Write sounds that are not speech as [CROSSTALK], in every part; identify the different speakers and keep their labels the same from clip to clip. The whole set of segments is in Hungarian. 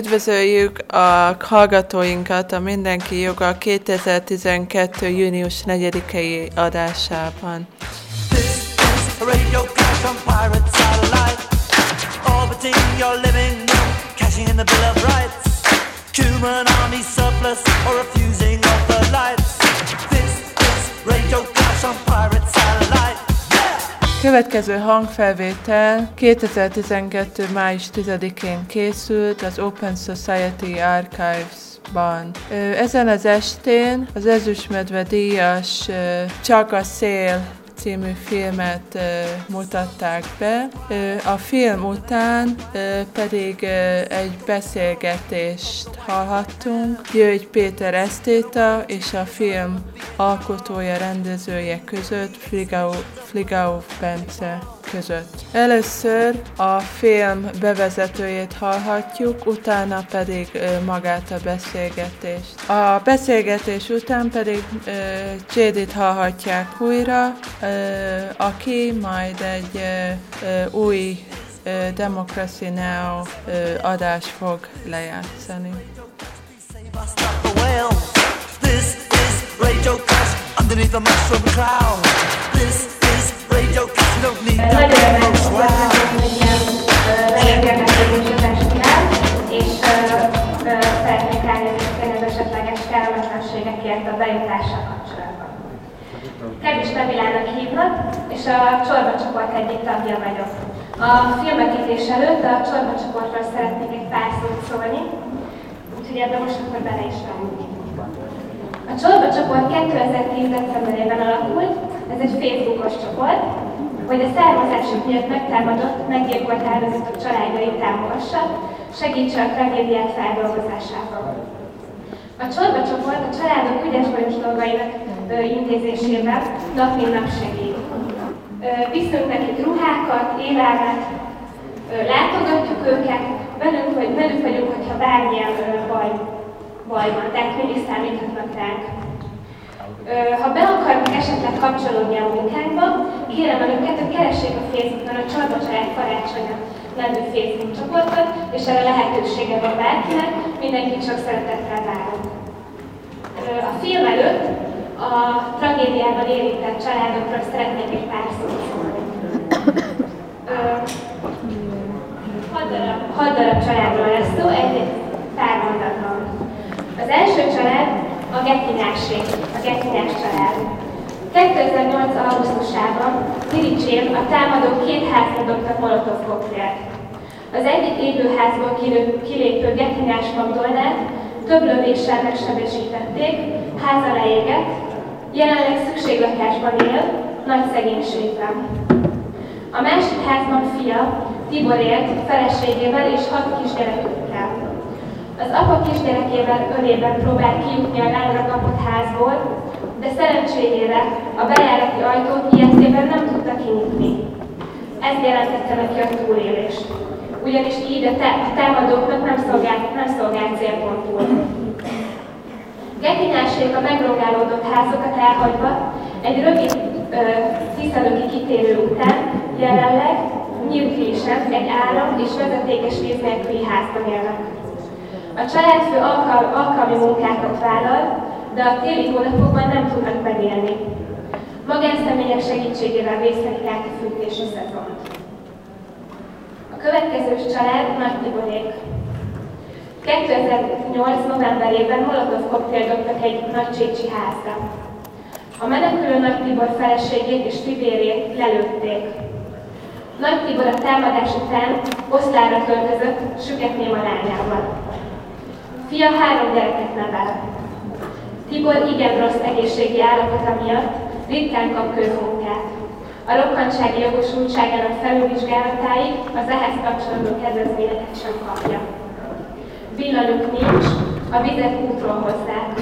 Speaker 1: Üdvözöljük a hallgatóinkat a Mindenki Joga 2012. június 4-i adásában. Radio Clash on Pirate Satellite. Következő hangfelvétel 2012. május 10-én készült az Open Society Archives-ban. Ezen az estén az Ezüstmedve díjas Csak a szél című filmet mutatták be. A film után pedig egy beszélgetést hallhattunk György Péter Esztéta és a film alkotója, rendezője között Fligau, Fligau Bence között. Először a film bevezetőjét hallhatjuk, utána pedig magát a beszélgetést. A beszélgetés után pedig Jadit hallhatják újra, aki majd egy új Democracy Now adás fog lejátszani. This is Radio Clash underneath the mushroom cloud. This is Radio Clash, don't need és szeretnék elnézést kérni az esetleges kellemetlenségekért a bejutással kapcsolatban. Kevés Bebilának hívnak, és a Csorba csoport egyik tagja vagyok. A filmetítés előtt a Csorba csoportról szeretnék egy pár szót szólni, úgyhogy ebben most akkor bele is vágunk. A Csorba csoport 2010. decemberében alakult, ez egy Facebookos csoport, hogy a származásuk miatt megtámadott, meggyilkolt áldozatok családjait támogassa, segítse a tragédiák feldolgozásában. A csorba csoport a családok ügyes bajos dolgainak intézésével nap mint nap segít. Viszünk nekik ruhákat, élelmet, látogatjuk őket, velünk, vagy velük vagyunk, hogyha bármilyen baj, baj van, tehát mindig számíthatnak ránk. Ha be akarnak esetleg kapcsolódni a munkánkba, kérem önöket, hogy keressék a Facebookon a Csalba Család Karácsonya nevű Facebook csoportot, és erre lehetősége van bárkinek, mindenkit csak szeretettel várunk. A film előtt a tragédiában érintett családokról szeretnék egy pár szót szólni. Hat darab, darab családról lesz szó, egy pár mondatban. Az első család a Gettinásség, a Gettinás család. 2008. augusztusában Miricsén a támadók két házra dobtak molotov koktélt. Az egyik épőházból kilépő Gettinás Magdolnát több lövéssel megsebesítették, háza leégett, jelenleg szükséglakásban él, nagy szegénységben. A másik házban fia, Tibor élt feleségével és hat kisgyerekükkel. Az apa kisgyerekével ölében próbált kijutni a lányra kapott házból, de szerencsére a bejárati ajtót ilyetében nem tudta kinyitni. Ez jelentette neki a túlélést. Ugyanis így a, a támadóknak nem szolgált, nem szolgált célpontul. Getinásék a megrongálódott házakat elhagyva egy rövid tisztelőki kitérő után jelenleg Nyírkésen egy áram és vezetékes víz nélküli házban élnek. A családfő alkal, alkalmi munkákat vállal, de a téli hónapokban nem tudnak megélni. Magánszemélyek segítségével vészhetik át a fűtési szezont. A következő család Nagy Tiborék. 2008. novemberében Molotov koktél dobtak egy nagy csécsi házra. A menekülő Nagy Tibor feleségét és fivérét lelőtték. Nagy Tibor a támadás után oszlára költözött, süketném a lányával. Fia három gyereket nevel. Tibor igen rossz egészségi állapota miatt ritkán kap közmunkát. A rokkantsági jogosultságának felülvizsgálatáig az ehhez kapcsolódó kedvezményeket sem kapja. Villanyuk nincs, a vizet útról hozzák.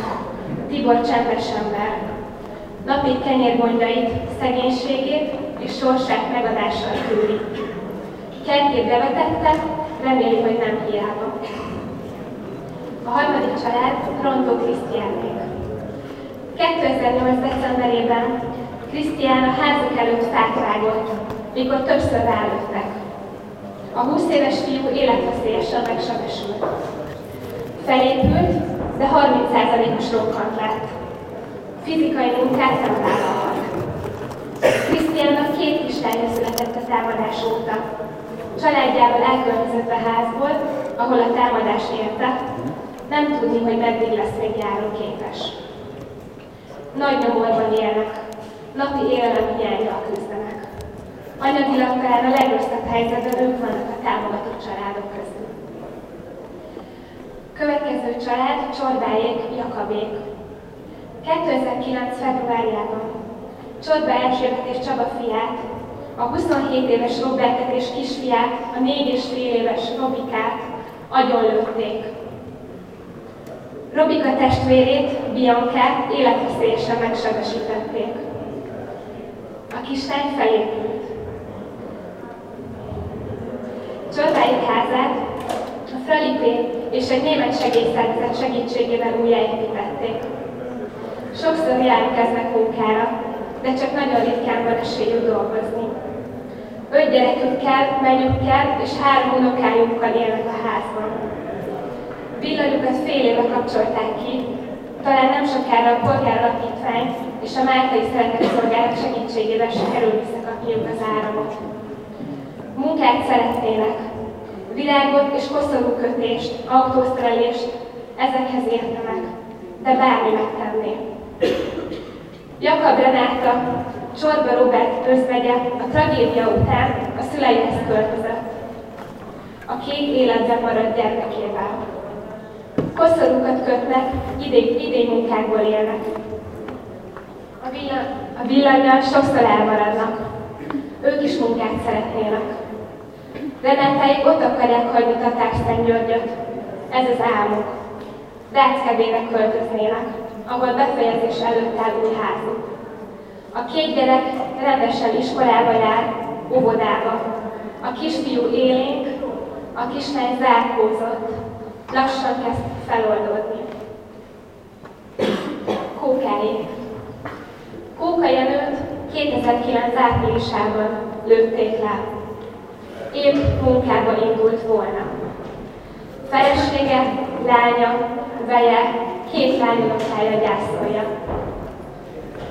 Speaker 1: Tibor csendes ember. Napi kenyérgondjait, szegénységét és sorsát megadással tűri. Kertjét bevetette, reméli, hogy nem hiába. A harmadik család Rontó Krisztiánék. 2008. decemberében Krisztián a házuk előtt fát mikor többször rálőttek. A 20 éves fiú életveszélyesen megsebesült. Felépült, de 30%-os rokkant lett. Fizikai munkát nem vállalhat. Krisztiánnak két kislánya született a támadás óta. Családjával elköltözött a házból, ahol a támadás érte, nem tudni, hogy meddig lesz még járóképes. Nagy nyomorban élnek, napi élelem hiányjal küzdenek. Anyagilag talán a legrosszabb helyzetben ők vannak a támogatott családok közül. Következő család Csorbáék, Jakabék. 2009. februárjában Csorba Erzsébet és Csaba fiát, a 27 éves Robertet és kisfiát, a 4 és fél éves Robikát agyonlőtték. Robika testvérét, Biancát életveszélyesen megsebesítették. A kislány felépült. Csorbáik házát a Fralipé és egy német segélyszervezet segítségével újjáépítették. Sokszor jelentkeznek munkára, de csak nagyon ritkán van esélyük dolgozni. Öt gyerekükkel, menjükkel és három unokájukkal élnek a házban. Villanyukat fél éve kapcsolták ki, talán nem sokára a polgár alapítvány és a Máltai Szeretek Szolgálat segítségével sikerül visszakapniuk az áramot. Munkát szeretnének, virágot és koszorú kötést, autószerelést, ezekhez értenek, de bármi megtenné. Jakab Renáta, Csorba Robert özvegye a tragédia után a szüleihez költözött. A két életben maradt gyermekével. Koszorúkat kötnek, idény, idény munkákból élnek. A, villan, a villanyjal sokszor elmaradnak. Ők is munkát szeretnének. Renátáik ott akarják hagyni Tatár Györgyöt. Ez az álmuk. Dáckedére költöznének ahol befejezés előtt áll új házuk. A két gyerek rendesen iskolába jár, óvodába. A kisfiú élénk, a kislány zárkózott, lassan kezd feloldódni. Kókáé. Kóka Jenőt 2009 áprilisában lőtték le. Épp munkába indult volna. Felesége, lánya, veje két lányonokája gyászolja.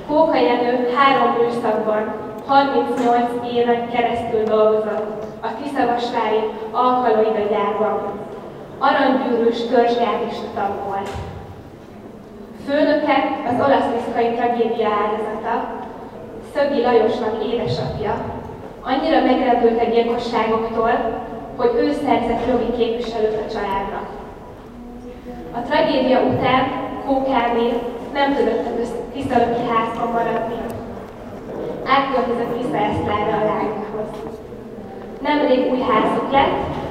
Speaker 1: Kóka Jenő három műszakban 38 éven keresztül dolgozott a Tiszavasvári alkaloida gyárban. Aranygyűrűs törzsjárista tag volt. Főnöke az olasztiszkai tragédia áldozata, Szögi Lajosnak édesapja, annyira megrendült a gyilkosságoktól, hogy ő szerzett jogi képviselőt a családnak. A tragédia után Kókáné nem tudott a tisztalöki házban maradni. Átköltözött vissza Eszlára a lányhoz. Nemrég új házuk lett,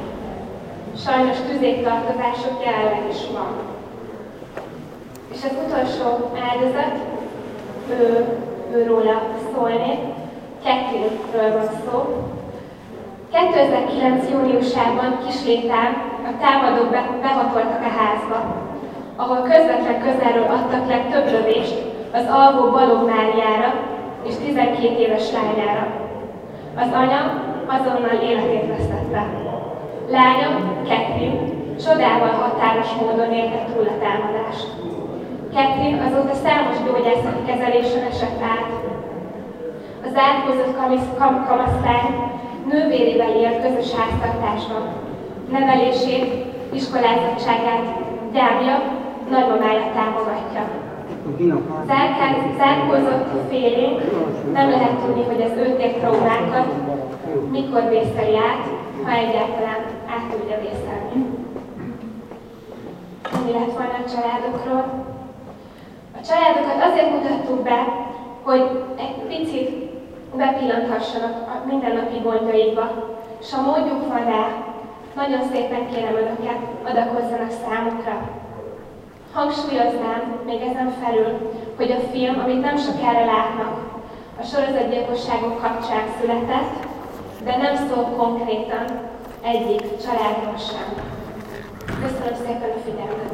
Speaker 1: sajnos tüzéktartozások jelenleg is van. És az utolsó áldozat, ő, őróla szólni, Kettőről van szó. 2009. júniusában Kislétán a támadók behatoltak a házba, ahol közvetlen közelről adtak le több lövést az alvó Balog Máriára és 12 éves lányára. Az anya azonnal életét vesztette. Lánya, Ketrin, csodával határos módon élte túl a támadást. Ketrin azóta számos gyógyászati kezelésen esett át. Az átkozott kamaszlány nővérével él közös háztartásban, nevelését, iskolázottságát gyámja, nagymamája támogatja. Zárkózott félénk, nem lehet tudni, hogy az őték traumákat mikor vészeli át, ha egyáltalán át tudja vészelni. Ennyi lett volna a családokról. A családokat azért mutattuk be, hogy egy picit bepillanthassanak a mindennapi gondjaikba, és ha módjuk van rá, nagyon szépen kérem önöket, adakozzanak számukra. Hangsúlyoznám még ezen felül, hogy a film, amit nem sokára látnak, a sorozatgyilkosságok kapcsán született, de nem szól konkrétan egyik családról sem. Köszönöm szépen a figyelmet!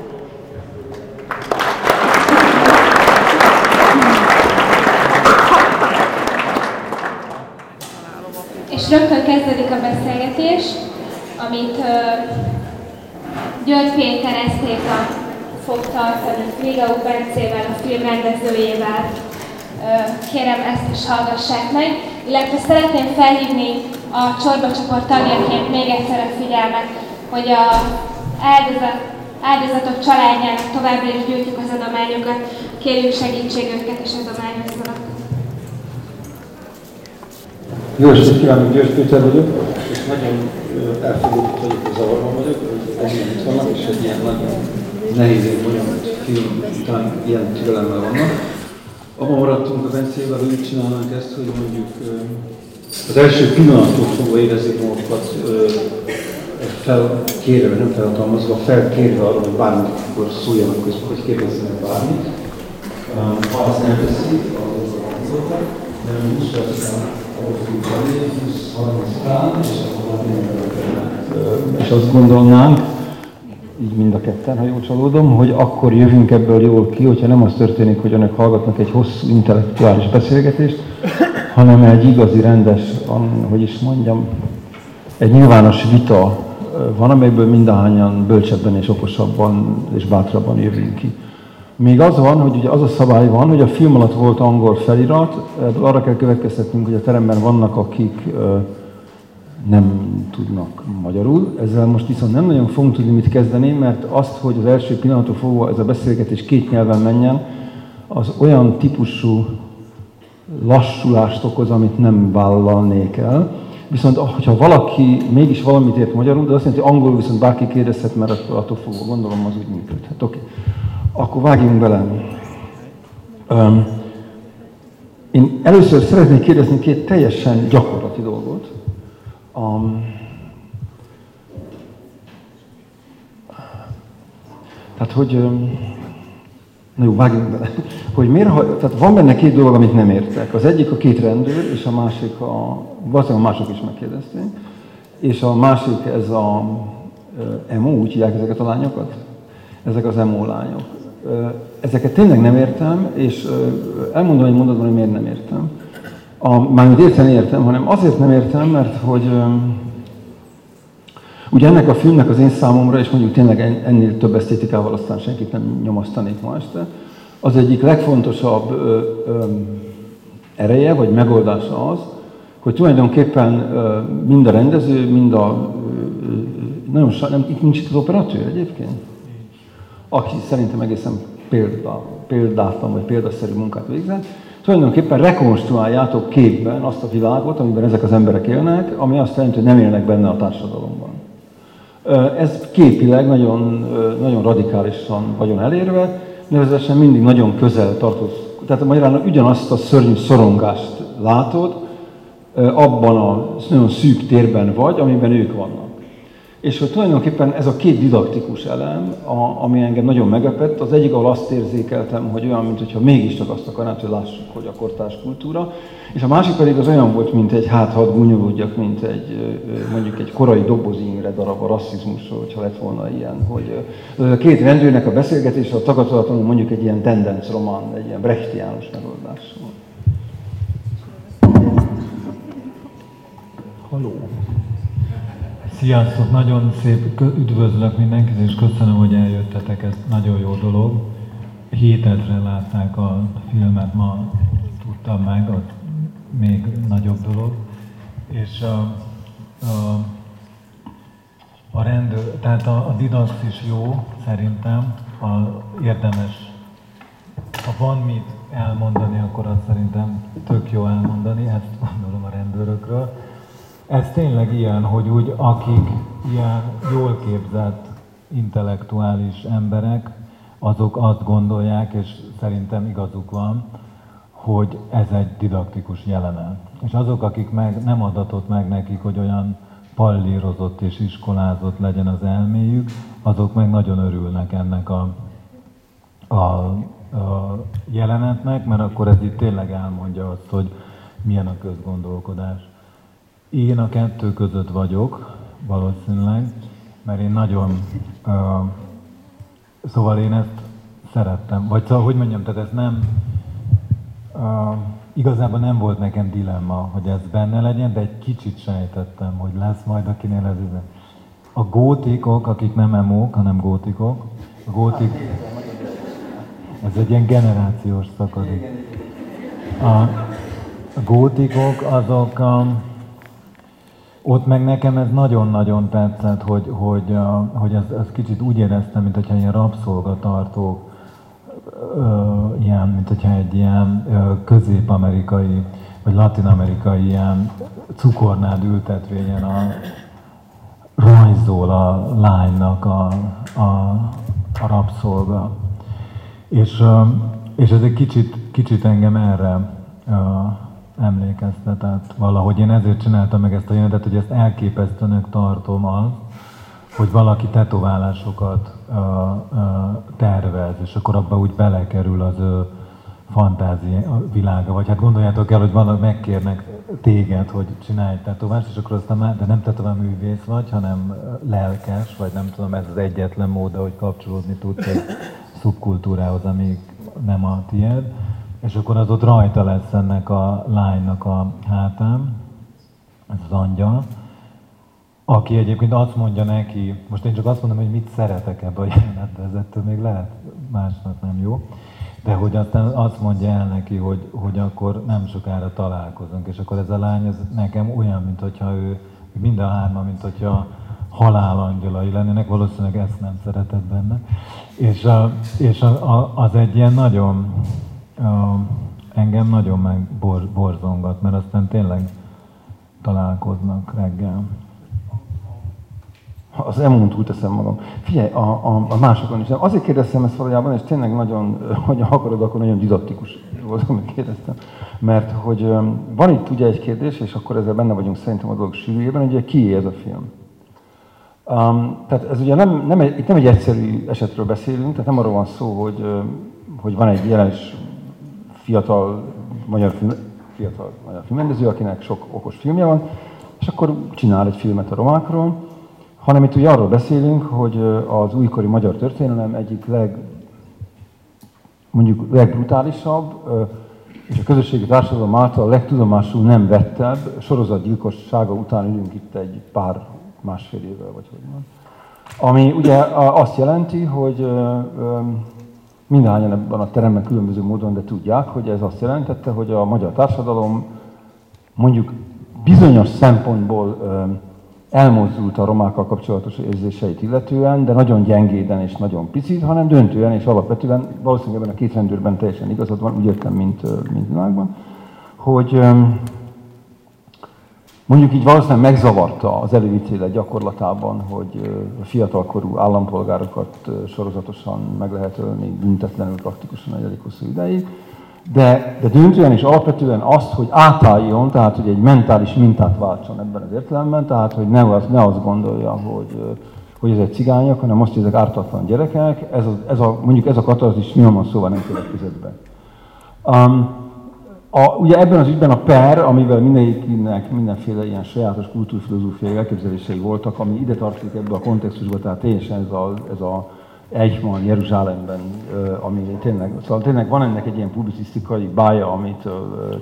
Speaker 1: És rögtön kezdődik a beszélgetés, amit uh, György Péter Esztéka fog tartani Vigau Bencével, a film rendezőjével. Uh, kérem ezt is hallgassák meg, illetve szeretném felhívni a csorba csoport tagjaként még egyszer a figyelmet, hogy a áldozat, áldozatok családjának továbbra is gyűjtjük az adományokat, kérjük segítségünket és adományozzanak.
Speaker 2: Jó estét kívánok, György Péter vagyok, és nagyon elfogadott vagyok, zavarban vagyok, hogy ennyien itt vannak, és egy ilyen nagyon nehéz és bonyolult film után ilyen türelemmel vannak. Abban maradtunk a Bencével, hogy csinálnánk ezt, hogy mondjuk az első pillanattól fogva érezzék magukat felkérve, nem felhatalmazva, felkérve arra, hogy bármikor szóljanak közben, hogy kérdezzenek bármit. Ha azt nem teszik, az az de 20 percen és azt gondolnánk, így mind a ketten, ha jól csalódom, hogy akkor jövünk ebből jól ki, hogyha nem az történik, hogy önök hallgatnak egy hosszú intellektuális beszélgetést, hanem egy igazi, rendes, hogy is mondjam, egy nyilvános vita van, amelyből mindahányan bölcsebben és okosabban és bátrabban jövünk ki. Még az van, hogy ugye az a szabály van, hogy a film alatt volt angol felirat, ebből arra kell következtetnünk, hogy a teremben vannak, akik nem tudnak magyarul. Ezzel most viszont nem nagyon fogunk tudni mit kezdeni, mert azt, hogy az első pillanattól fogva ez a beszélgetés két nyelven menjen, az olyan típusú lassulást okoz, amit nem vállalnék el. Viszont, hogyha valaki mégis valamit ért magyarul, de azt jelenti, hogy angolul viszont bárki kérdezhet, mert attól fogva gondolom az úgy működhet. Okay. Akkor vágjunk bele. Um, én először szeretnék kérdezni két teljesen gyakorlati dolgot. Um, tehát, hogy um, Na jó, vágjunk bele. Hogy miért, tehát van benne két dolog, amit nem értek. Az egyik a két rendőr, és a másik a, valószínűleg a mások is megkérdezték, és a másik ez a emo, úgy hívják ezeket a lányokat? Ezek az emo lányok. Ezeket tényleg nem értem, és elmondom egy mondatban, hogy miért nem értem. A, mármint értem, értem, hanem azért nem értem, mert hogy ugye ennek a filmnek az én számomra, és mondjuk tényleg ennél több esztétikával aztán senkit nem nyomasztanék ma este, az egyik legfontosabb ö, ö, ereje, vagy megoldása az, hogy tulajdonképpen ö, mind a rendező, mind a... Ö, nagyon nem, itt nincs itt az operatőr egyébként? aki szerintem egészen példa, példátlan vagy példaszerű munkát végzett, tulajdonképpen rekonstruáljátok képben azt a világot, amiben ezek az emberek élnek, ami azt jelenti, hogy nem élnek benne a társadalomban. Ez képileg nagyon, nagyon radikálisan vagyon elérve, nevezetesen mindig nagyon közel tartoz. Tehát magyarán ugyanazt a szörnyű szorongást látod, abban a nagyon szűk térben vagy, amiben ők vannak. És hogy tulajdonképpen ez a két didaktikus elem, a, ami engem nagyon meglepett, az egyik, ahol azt érzékeltem, hogy olyan, mintha mégiscsak azt akarnám, hogy lássuk, hogy a kortárs kultúra, és a másik pedig az olyan volt, mint egy hát hadd gúnyolódjak, mint egy mondjuk egy korai dobozínre darab a rasszizmusról, hogyha lett volna ilyen, hogy a két rendőrnek a beszélgetése a tagadhatatlanul mondjuk egy ilyen tendenc román, egy ilyen brechtiánus megoldás.
Speaker 3: Haló. Sziasztok, nagyon szép, üdvözlök mindenkit, és köszönöm, hogy eljöttetek, ez nagyon jó dolog. Hétetre látták a filmet, ma tudtam meg, ott még nagyobb dolog. És a, a, a rendőr, tehát a, a didaszt is jó, szerintem, a, érdemes ha van mit elmondani, akkor azt szerintem tök jó elmondani, ezt gondolom a rendőrökről. Ez tényleg ilyen, hogy úgy akik ilyen jól képzett intellektuális emberek, azok azt gondolják, és szerintem igazuk van, hogy ez egy didaktikus jelenet. És azok, akik meg nem adatott meg nekik, hogy olyan pallírozott és iskolázott legyen az elméjük, azok meg nagyon örülnek ennek a, a, a jelenetnek, mert akkor ez itt tényleg elmondja azt, hogy milyen a közgondolkodás. Én a kettő között vagyok, valószínűleg, mert én nagyon... Uh, szóval én ezt szerettem. Vagy szóval, hogy mondjam, tehát ez nem... Uh, igazából nem volt nekem dilemma, hogy ez benne legyen, de egy kicsit sejtettem, hogy lesz majd, akinél ez üzen. A gótikok, akik nem emók, hanem gótikok, a gótik... Ez egy ilyen generációs szakadék. A gótikok azok... Um, ott meg nekem ez nagyon-nagyon tetszett, hogy, hogy, hogy ez, ez kicsit úgy éreztem, mint hogyha ilyen rabszolgatartók, ilyen, mint hogyha egy ilyen közép-amerikai, vagy latin-amerikai ilyen cukornád ültetvényen a, rajzol a lánynak a, a, a rabszolga. És, és ez egy kicsit, kicsit engem erre emlékeztetett valahogy. Én ezért csináltam meg ezt a jelenetet, hogy ezt elképesztőnek tartom az, hogy valaki tetoválásokat uh, uh, tervez, és akkor abba úgy belekerül az ő fantázia világa. Vagy hát gondoljátok el, hogy vannak megkérnek téged, hogy csinálj egy tetovást, és akkor aztán már, de nem tetovál művész vagy, hanem lelkes, vagy nem tudom, ez az egyetlen mód, hogy kapcsolódni tudsz egy szubkultúrához, ami nem a tiéd és akkor az ott rajta lesz ennek a lánynak a hátán, ez az angyal, aki egyébként azt mondja neki, most én csak azt mondom, hogy mit szeretek ebbe a jelenetbe, ez ettől még lehet másnak nem jó, de hogy aztán azt mondja el neki, hogy, hogy akkor nem sokára találkozunk, és akkor ez a lány ez nekem olyan, mint hogyha ő, mind a hárma, mint hogyha halálangyalai lennének, valószínűleg ezt nem szeretett benne. És, a, és a, a, az egy ilyen nagyon engem nagyon megborzongat, mert aztán tényleg találkoznak reggel.
Speaker 2: Az emont úgy teszem magam. Figyelj, a, a, a másokon is. Azért kérdeztem ezt valójában, és tényleg nagyon, hogy akarod, akkor nagyon didaktikus volt, amit kérdeztem. Mert hogy van itt ugye egy kérdés, és akkor ezzel benne vagyunk szerintem a dolog sűrűjében, hogy ugye kié ez a film. Um, tehát ez ugye nem, nem egy, itt nem egy egyszerű esetről beszélünk, tehát nem arról van szó, hogy, hogy van egy jeles fiatal magyar, film, fiatal magyar filmrendező, akinek sok okos filmje van, és akkor csinál egy filmet a romákról, hanem itt ugye arról beszélünk, hogy az újkori magyar történelem egyik leg, mondjuk legbrutálisabb, és a közösségi társadalom által legtudomásul nem vettebb sorozatgyilkossága után ülünk itt egy pár másfél évvel, vagy hogy van. Ami ugye azt jelenti, hogy mindannyian ebben a teremben különböző módon, de tudják, hogy ez azt jelentette, hogy a magyar társadalom mondjuk bizonyos szempontból elmozdult a romákkal kapcsolatos érzéseit illetően, de nagyon gyengéden és nagyon picit, hanem döntően és alapvetően, valószínűleg ebben a két rendőrben teljesen igazad van, úgy értem, mint, mint világban, hogy Mondjuk így valószínűleg megzavarta az előítélet gyakorlatában, hogy fiatalkorú állampolgárokat sorozatosan meg lehet ölni büntetlenül praktikusan egy elég hosszú ideig. De, de döntően és alapvetően azt, hogy átálljon, tehát hogy egy mentális mintát váltson ebben az értelemben, tehát hogy ne, az, ne azt gondolja, hogy, hogy ezek cigányok, hanem most, ezek ártatlan gyerekek, ez a, ez a, mondjuk ez a katarzis finoman szóval nem következett be. Um, a, ugye ebben az ügyben a per, amivel mindegyiknek mindenféle ilyen sajátos kultúrfilozófiai elképzelései voltak, ami ide tartozik ebbe a kontextusba, tehát teljesen ez a, ez a Eichmann Jeruzsálemben, ami tényleg, szóval tényleg van ennek egy ilyen publicisztikai bája, amit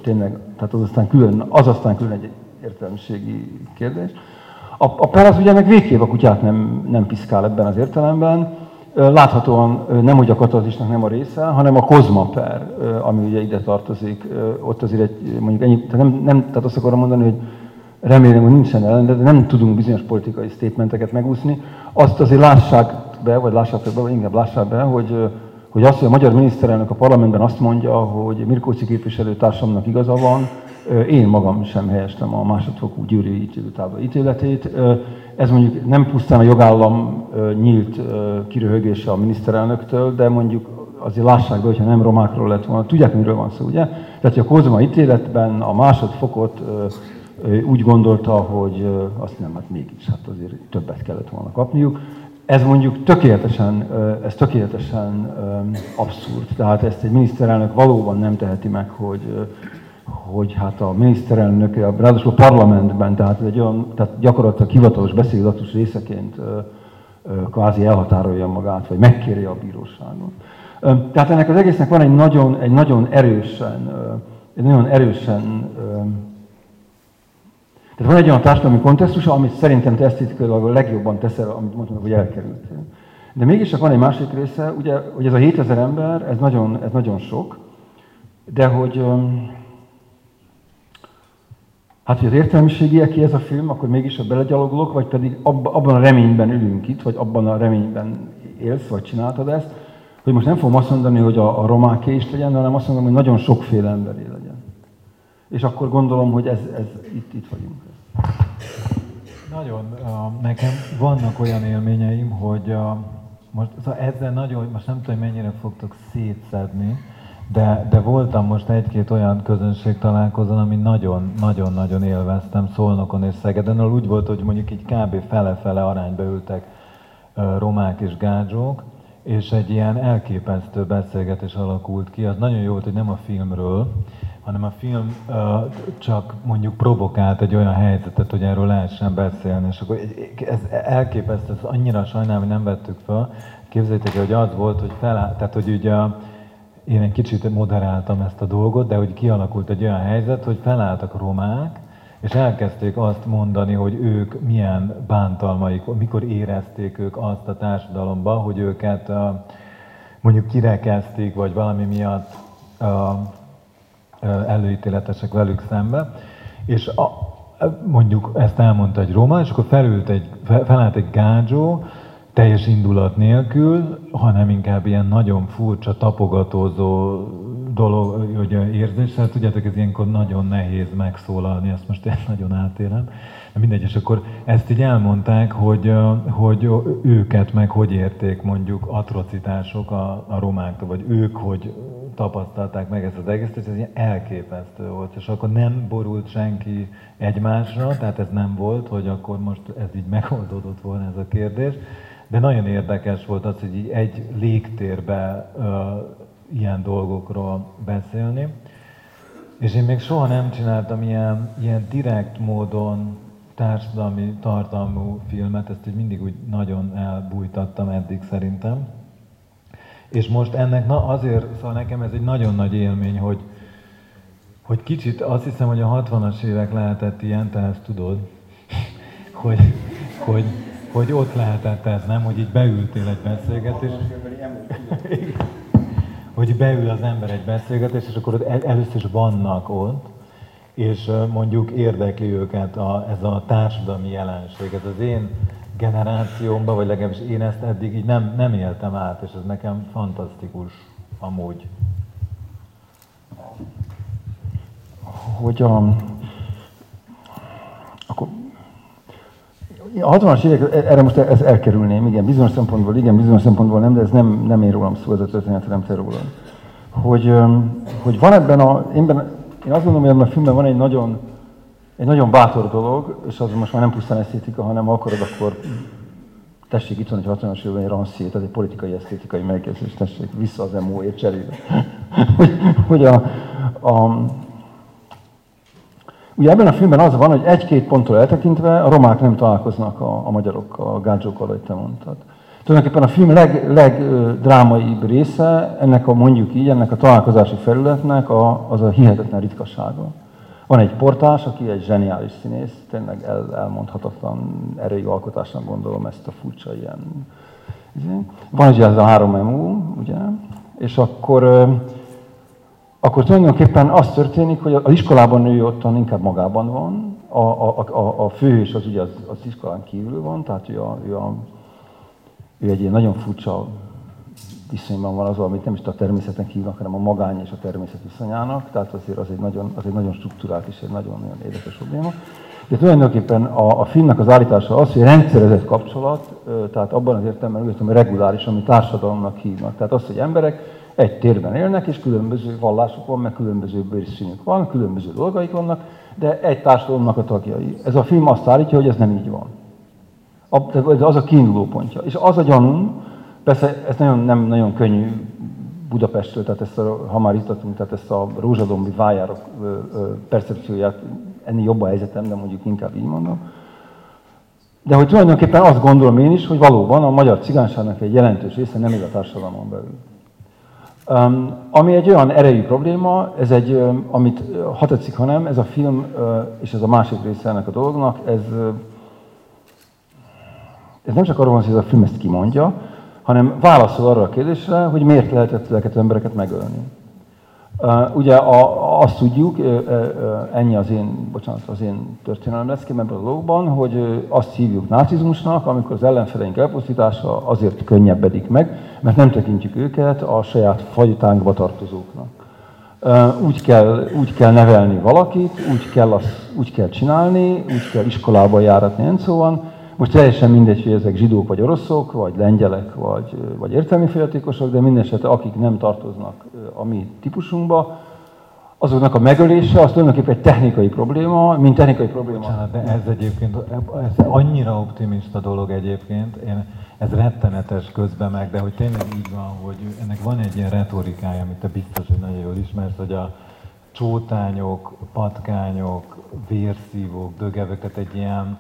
Speaker 2: tényleg, tehát az aztán külön, az aztán külön egy értelmiségi kérdés. A, a per az ugye meg végképp a kutyát nem, nem piszkál ebben az értelemben, Láthatóan nem hogy a katarzisnak nem a része, hanem a kozmaper, ami ugye ide tartozik, ott azért egy, mondjuk ennyi, tehát, nem, nem, tehát azt akarom mondani, hogy remélem, hogy nincsen ellen, de nem tudunk bizonyos politikai statementeket megúszni. Azt azért lássák be, vagy lássák be, vagy inkább lássák be, hogy, hogy azt, hogy a magyar miniszterelnök a parlamentben azt mondja, hogy Mirkóci képviselőtársamnak igaza van, én magam sem helyestem a másodfokú gyűri ítélőtábla ítéletét. Ez mondjuk nem pusztán a jogállam nyílt kiröhögése a miniszterelnöktől, de mondjuk azért lássák be, hogyha nem romákról lett volna. Tudják, miről van szó, ugye? Tehát, hogy a Kozma ítéletben a másodfokot úgy gondolta, hogy azt nem, hát mégis, hát azért többet kellett volna kapniuk. Ez mondjuk tökéletesen, ez tökéletesen abszurd. Tehát ezt egy miniszterelnök valóban nem teheti meg, hogy, hogy hát a miniszterelnök, ráadásul a parlamentben, tehát, egy olyan, tehát gyakorlatilag hivatalos beszédatus részeként kvázi elhatárolja magát, vagy megkéri a bíróságon. Tehát ennek az egésznek van egy nagyon, egy nagyon erősen, egy nagyon erősen tehát van egy olyan társadalmi kontextusa, amit szerintem te esztétikailag a legjobban teszel, amit mondtam, hogy elkerült. De mégis csak van egy másik része, ugye, hogy ez a 7000 ember, ez nagyon, ez nagyon sok, de hogy hát, hogy az értelmiségiek ez a film, akkor mégis a belegyalogolok, vagy pedig abban a reményben ülünk itt, vagy abban a reményben élsz, vagy csináltad ezt, hogy most nem fogom azt mondani, hogy a, a romáké is legyen, hanem azt mondom, hogy nagyon sokféle emberé legyen. És akkor gondolom, hogy ez, ez itt, itt vagyunk.
Speaker 3: Nagyon. Nekem vannak olyan élményeim, hogy most szóval ezzel nagyon, most nem tudom, mennyire fogtok szétszedni, de, de voltam most egy-két olyan közönség találkozón, ami nagyon-nagyon-nagyon élveztem Szolnokon és Szegeden, ahol úgy volt, hogy mondjuk így kb. fele-fele arányba ültek romák és gádzsók, és egy ilyen elképesztő beszélgetés alakult ki. Az nagyon jó volt, hogy nem a filmről, hanem a film uh, csak mondjuk provokált egy olyan helyzetet, hogy erről lehessen beszélni, és akkor ez elképesztő, ez annyira sajnálom, hogy nem vettük fel. Képzeljétek el, hogy az volt, hogy fel, tehát hogy ugye én egy kicsit moderáltam ezt a dolgot, de hogy kialakult egy olyan helyzet, hogy felálltak romák, és elkezdték azt mondani, hogy ők milyen bántalmaik, mikor érezték ők azt a társadalomban, hogy őket mondjuk kirekezték, vagy valami miatt előítéletesek velük szembe. És a, mondjuk ezt elmondta egy roma, és akkor felült egy, felállt egy gádzsó, teljes indulat nélkül, hanem inkább ilyen nagyon furcsa, tapogatózó dolog, hogy érzés, hát tudjátok, ez ilyenkor nagyon nehéz megszólalni, ezt most én nagyon átélem. De mindegy, és akkor ezt így elmondták, hogy, hogy őket meg hogy érték mondjuk atrocitások a, a romáktól, vagy ők hogy tapasztalták meg ezt az egészet, és ez ilyen elképesztő volt. És akkor nem borult senki egymásra, tehát ez nem volt, hogy akkor most ez így megoldódott volna ez a kérdés, de nagyon érdekes volt az, hogy így egy légtérbe uh, ilyen dolgokról beszélni. És én még soha nem csináltam ilyen, ilyen direkt módon társadalmi tartalmú filmet, ezt így mindig úgy nagyon elbújtattam eddig szerintem. És most ennek, na azért, szóval nekem ez egy nagyon nagy élmény, hogy, hogy kicsit azt hiszem, hogy a 60-as évek lehetett ilyen, te ezt tudod, [LAUGHS] hogy, hogy, hogy ott lehetett ez, nem? Hogy így beültél egy beszélgetés. [LAUGHS] hogy beül az ember egy beszélgetés, és akkor ott először is vannak ott, és mondjuk érdekli őket a, ez a társadalmi jelenség. Ez az én generációmban, vagy legalábbis én ezt eddig így nem, nem éltem át, és ez nekem fantasztikus amúgy.
Speaker 2: Hogy a, akkor a 60-as évek, erre most ezt elkerülném, igen, bizonyos szempontból igen, bizonyos szempontból nem, de ez nem, nem én rólam szó, ez a történet, nem te rólad. Hogy, hogy van ebben a, én, ben, én azt gondolom, hogy ebben a filmben van egy nagyon, egy nagyon bátor dolog, és az most már nem pusztán esztétika, hanem ha akarod, akkor tessék, itt van egy 60-as évben egy rancié, tehát egy politikai esztétikai megjegyzés, tessék, vissza az MO-ért cserébe. [LAUGHS] hogy, hogy a, a, Ugye ebben a filmben az van, hogy egy-két ponttól eltekintve a romák nem találkoznak a, a magyarokkal, a gádzsókkal, ahogy te mondtad. Tulajdonképpen a film leg, legdrámaibb része, ennek a mondjuk így, ennek a találkozási felületnek a, az a hihetetlen ritkasága. Van egy portás, aki egy zseniális színész, tényleg el, elmondhatatlan erői alkotásnak gondolom ezt a furcsa ilyen. Van ugye ez a három MU, ugye, és akkor, akkor tulajdonképpen az történik, hogy az iskolában ő ottan inkább magában van, a, a, a, a főhős az ugye az, az iskolán kívül van, tehát ő, a, ő, a, ő egy ilyen nagyon furcsa viszonyban van azzal, amit nem is a természetnek hívnak, hanem a magány és a természet viszonyának, tehát azért az egy nagyon, az egy nagyon struktúrált és egy nagyon, nagyon érdekes probléma. De tulajdonképpen a, a filmnek az állítása az, hogy rendszerezett kapcsolat, tehát abban az értelemben úgy hogy reguláris, ami társadalomnak hívnak. Tehát az, hogy emberek egy térben élnek, és különböző vallások van, meg különböző bőrszínük van, különböző dolgaik vannak, de egy társadalomnak a tagjai. Ez a film azt állítja, hogy ez nem így van. Ez az a kiinduló pontja. És az a gyanúm, persze ez nagyon, nem nagyon könnyű Budapestről, tehát ezt a, ha már itt tehát ezt a rózsadombi vájárok percepcióját, ennél jobb a helyzetem, de mondjuk inkább így mondom. De hogy tulajdonképpen azt gondolom én is, hogy valóban a magyar cigányságnak egy jelentős része nem él a társadalmon belül. Ami egy olyan erejű probléma, ez egy, amit ha tetszik, ha nem, ez a film, és ez a másik része ennek a dolognak, ez, ez nem csak arról van, hogy ez a film ezt kimondja, hanem válaszol arra a kérdésre, hogy miért lehetett ezeket az embereket megölni. Ugye a, azt tudjuk, ennyi az én, bocsánat, az én történelem lesz ebben a dologban, hogy azt hívjuk nácizmusnak, amikor az ellenfeleink elpusztítása azért könnyebbedik meg, mert nem tekintjük őket a saját fajtánkba tartozóknak. Úgy kell, úgy kell nevelni valakit, úgy kell, azt, úgy kell csinálni, úgy kell iskolába járatni, szóval most teljesen mindegy, hogy ezek zsidók vagy oroszok, vagy lengyelek, vagy, vagy értelmi féltékosok, de mindesetre akik nem tartoznak a mi típusunkba, azoknak a megölése az tulajdonképpen egy technikai probléma, mint technikai probléma.
Speaker 3: Bocsánat, de ez egyébként, ez annyira optimista dolog egyébként, én, ez rettenetes közben meg, de hogy tényleg így van, hogy ennek van egy ilyen retorikája, amit te biztos, hogy nagyon jól ismersz, hogy a csótányok, patkányok, vérszívók, dögeveket egy ilyen,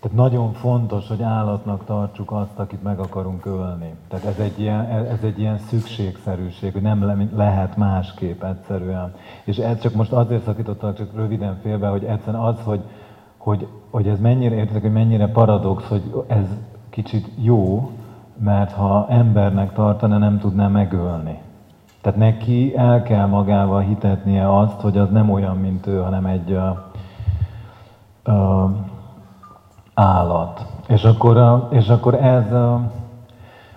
Speaker 3: tehát nagyon fontos, hogy állatnak tartsuk azt, akit meg akarunk ölni. Tehát ez egy ilyen, ez egy ilyen szükségszerűség, hogy nem le, lehet másképp egyszerűen. És ez csak most azért szakítottak csak röviden félbe, hogy egyszerűen az, hogy, hogy, hogy ez mennyire, értek, hogy mennyire paradox, hogy ez kicsit jó, mert ha embernek tartana, nem tudná megölni. Tehát neki el kell magával hitetnie azt, hogy az nem olyan, mint ő, hanem egy uh, uh, állat. És akkor, és akkor ez,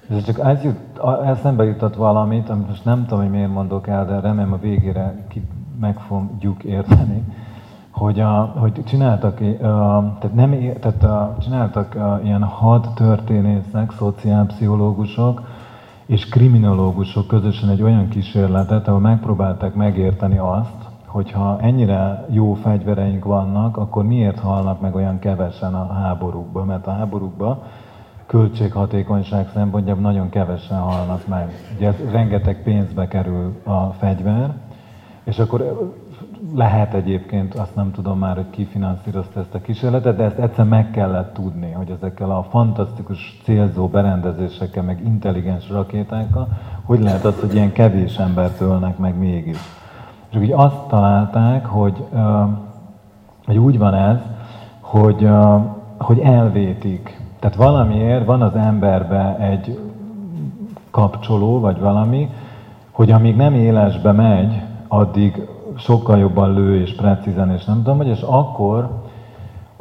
Speaker 3: ez csak ez jut, eszembe jutott valamit, amit most nem tudom, hogy miért mondok el, de remélem a végére ki meg fogjuk érteni, hogy, a, hogy csináltak, tehát nem, tehát csináltak ilyen hat történészek, szociálpszichológusok és kriminológusok közösen egy olyan kísérletet, ahol megpróbálták megérteni azt, hogyha ennyire jó fegyvereink vannak, akkor miért halnak meg olyan kevesen a háborúkba? Mert a háborúkba költséghatékonyság szempontjából nagyon kevesen halnak meg. Ugye ez rengeteg pénzbe kerül a fegyver, és akkor lehet egyébként, azt nem tudom már, hogy ki finanszírozta ezt a kísérletet, de ezt egyszer meg kellett tudni, hogy ezekkel a fantasztikus célzó berendezésekkel, meg intelligens rakétákkal, hogy lehet az, hogy ilyen kevés embert ölnek meg mégis. És úgy azt találták, hogy, hogy úgy van ez, hogy, hogy elvétik. Tehát valamiért van az emberbe egy kapcsoló, vagy valami, hogy amíg nem élesbe megy, addig sokkal jobban lő és precízen, és nem tudom, hogy és akkor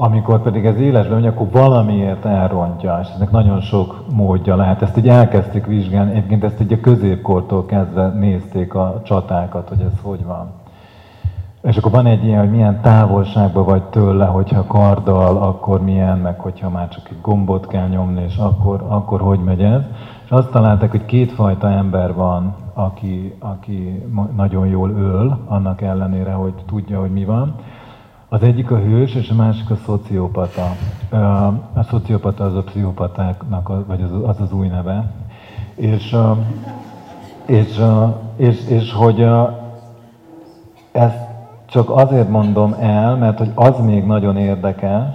Speaker 3: amikor pedig ez élesben megy, akkor valamiért elrontja, és ennek nagyon sok módja lehet. Ezt így elkezdték vizsgálni, egyébként ezt így a középkortól kezdve nézték a csatákat, hogy ez hogy van. És akkor van egy ilyen, hogy milyen távolságban vagy tőle, hogyha karddal, akkor milyen, meg hogyha már csak egy gombot kell nyomni, és akkor, akkor hogy megy ez. És azt találták, hogy kétfajta ember van, aki, aki nagyon jól öl, annak ellenére, hogy tudja, hogy mi van. Az egyik a hős, és a másik a szociopata. A szociopata az a pszichopatáknak, vagy az az, az új neve. És, és, és, és hogy ezt csak azért mondom el, mert hogy az még nagyon érdekes,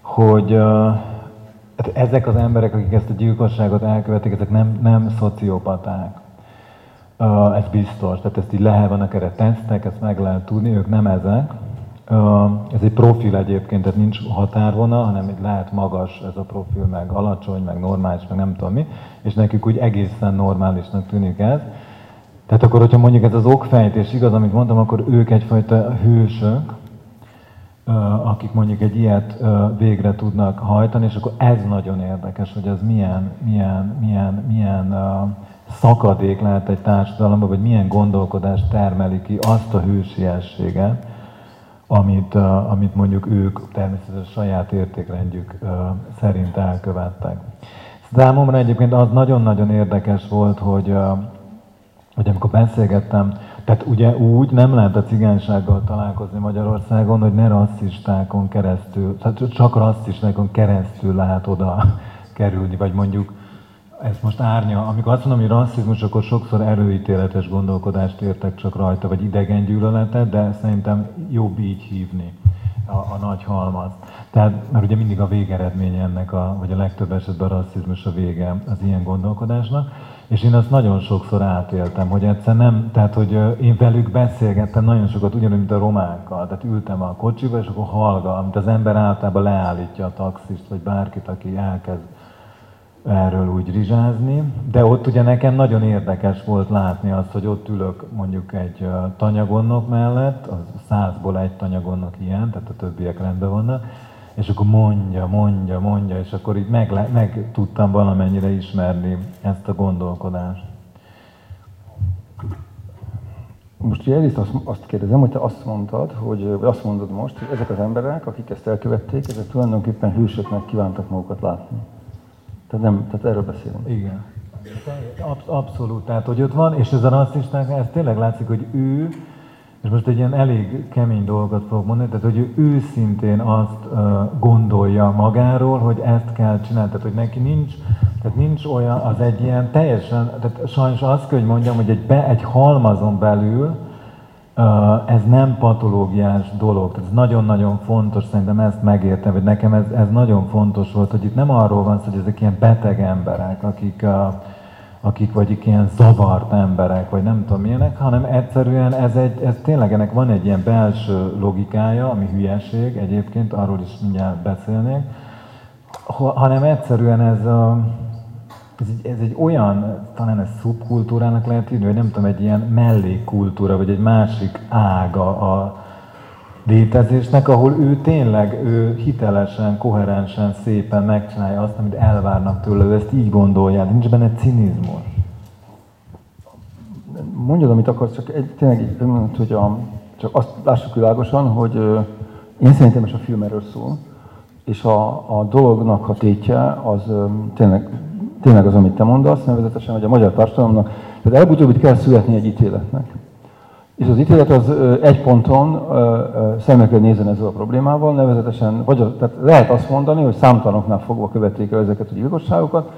Speaker 3: hogy hát ezek az emberek, akik ezt a gyilkosságot elkövetik, ezek nem, nem szociopaták. Ez biztos, tehát ezt így lehet, vannak erre tesztek, ezt meg lehet tudni, ők nem ezek. Ez egy profil egyébként, tehát nincs határvonal, hanem itt lehet magas ez a profil, meg alacsony, meg normális, meg nem tudom mi, és nekik úgy egészen normálisnak tűnik ez. Tehát akkor, hogyha mondjuk ez az okfejtés igaz, amit mondtam, akkor ők egyfajta hősök, akik mondjuk egy ilyet végre tudnak hajtani, és akkor ez nagyon érdekes, hogy ez milyen, milyen, milyen, milyen szakadék lehet egy társadalomban, vagy milyen gondolkodás termeli ki azt a hősiességet, amit, amit mondjuk ők természetesen saját értékrendjük szerint elkövettek. Számomra egyébként az nagyon-nagyon érdekes volt, hogy, hogy amikor beszélgettem, tehát ugye úgy nem lehet a cigánysággal találkozni Magyarországon, hogy ne rasszistákon keresztül, tehát csak rasszistákon keresztül lehet oda kerülni, vagy mondjuk ez most árnya, amikor azt mondom, hogy rasszizmus, akkor sokszor erőítéletes gondolkodást értek csak rajta, vagy idegen gyűlöletet, de szerintem jobb így hívni a, a nagy halmaz. Tehát, mert ugye mindig a végeredménye ennek, a, vagy a legtöbb esetben a rasszizmus a vége az ilyen gondolkodásnak. És én azt nagyon sokszor átéltem, hogy egyszer nem, tehát hogy én velük beszélgettem nagyon sokat, ugyanúgy, mint a romákkal. Tehát ültem a kocsiba, és akkor hallga, amit az ember általában leállítja a taxist, vagy bárkit, aki elkezd erről úgy rizsázni, de ott ugye nekem nagyon érdekes volt látni azt, hogy ott ülök mondjuk egy tanyagonnok mellett, a százból egy tanyagonnok ilyen, tehát a többiek rendben vannak, és akkor mondja, mondja, mondja, és akkor így meg, meg tudtam valamennyire ismerni ezt a gondolkodást.
Speaker 2: Most ugye azt, azt kérdezem, hogy te azt mondtad, hogy, vagy azt mondod most, hogy ezek az emberek, akik ezt elkövették, ezek tulajdonképpen hősöknek kívántak magukat látni. Tehát, nem, tehát erről beszélünk.
Speaker 3: Igen. Absz- abszolút. Tehát, hogy ott van, és ez a rasszisták, ez tényleg látszik, hogy ő, és most egy ilyen elég kemény dolgot fogok mondani, tehát, hogy ő őszintén azt gondolja magáról, hogy ezt kell csinálni, tehát, hogy neki nincs, tehát nincs olyan, az egy ilyen teljesen, tehát sajnos azt kell, hogy mondjam, hogy egy, be, egy halmazon belül ez nem patológiás dolog. Ez nagyon-nagyon fontos, szerintem ezt megértem, hogy nekem ez, ez nagyon fontos volt, hogy itt nem arról van szó, hogy ezek ilyen beteg emberek, akik, akik vagy ilyen zavart emberek, vagy nem tudom milyenek, hanem egyszerűen ez, egy, ez tényleg ennek van egy ilyen belső logikája, ami hülyeség egyébként, arról is mindjárt beszélnék, hanem egyszerűen ez a, ez egy, ez egy olyan, talán ez szubkultúrának lehet írni, vagy nem tudom, egy ilyen mellékkultúra, vagy egy másik ága a létezésnek, ahol ő tényleg ő hitelesen, koherensen, szépen megcsinálja azt, amit elvárnak tőle, ő ezt így gondolja, nincs benne cinizmus.
Speaker 2: Mondjad, amit akarsz, csak egy, tényleg hogy a, csak azt lássuk világosan, hogy én szerintem is a film erről szól, és a, a dolognak a tétje az tényleg tényleg az, amit te mondasz, nevezetesen, hogy a magyar társadalomnak, tehát előbb-utóbb itt kell születni egy ítéletnek. És az ítélet az egy ponton szembe kell nézni ezzel a problémával, nevezetesen, vagy tehát lehet azt mondani, hogy számtalanoknál fogva követték el ezeket a gyilkosságokat,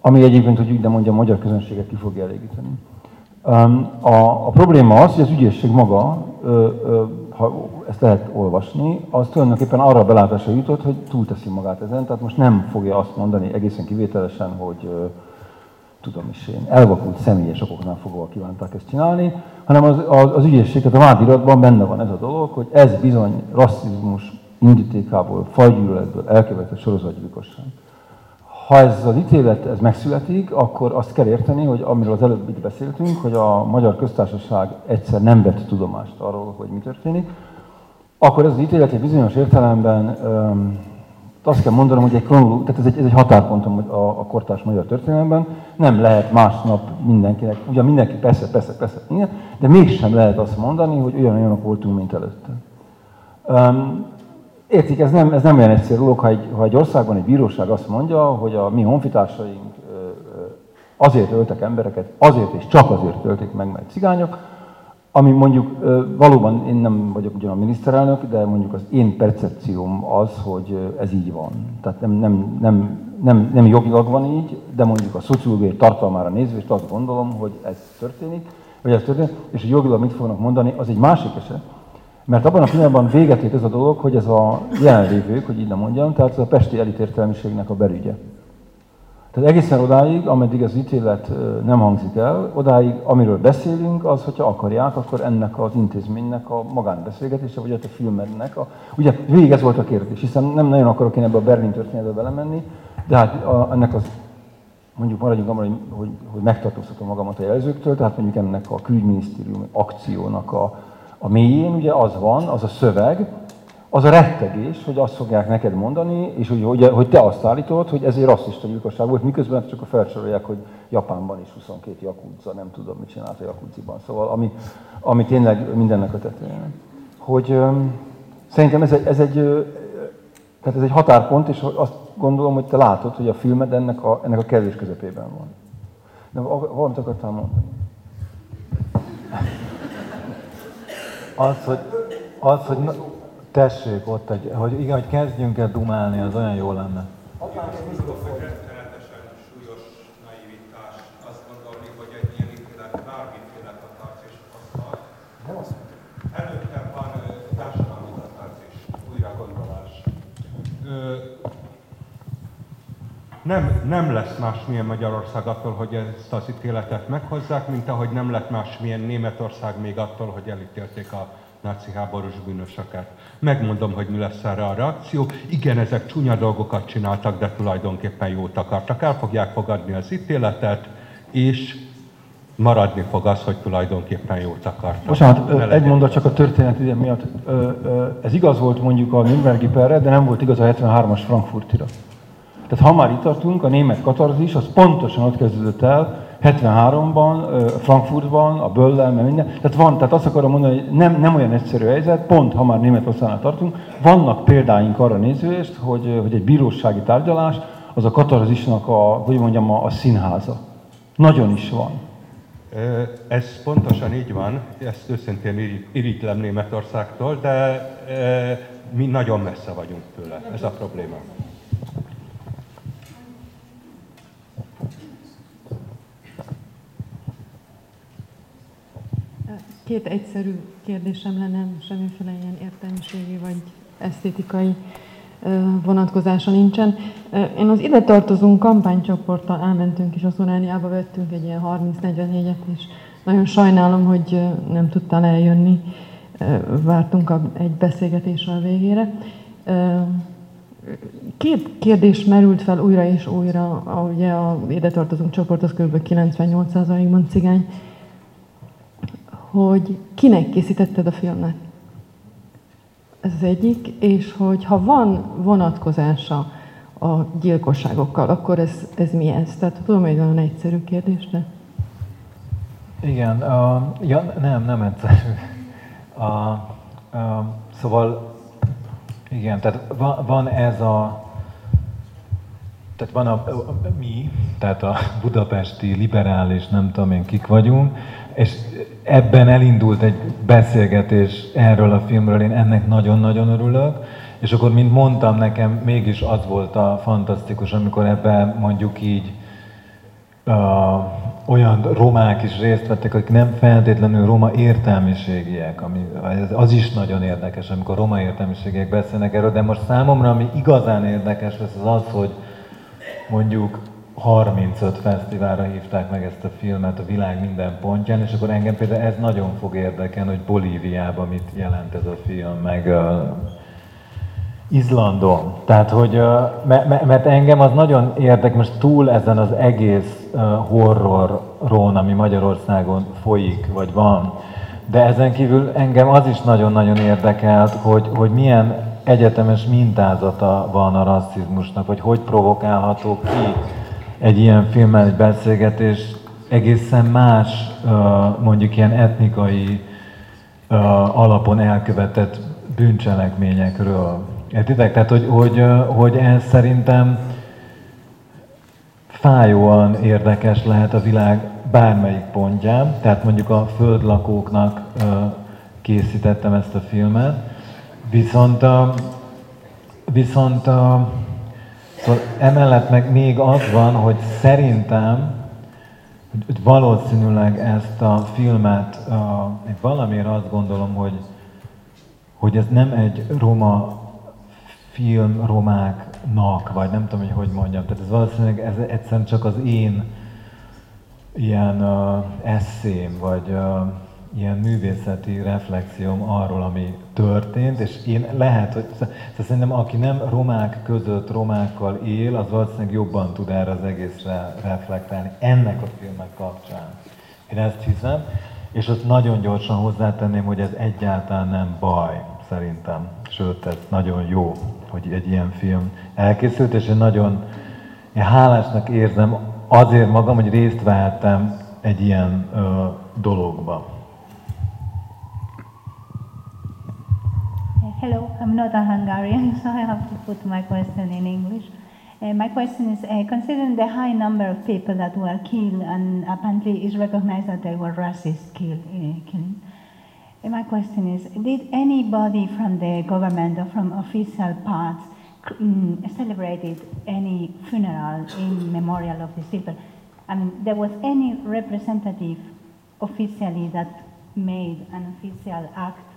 Speaker 2: ami egyébként, hogy úgy de mondja, a magyar közönséget ki fogja elégíteni. A, a probléma az, hogy az ügyészség maga ha ezt lehet olvasni, az tulajdonképpen arra belátásra jutott, hogy túlteszi magát ezen, tehát most nem fogja azt mondani egészen kivételesen, hogy tudom is én, elvakult személyes okoknál fogva kívánták ezt csinálni, hanem az, az, az ügyészség, tehát a vádiratban benne van ez a dolog, hogy ez bizony rasszizmus indítékából, fajgyűlöletből elkövetett sorozatgyilkosság. Ha ez az ítélet ez megszületik, akkor azt kell érteni, hogy amiről az előbb itt beszéltünk, hogy a Magyar Köztársaság egyszer nem vett tudomást arról, hogy mi történik, akkor ez az ítélet egy bizonyos értelemben um, azt kell mondanom, hogy egy kronológ, tehát ez egy, ez egy határpont a, a, kortárs magyar történelemben, nem lehet másnap mindenkinek, ugye mindenki persze, persze, persze, igen, de mégsem lehet azt mondani, hogy olyan olyanok voltunk, mint előtte. Um, Értik, ez nem, ez nem olyan egyszerű dolog, ha egy, ha egy országban egy bíróság azt mondja, hogy a mi honfitársaink azért öltek embereket, azért és csak azért ölték meg, mert cigányok, ami mondjuk valóban én nem vagyok ugyan a miniszterelnök, de mondjuk az én percepcióm az, hogy ez így van. Tehát nem, nem, nem, nem, nem jogilag van így, de mondjuk a szociológiai tartalmára nézve, és azt gondolom, hogy ez történik, vagy ez történik, és hogy jogilag mit fognak mondani, az egy másik eset. Mert abban a pillanatban véget ért ez a dolog, hogy ez a jelenlévők, hogy így nem mondjam, tehát ez a pesti elitértelmiségnek a belügye. Tehát egészen odáig, ameddig az ítélet nem hangzik el, odáig, amiről beszélünk, az, hogyha akarják, akkor ennek az intézménynek a magánbeszélgetése, vagy a filmednek. A, ugye végig ez volt a kérdés, hiszen nem nagyon akarok én ebbe a Berlin történetbe belemenni, de hát a, ennek az, mondjuk maradjunk abban, hogy, hogy, hogy megtartóztatom magamat a jelzőktől, tehát mondjuk ennek a külügyminisztérium akciónak a, a mélyén ugye az van, az a szöveg, az a rettegés, hogy azt fogják neked mondani, és hogy, hogy, hogy te azt állítod, hogy ez egy rasszista gyilkosság volt, miközben csak a felsorolják, hogy Japánban is 22 jakudza, nem tudom, mit csinált a jakudziban. Szóval, ami, ami tényleg mindennek a tetején. Hogy um, szerintem ez egy, ez egy, tehát ez egy határpont, és azt gondolom, hogy te látod, hogy a filmed ennek a, ennek a kevés közepében van. De valamit akartál mondani?
Speaker 3: Az, hogy, az, hogy tessék ott, egy, hogy igen, hogy kezdjünk el dumálni, az olyan jó lenne.
Speaker 4: nem, nem lesz másmilyen Magyarország attól, hogy ezt az ítéletet meghozzák, mint ahogy nem lett másmilyen Németország még attól, hogy elítélték a náci háborús bűnösöket. Megmondom, hogy mi lesz erre a reakció. Igen, ezek csúnya dolgokat csináltak, de tulajdonképpen jót akartak. El fogják fogadni az ítéletet, és maradni fog az, hogy tulajdonképpen jót akartak.
Speaker 2: Bocsánat, egy mondat csak a történet ide miatt. Ez igaz volt mondjuk a Nürnbergi perre, de nem volt igaz a 73-as Frankfurtira. Tehát ha már itt tartunk, a német katarzis az pontosan ott kezdődött el, 73-ban, Frankfurtban, a Böllel, mert minden. Tehát van, tehát azt akarom mondani, hogy nem, nem olyan egyszerű helyzet, pont ha már Németországnál tartunk, vannak példáink arra nézvést, hogy, hogy egy bírósági tárgyalás az a katarzisnak a, hogy mondjam, a, a színháza. Nagyon is van.
Speaker 4: Ez pontosan így van, ezt őszintén irigylem Németországtól, de mi nagyon messze vagyunk tőle, ez a probléma.
Speaker 5: Két egyszerű kérdésem lenne, semmiféle ilyen értelmiségi vagy esztétikai vonatkozása nincsen. Én az ide tartozunk kampánycsoporttal elmentünk és a Szorániába vettünk egy ilyen 30-44-et, és nagyon sajnálom, hogy nem tudtál eljönni. Vártunk egy beszélgetésre a végére. Két kérdés merült fel újra és újra, ugye a ide tartozunk csoport az kb. 98%-ban cigány, hogy kinek készítetted a filmet. Ez az egyik, és hogy ha van vonatkozása a gyilkosságokkal, akkor ez, ez mi ez? Tehát tudom, hogy nagyon egyszerű kérdés, de...
Speaker 3: Igen, uh, ja, nem, nem egyszerű. Uh, uh, szóval, igen, tehát van, van ez a tehát van a, a, mi, tehát a budapesti liberális, nem tudom én kik vagyunk, és ebben elindult egy beszélgetés erről a filmről, én ennek nagyon-nagyon örülök, és akkor, mint mondtam, nekem mégis az volt a fantasztikus, amikor ebben mondjuk így uh, olyan romák is részt vettek, akik nem feltétlenül roma értelmiségiek, ami, az is nagyon érdekes, amikor roma értelmiségiek beszélnek erről, de most számomra, ami igazán érdekes lesz, az az, hogy mondjuk 35 fesztiválra hívták meg ezt a filmet a világ minden pontján, és akkor engem például ez nagyon fog érdekelni, hogy Bolíviában mit jelent ez a film, meg uh, Izlandon. Tehát, hogy, uh, mert engem az nagyon érdekel, most túl ezen az egész uh, horroron, ami Magyarországon folyik, vagy van, de ezen kívül engem az is nagyon-nagyon érdekelt, hogy, hogy milyen egyetemes mintázata van a rasszizmusnak, vagy hogy provokálható ki egy ilyen filmmel egy beszélgetés egészen más, mondjuk ilyen etnikai alapon elkövetett bűncselekményekről. Értitek? Tehát, hogy, hogy, hogy ez szerintem fájóan érdekes lehet a világ bármelyik pontján, tehát mondjuk a földlakóknak készítettem ezt a filmet, viszont, viszont Szóval emellett meg még az van, hogy szerintem, hogy valószínűleg ezt a filmet, uh, valamiért azt gondolom, hogy, hogy ez nem egy roma film romáknak, vagy nem tudom, hogy hogy mondjam. Tehát ez valószínűleg ez egyszerűen csak az én ilyen uh, eszém, vagy uh, ilyen művészeti reflexióm arról, ami történt, és én lehet, hogy szóval szerintem aki nem romák között romákkal él, az valószínűleg jobban tud erre az egészre reflektálni ennek a filmek kapcsán. Én ezt hiszem, és azt nagyon gyorsan hozzátenném, hogy ez egyáltalán nem baj. szerintem. Sőt, ez nagyon jó, hogy egy ilyen film elkészült, és én nagyon én hálásnak érzem azért magam, hogy részt vehettem egy ilyen ö, dologba.
Speaker 6: Hello, I'm not a Hungarian, [LAUGHS] so I have to put my question in English. Uh, my question is, uh, considering the high number of people that were killed, and apparently it's recognized that they were racist kill, uh, uh, my question is, did anybody from the government or from official parts um, celebrated any funeral in memorial of these people? I mean, there was any representative officially that made an official act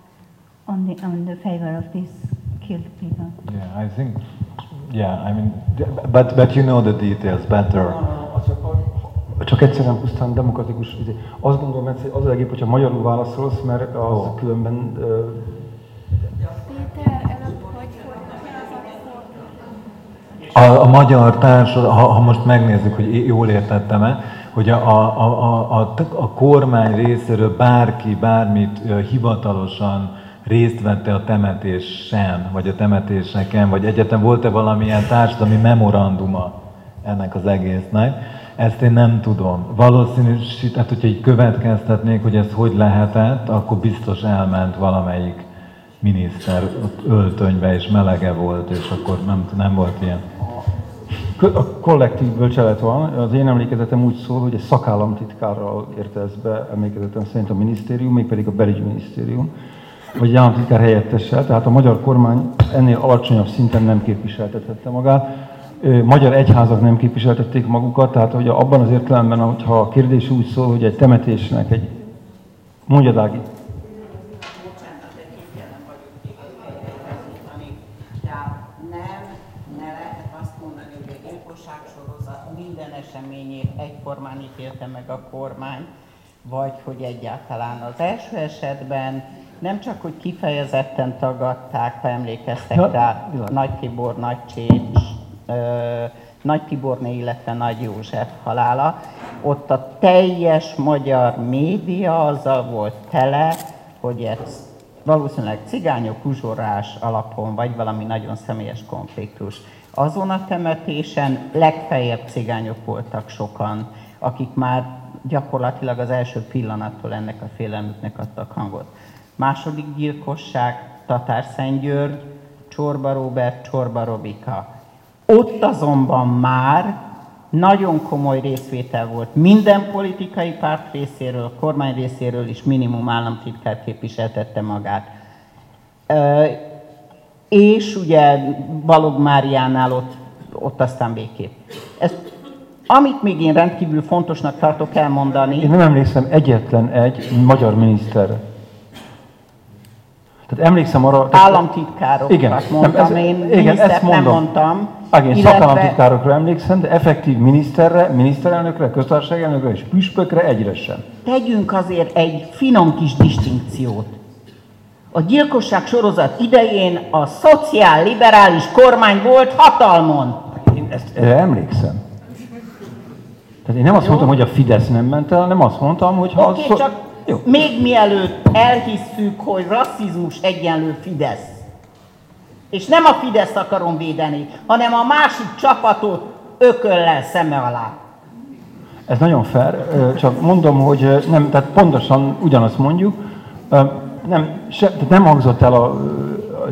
Speaker 6: on the on the favor of these killed people.
Speaker 3: Yeah, I think. Yeah, I mean, but but you know the details better.
Speaker 2: Csak egyszerűen pusztán demokratikus. izé. Azt gondolom, hogy az a legjobb, hogyha magyarul válaszolsz, mert az
Speaker 3: Ó.
Speaker 2: különben ö,
Speaker 3: A, a magyar társadalom, ha, ha most megnézzük, hogy jól értettem-e, hogy a, a, a, a, a, a kormány részéről bárki bármit hivatalosan részt vette a temetésen, vagy a temetéseken, vagy egyetem volt-e valamilyen társadalmi memoranduma ennek az egésznek, ezt én nem tudom. Valószínűsít, hát hogyha így következtetnék, hogy ez hogy lehetett, akkor biztos elment valamelyik miniszter öltönybe, és melege volt, és akkor nem, nem volt ilyen.
Speaker 2: A kollektív bölcselet van. Az én emlékezetem úgy szól, hogy egy szakállamtitkárral érte ezt be, emlékezetem szerint a minisztérium, mégpedig a belügyminisztérium, vagy államtitkár helyettessel, tehát a magyar kormány ennél alacsonyabb szinten nem képviseltethette magát. Magyar egyházak nem képviseltették magukat, tehát hogy abban az értelemben, hogyha a kérdés úgy szól, hogy egy temetésnek egy mondjad Ági,
Speaker 7: egyformán ítélte meg a kormány, vagy hogy egyáltalán az első esetben nem csak, hogy kifejezetten tagadták, ha emlékeztek
Speaker 2: Ja,
Speaker 7: rá. Nagy Tibor, Nagy Csécs, ö, Nagy Tiborné, illetve Nagy József halála. Ott a teljes magyar média azzal volt tele, hogy ez valószínűleg cigányok uzsorás alapon, vagy valami nagyon személyes konfliktus. Azon a temetésen legfeljebb cigányok voltak sokan, akik már gyakorlatilag az első pillanattól ennek a félelmüknek adtak hangot. Második gyilkosság, Tatár Szentgyörgy, Csorba Róbert, Csorba Robika. Ott azonban már nagyon komoly részvétel volt minden politikai párt részéről, kormány részéről is minimum államtitkár képviseltette magát. És ugye Balog Máriánál ott, ott aztán végképp. Ez, amit még én rendkívül fontosnak tartok elmondani,
Speaker 2: Én nem emlékszem egyetlen egy magyar miniszterre. Tehát emlékszem arra... tehát-
Speaker 7: államtitkárokat
Speaker 2: Igen, nem,
Speaker 7: mondtam,
Speaker 2: ez-
Speaker 7: én
Speaker 2: igen, ezt
Speaker 7: nem
Speaker 2: mondom.
Speaker 7: mondtam.
Speaker 2: Ági, én
Speaker 7: illetve-
Speaker 2: szakállamtitkárokra emlékszem, de effektív miniszterre, miniszterelnökre, köztársasági elnökre és püspökre egyre sem.
Speaker 7: tegyünk azért egy finom kis distinkciót. A gyilkosság sorozat idején a szociál-liberális kormány volt hatalmon.
Speaker 2: Én ezt erre emlékszem. Tehát én nem azt mondtam, hogy a Fidesz nem ment el, hanem azt mondtam, hogy ha...
Speaker 7: Okay, csak
Speaker 2: Jó.
Speaker 7: még mielőtt elhisszük, hogy rasszizmus egyenlő Fidesz, és nem a Fidesz akarom védeni, hanem a másik csapatot ököllel szeme alá.
Speaker 2: Ez nagyon fair, csak mondom, hogy nem, tehát pontosan ugyanazt mondjuk, nem, se, tehát nem hangzott el a,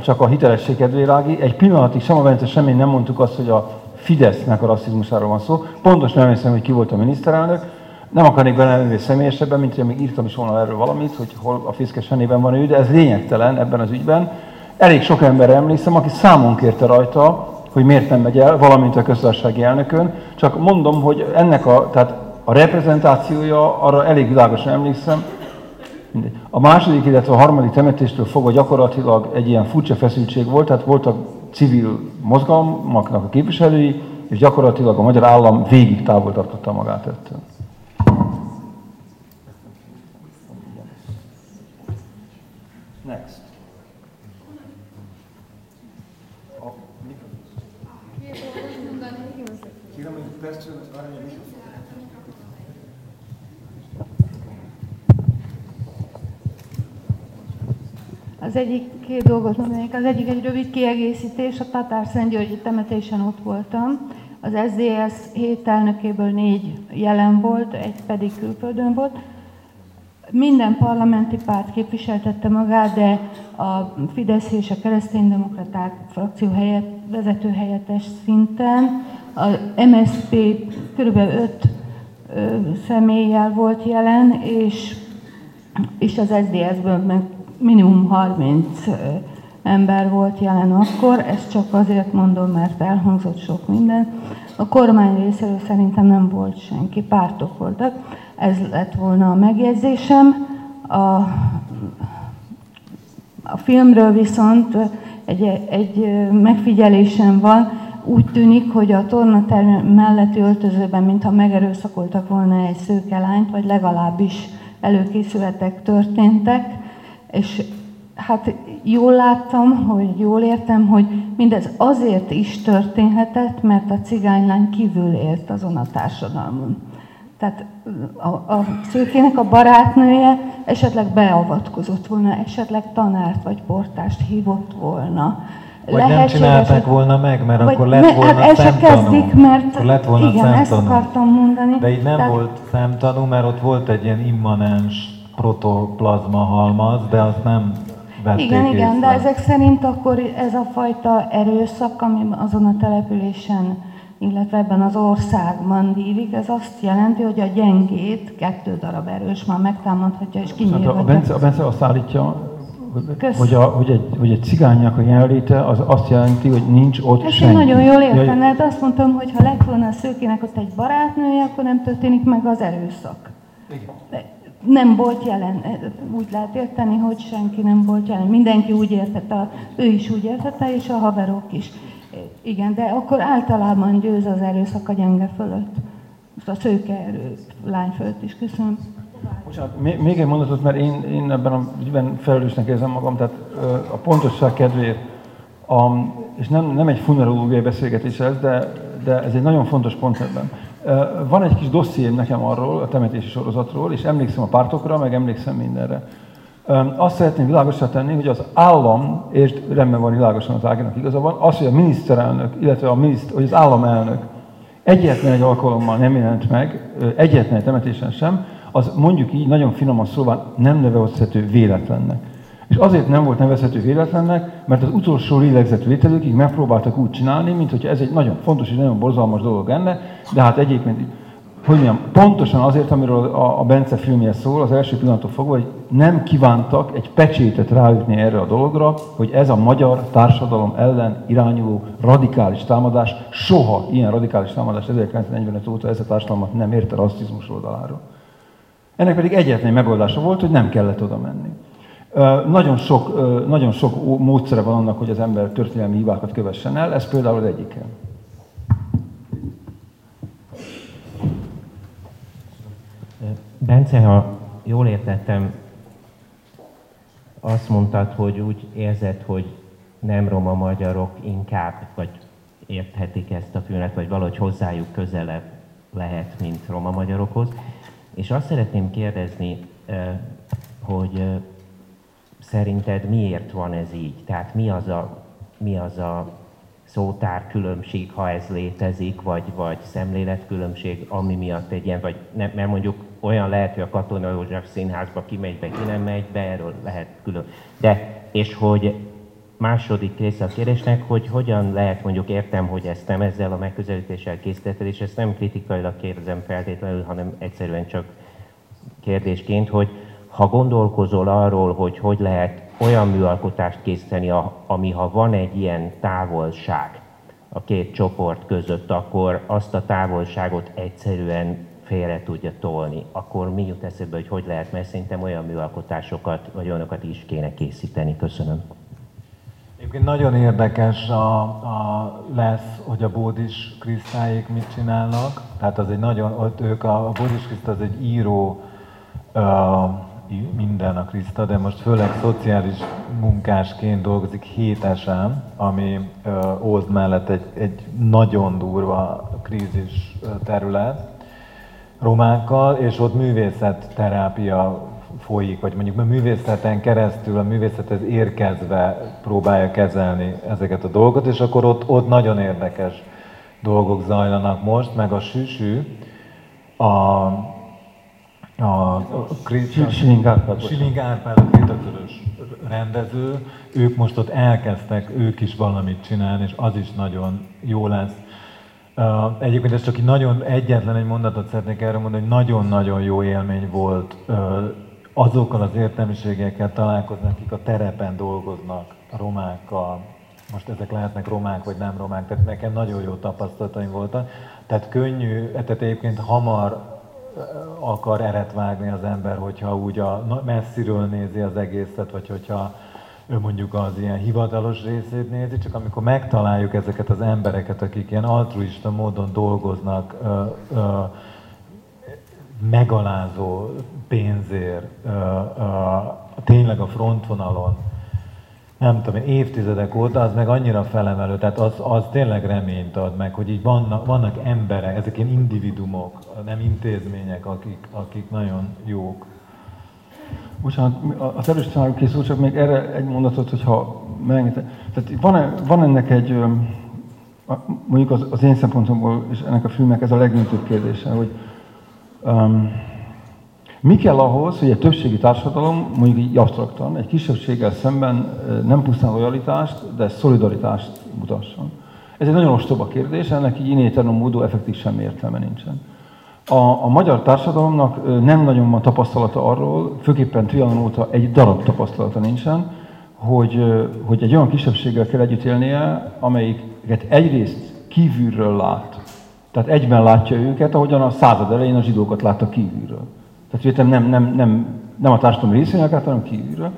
Speaker 2: csak a hitelesség kedvérági, egy pillanatig sem a Bence semmi nem mondtuk azt, hogy a Fidesznek a rasszizmusáról van szó. Pontosan nem hiszem, hogy ki volt a miniszterelnök. Nem akarnék belemenni személyesebben, mint hogy még írtam is volna erről valamit, hogy hol a Fiszkes fenében van ő, de ez lényegtelen ebben az ügyben. Elég sok ember emlékszem, aki számon kérte rajta, hogy miért nem megy el, valamint a köztársasági elnökön. Csak mondom, hogy ennek a, tehát a reprezentációja, arra elég világosan emlékszem. A második, illetve a harmadik temetéstől fogva gyakorlatilag egy ilyen furcsa feszültség volt, tehát voltak civil mozgalmaknak a képviselői, és gyakorlatilag a magyar állam végig távol tartotta magát ettől. Next.
Speaker 8: Az egyik két dolgot mondanék. Az egyik egy rövid kiegészítés. A Tatár Szentgyörgyi temetésen ott voltam. Az SZDSZ hét elnökéből négy jelen volt, egy pedig külföldön volt. Minden parlamenti párt képviseltette magát, de a Fidesz és a kereszténydemokraták frakció helyett, vezető helyettes szinten a MSZP kb. 5 személlyel volt jelen, és, és az SZDSZ-ből meg minimum 30 ember volt jelen akkor, ezt csak azért mondom, mert elhangzott sok minden. A kormány részéről szerintem nem volt senki, pártok voltak. Ez lett volna a megjegyzésem. A, a filmről viszont egy, egy megfigyelésem van, úgy tűnik, hogy a tornaterm melletti öltözőben, mintha megerőszakoltak volna egy szőke lányt, vagy legalábbis előkészületek történtek, és hát jól láttam, hogy jól értem, hogy mindez azért is történhetett, mert a cigánylány kívül élt azon a társadalmon. Tehát a, a szőkének a barátnője esetleg beavatkozott volna, esetleg tanárt vagy portást hívott volna.
Speaker 3: Vagy nem csinálták volna meg, mert akkor lett volna
Speaker 8: hát el se kezdik, mert
Speaker 3: akkor lett volna
Speaker 8: igen,
Speaker 3: szemtanú.
Speaker 8: ezt akartam mondani.
Speaker 3: De így nem
Speaker 8: Tehát-
Speaker 3: volt szemtanú, mert ott volt egy ilyen immanens protoplazma halmaz, de azt nem vették
Speaker 8: Igen, igen,
Speaker 3: észre.
Speaker 8: de ezek szerint akkor ez a fajta erőszak, ami azon a településen, illetve ebben az országban dívik, ez azt jelenti, hogy a gyengét kettő darab erős már megtámadhatja és
Speaker 2: Hát a,
Speaker 8: kinyírhatja.
Speaker 2: Bence, a Bence azt állítja, hogy-
Speaker 8: Kösz.
Speaker 2: hogy, a, hogy, egy, hogy egy cigánynak a jelenléte az azt jelenti, hogy nincs ott
Speaker 8: Ezt
Speaker 2: senki.
Speaker 8: én nagyon jól értem, mert azt mondtam, hogy ha lett volna a szőkének ott egy barátnője, akkor nem történik meg az erőszak. De Nem volt jelen, úgy lehet érteni, hogy senki nem volt jelen. Mindenki úgy értette, ő is úgy értette, és a haverok is. Igen, de akkor általában győz az erőszak a gyenge fölött. Most a szőke erő lány fölött is. Köszönöm.
Speaker 2: Bocsánat, még, egy mondatot, mert én, én ebben a ügyben felelősnek érzem magam, tehát a pontosság kedvéért, a, és nem, nem egy funerológiai beszélgetés ez, de, de ez egy nagyon fontos pont ebben. Van egy kis dossziém nekem arról, a temetési sorozatról, és emlékszem a pártokra, meg emlékszem mindenre. Azt szeretném világosra tenni, hogy az állam, és rendben van világosan az Áginak igaza van, az, hogy a miniszterelnök, illetve a miniszt, hogy az államelnök egyetlen egy alkalommal nem jelent meg, egyetlen egy temetésen sem, az mondjuk így nagyon finoman szóval nem nevezhető véletlennek. És azért nem volt nevezhető véletlennek, mert az utolsó lélegzető létezőkig megpróbáltak úgy csinálni, mint hogy ez egy nagyon fontos és nagyon borzalmas dolog lenne, de hát egyébként hogy mondjam, pontosan azért, amiről a, a Bence filmje szól, az első pillanattól fogva, hogy nem kívántak egy pecsétet ráütni erre a dologra, hogy ez a magyar társadalom ellen irányuló radikális támadás, soha ilyen radikális támadás 1945 óta ez a társadalmat nem érte rasszizmus oldaláról. Ennek pedig egyetlen egy megoldása volt, hogy nem kellett oda menni. Nagyon sok, nagyon sok módszere van annak, hogy az ember történelmi hibákat kövessen el, ez például az egyike.
Speaker 9: Bence, ha jól értettem, azt mondtad, hogy úgy érzed, hogy nem roma magyarok inkább, vagy érthetik ezt a filmet, vagy valahogy hozzájuk közelebb lehet, mint roma magyarokhoz. És azt szeretném kérdezni, hogy szerinted miért van ez így? Tehát mi az a, mi az a szótár különbség, ha ez létezik, vagy, vagy szemléletkülönbség, ami miatt egy ilyen, vagy nem, mert mondjuk olyan lehet, hogy a Katona József színházba kimegy be, ki nem megy be, erről lehet külön. De, és hogy második része a kérdésnek, hogy hogyan lehet, mondjuk értem, hogy ezt nem ezzel a megközelítéssel készítetted, és ezt nem kritikailag kérdezem feltétlenül, hanem egyszerűen csak kérdésként, hogy ha gondolkozol arról, hogy hogy lehet olyan műalkotást készíteni, ami ha van egy ilyen távolság a két csoport között, akkor azt a távolságot egyszerűen félre tudja tolni. Akkor mi jut eszébe, hogy hogy lehet, mert szerintem olyan műalkotásokat, vagy olyanokat is kéne készíteni. Köszönöm.
Speaker 3: Egyébként nagyon érdekes a, a lesz, hogy a Bódis Krisztályék mit csinálnak. Tehát az egy nagyon, ott ők a, a Bódis Kriszta az egy író, uh, minden a Kriszta, de most főleg szociális munkásként dolgozik hétesen, ami uh, Ózd mellett egy, egy nagyon durva krízis terület. Romákkal, és ott művészetterápia folyik, vagy mondjuk a művészeten keresztül, a művészethez érkezve próbálja kezelni ezeket a dolgokat, és akkor ott, ott nagyon érdekes dolgok zajlanak most, meg a sűsű, a, a,
Speaker 2: Siling Árpád.
Speaker 3: Siling a krétakörös rendező, ők most ott elkezdtek ők is valamit csinálni, és az is nagyon jó lesz. Egyébként ez csak így nagyon egyetlen egy mondatot szeretnék erre mondani, hogy nagyon-nagyon jó élmény volt azokkal az értelmiségekkel találkozni, akik a terepen dolgoznak, a romákkal, most ezek lehetnek romák vagy nem romák, tehát nekem nagyon jó tapasztalataim voltak. Tehát könnyű, tehát egyébként hamar akar eret vágni az ember, hogyha úgy a messziről nézi az egészet, vagy hogyha ő mondjuk az ilyen hivatalos részét nézi, csak amikor megtaláljuk ezeket az embereket, akik ilyen altruista módon dolgoznak, ö, ö, megalázó pénzért, ö, ö, tényleg a frontvonalon, nem tudom, évtizedek óta, az meg annyira felemelő, tehát az, az tényleg reményt ad meg, hogy így vannak, vannak emberek, ezek ilyen individumok, nem intézmények, akik, akik nagyon jók.
Speaker 2: Bocsánat, az tanárul készül, csak még erre egy mondatot, hogyha megengedte. Tehát van, van ennek egy, mondjuk az, az én szempontomból, és ennek a filmnek ez a legnőtőbb kérdése, hogy um, mi kell ahhoz, hogy egy többségi társadalom, mondjuk így abstraktan, egy kisebbséggel szemben nem pusztán lojalitást, de szolidaritást mutasson? Ez egy nagyon ostoba kérdés, ennek így inételen módon effektív semmi értelme nincsen. A, a magyar társadalomnak nem nagyon van tapasztalata arról, főképpen Trianon óta egy darab tapasztalata nincsen, hogy, hogy egy olyan kisebbséggel kell együtt élnie, amelyiket egyrészt kívülről lát. Tehát egyben látja őket, ahogyan a század elején a zsidókat látta kívülről. Tehát nem, nem, nem, nem a társadalom részének át, hanem kívülről.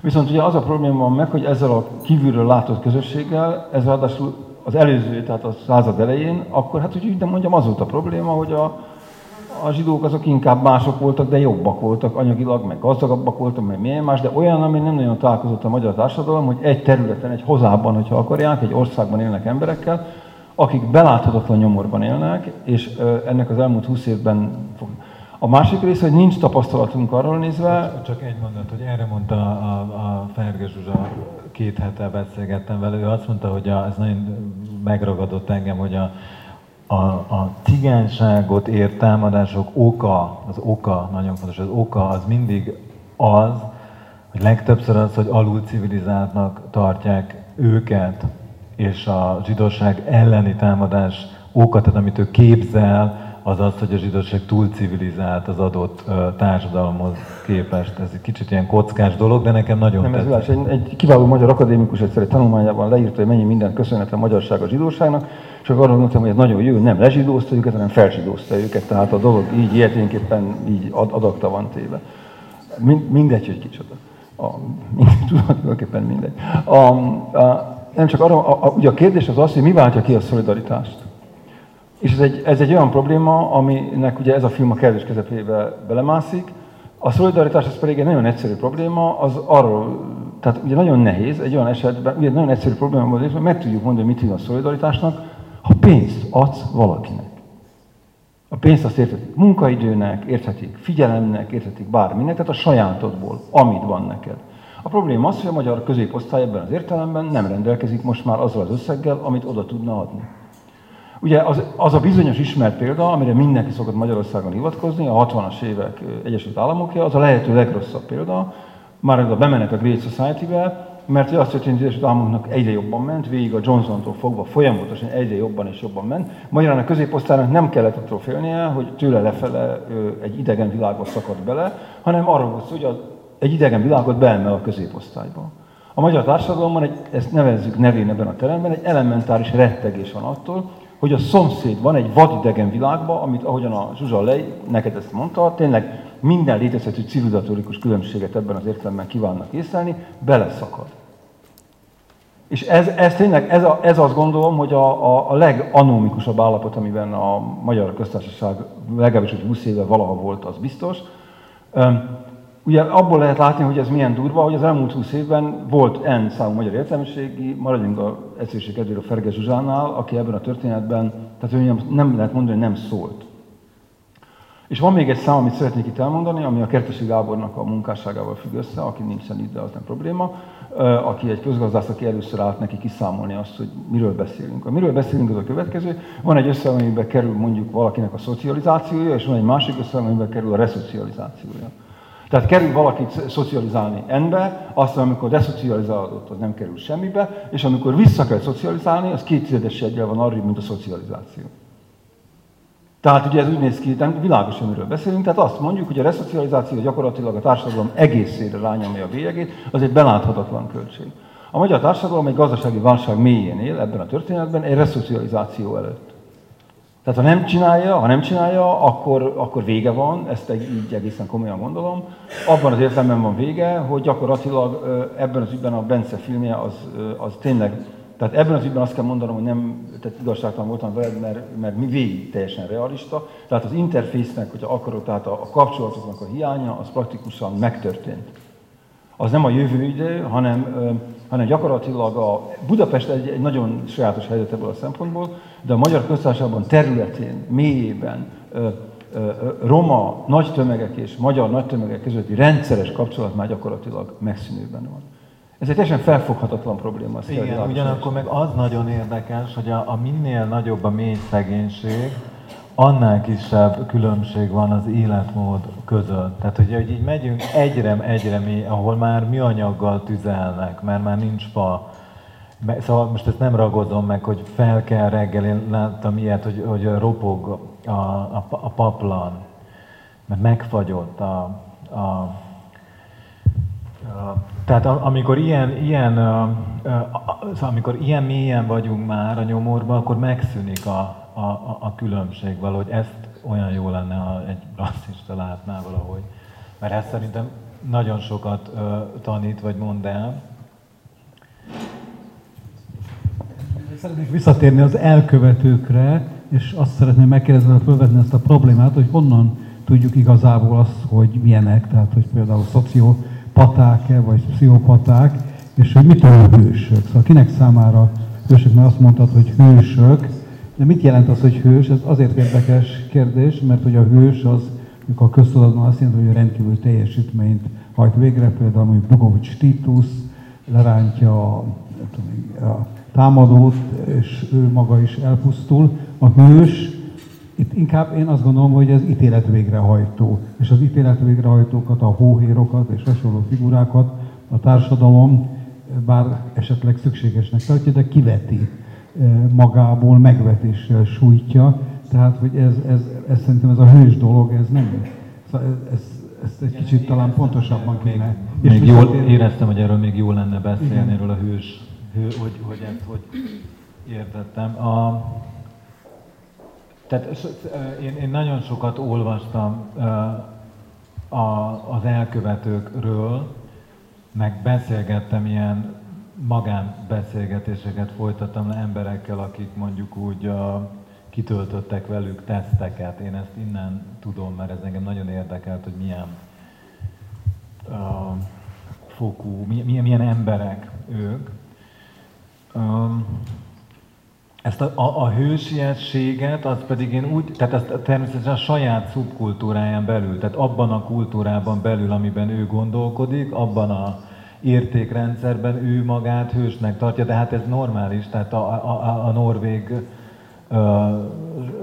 Speaker 2: Viszont ugye az a probléma van meg, hogy ezzel a kívülről látott közösséggel, ez ráadásul az előző, tehát a század elején, akkor hát úgy de mondjam, az volt a probléma, hogy a, a zsidók azok inkább mások voltak, de jobbak voltak anyagilag, meg gazdagabbak voltak, meg milyen más, de olyan, ami nem nagyon találkozott a magyar társadalom, hogy egy területen, egy hozában, hogyha akarják, egy országban élnek emberekkel, akik beláthatatlan nyomorban élnek, és ennek az elmúlt húsz évben a másik rész, hogy nincs tapasztalatunk arról nézve.
Speaker 3: Csak egy mondat, hogy erre mondta a, a Ferge Zsuzsa, két hete beszélgettem vele, ő azt mondta, hogy a, ez nagyon megragadott engem, hogy a, a, a cigányságot ért támadások oka, az oka, nagyon fontos, az oka az mindig az, hogy legtöbbször az, hogy alul civilizáltnak tartják őket, és a zsidóság elleni támadás oka, tehát amit ő képzel, az az, hogy a zsidóság túl civilizált az adott társadalomhoz képest. Ez egy kicsit ilyen kockás dolog, de nekem nagyon
Speaker 2: Nem,
Speaker 3: ez
Speaker 2: Egy, egy kiváló magyar akadémikus egyszer egy tanulmányában leírta, hogy mennyi minden köszönhet a magyarság a zsidóságnak, és akkor arra mondtam, hogy ez nagyon jó, nem lezsidózta őket, hanem felzsidózta őket, tehát a dolog így ilyeténképpen így ad, adakta van téve. Mind, mindegy, hogy kicsoda. A, [LAUGHS] tulajdonképpen mindegy. A, a, nem csak arra, a, a, ugye a kérdés az az, hogy mi váltja ki a szolidaritást. És ez egy, ez egy olyan probléma, aminek ugye ez a film a kérdés közepébe belemászik. A szolidaritás az pedig egy nagyon egyszerű probléma, az arról, tehát ugye nagyon nehéz, egy olyan esetben, ugye nagyon egyszerű probléma van, hogy meg tudjuk mondani, mit a szolidaritásnak, ha pénzt adsz valakinek. A pénzt azt érthetik munkaidőnek, érthetik figyelemnek, érthetik bárminek, tehát a sajátodból, amit van neked. A probléma az, hogy a magyar középosztály ebben az értelemben nem rendelkezik most már azzal az összeggel, amit oda tudna adni. Ugye az, az a bizonyos ismert példa, amire mindenki szokott Magyarországon hivatkozni, a 60-as évek Egyesült Államokja, az a lehető legrosszabb példa, már a bemenet a Great Society-be, mert azt történt, hogy az Egyesült Államoknak egyre jobban ment, végig a Johnson-tól fogva folyamatosan egyre jobban és jobban ment. Magyarán a középosztálynak nem kellett attól félnie, hogy tőle lefele egy idegen világba szakad bele, hanem arról volt hogy egy idegen világot beemel a középosztályba. A magyar társadalomban, egy, ezt nevezzük nevén ebben a teremben, egy elementáris rettegés van attól, hogy a szomszéd van egy vadidegen világban, amit ahogyan a Zsuzsa Lej neked ezt mondta, tényleg minden létezhető civilizatórikus különbséget ebben az értelemben kívánnak észlelni, beleszakad. És ez, ez tényleg, ez, a, ez azt gondolom, hogy a, a, a leganomikusabb állapot, amiben a Magyar Köztársaság legalábbis, hogy 20 éve valaha volt, az biztos. Ugye abból lehet látni, hogy ez milyen durva, hogy az elmúlt 20 évben volt N számú magyar értelmiségi, maradjunk a egyszerűség kedvére a Ferge Zsuzsánál, aki ebben a történetben, tehát ő nem lehet mondani, hogy nem szólt. És van még egy szám, amit szeretnék itt elmondani, ami a Kertesi Gábornak a munkásságával függ össze, aki nincsen itt, de az nem probléma, aki egy közgazdász, aki először állt neki kiszámolni azt, hogy miről beszélünk. A miről beszélünk, az a következő. Van egy összeg, amiben kerül mondjuk valakinek a szocializációja, és van egy másik összeg, amiben kerül a reszocializációja. Tehát kerül valakit szocializálni enbe, aztán amikor deszocializálódott, az nem kerül semmibe, és amikor vissza kell szocializálni, az két tizedes van arra, mint a szocializáció. Tehát ugye ez úgy néz ki, nem világos, amiről beszélünk, tehát azt mondjuk, hogy a reszocializáció gyakorlatilag a társadalom egészére rányomja a bélyegét, az egy beláthatatlan költség. A magyar társadalom egy gazdasági válság mélyén él ebben a történetben, egy reszocializáció előtt. Tehát ha nem csinálja, ha nem csinálja, akkor, akkor vége van, ezt így egészen komolyan gondolom. Abban az értelemben van vége, hogy gyakorlatilag ebben az ügyben a Bence filmje az, az tényleg tehát ebben az ügyben azt kell mondanom, hogy nem, tehát igazságtalan voltam veled, mert, mert mi végig teljesen realista. Tehát az interfésznek, hogyha akarod, tehát a, a kapcsolatoknak a hiánya, az praktikusan megtörtént. Az nem a jövő idő, hanem, hanem gyakorlatilag a Budapest egy, egy nagyon sajátos helyzet ebből a szempontból, de a magyar köztársaságban területén, mélyében, roma nagy tömegek és magyar nagy tömegek közötti rendszeres kapcsolat már gyakorlatilag megszűnőben van. Ez egy teljesen felfoghatatlan probléma.
Speaker 3: Azt Igen, ugyanakkor meg az nagyon érdekes, hogy a, a minél nagyobb a mély szegénység, annál kisebb különbség van az életmód között. Tehát, hogy, hogy így megyünk egyre, egyre mély, ahol már műanyaggal tüzelnek, mert már nincs fa. Szóval most ezt nem ragadom meg, hogy fel kell reggel, én láttam ilyet, hogy, hogy ropog a, a, a paplan, mert megfagyott a, a tehát amikor ilyen, ilyen, amikor ilyen mélyen vagyunk már a nyomorban, akkor megszűnik a, a, a különbség valahogy. Ezt olyan jó lenne, ha egy rasszista látná valahogy. Mert ez szerintem nagyon sokat tanít, vagy mond el.
Speaker 10: Szeretnék visszatérni az elkövetőkre, és azt szeretném megkérdezni, hogy felvetni ezt a problémát, hogy honnan tudjuk igazából azt, hogy milyenek, tehát hogy például szoció paták-e, vagy pszichopaták, és hogy mitől hősök. Szóval kinek számára hősök, mert azt mondtad, hogy hősök, de mit jelent az, hogy hős? Ez azért érdekes kérdés, mert hogy a hős az, mikor a köztudatban azt jelenti, hogy rendkívül teljesítményt hajt végre, például mondjuk Bogovics Titus lerántja a, a támadót, és ő maga is elpusztul. A hős itt inkább én azt gondolom, hogy ez ítélet végrehajtó. És az ítélet végrehajtókat, a hóhérokat és hasonló figurákat a társadalom bár esetleg szükségesnek tartja, de kiveti eh, magából, megvetéssel sújtja. Tehát, hogy ez, ez, ez szerintem ez a hős dolog, ez nem, szóval ez, ez, ezt egy kicsit talán pontosabban kéne.
Speaker 3: Még, még jól éreztem, hogy erről még jó lenne beszélni, erről a hős, hő, hogy, hogy ezt hogy értettem. A, tehát én, én nagyon sokat olvastam a, az elkövetőkről, meg beszélgettem ilyen magánbeszélgetéseket folytattam le emberekkel, akik mondjuk úgy uh, kitöltöttek velük teszteket. Én ezt innen tudom, mert ez engem nagyon érdekelt, hogy milyen uh, fokú, milyen, milyen emberek ők. Ezt a, a, a hősiességet, az pedig én úgy, tehát ezt természetesen a saját szubkultúráján belül, tehát abban a kultúrában belül, amiben ő gondolkodik, abban a értékrendszerben ő magát hősnek tartja, de hát ez normális, tehát a, a, a norvég ö,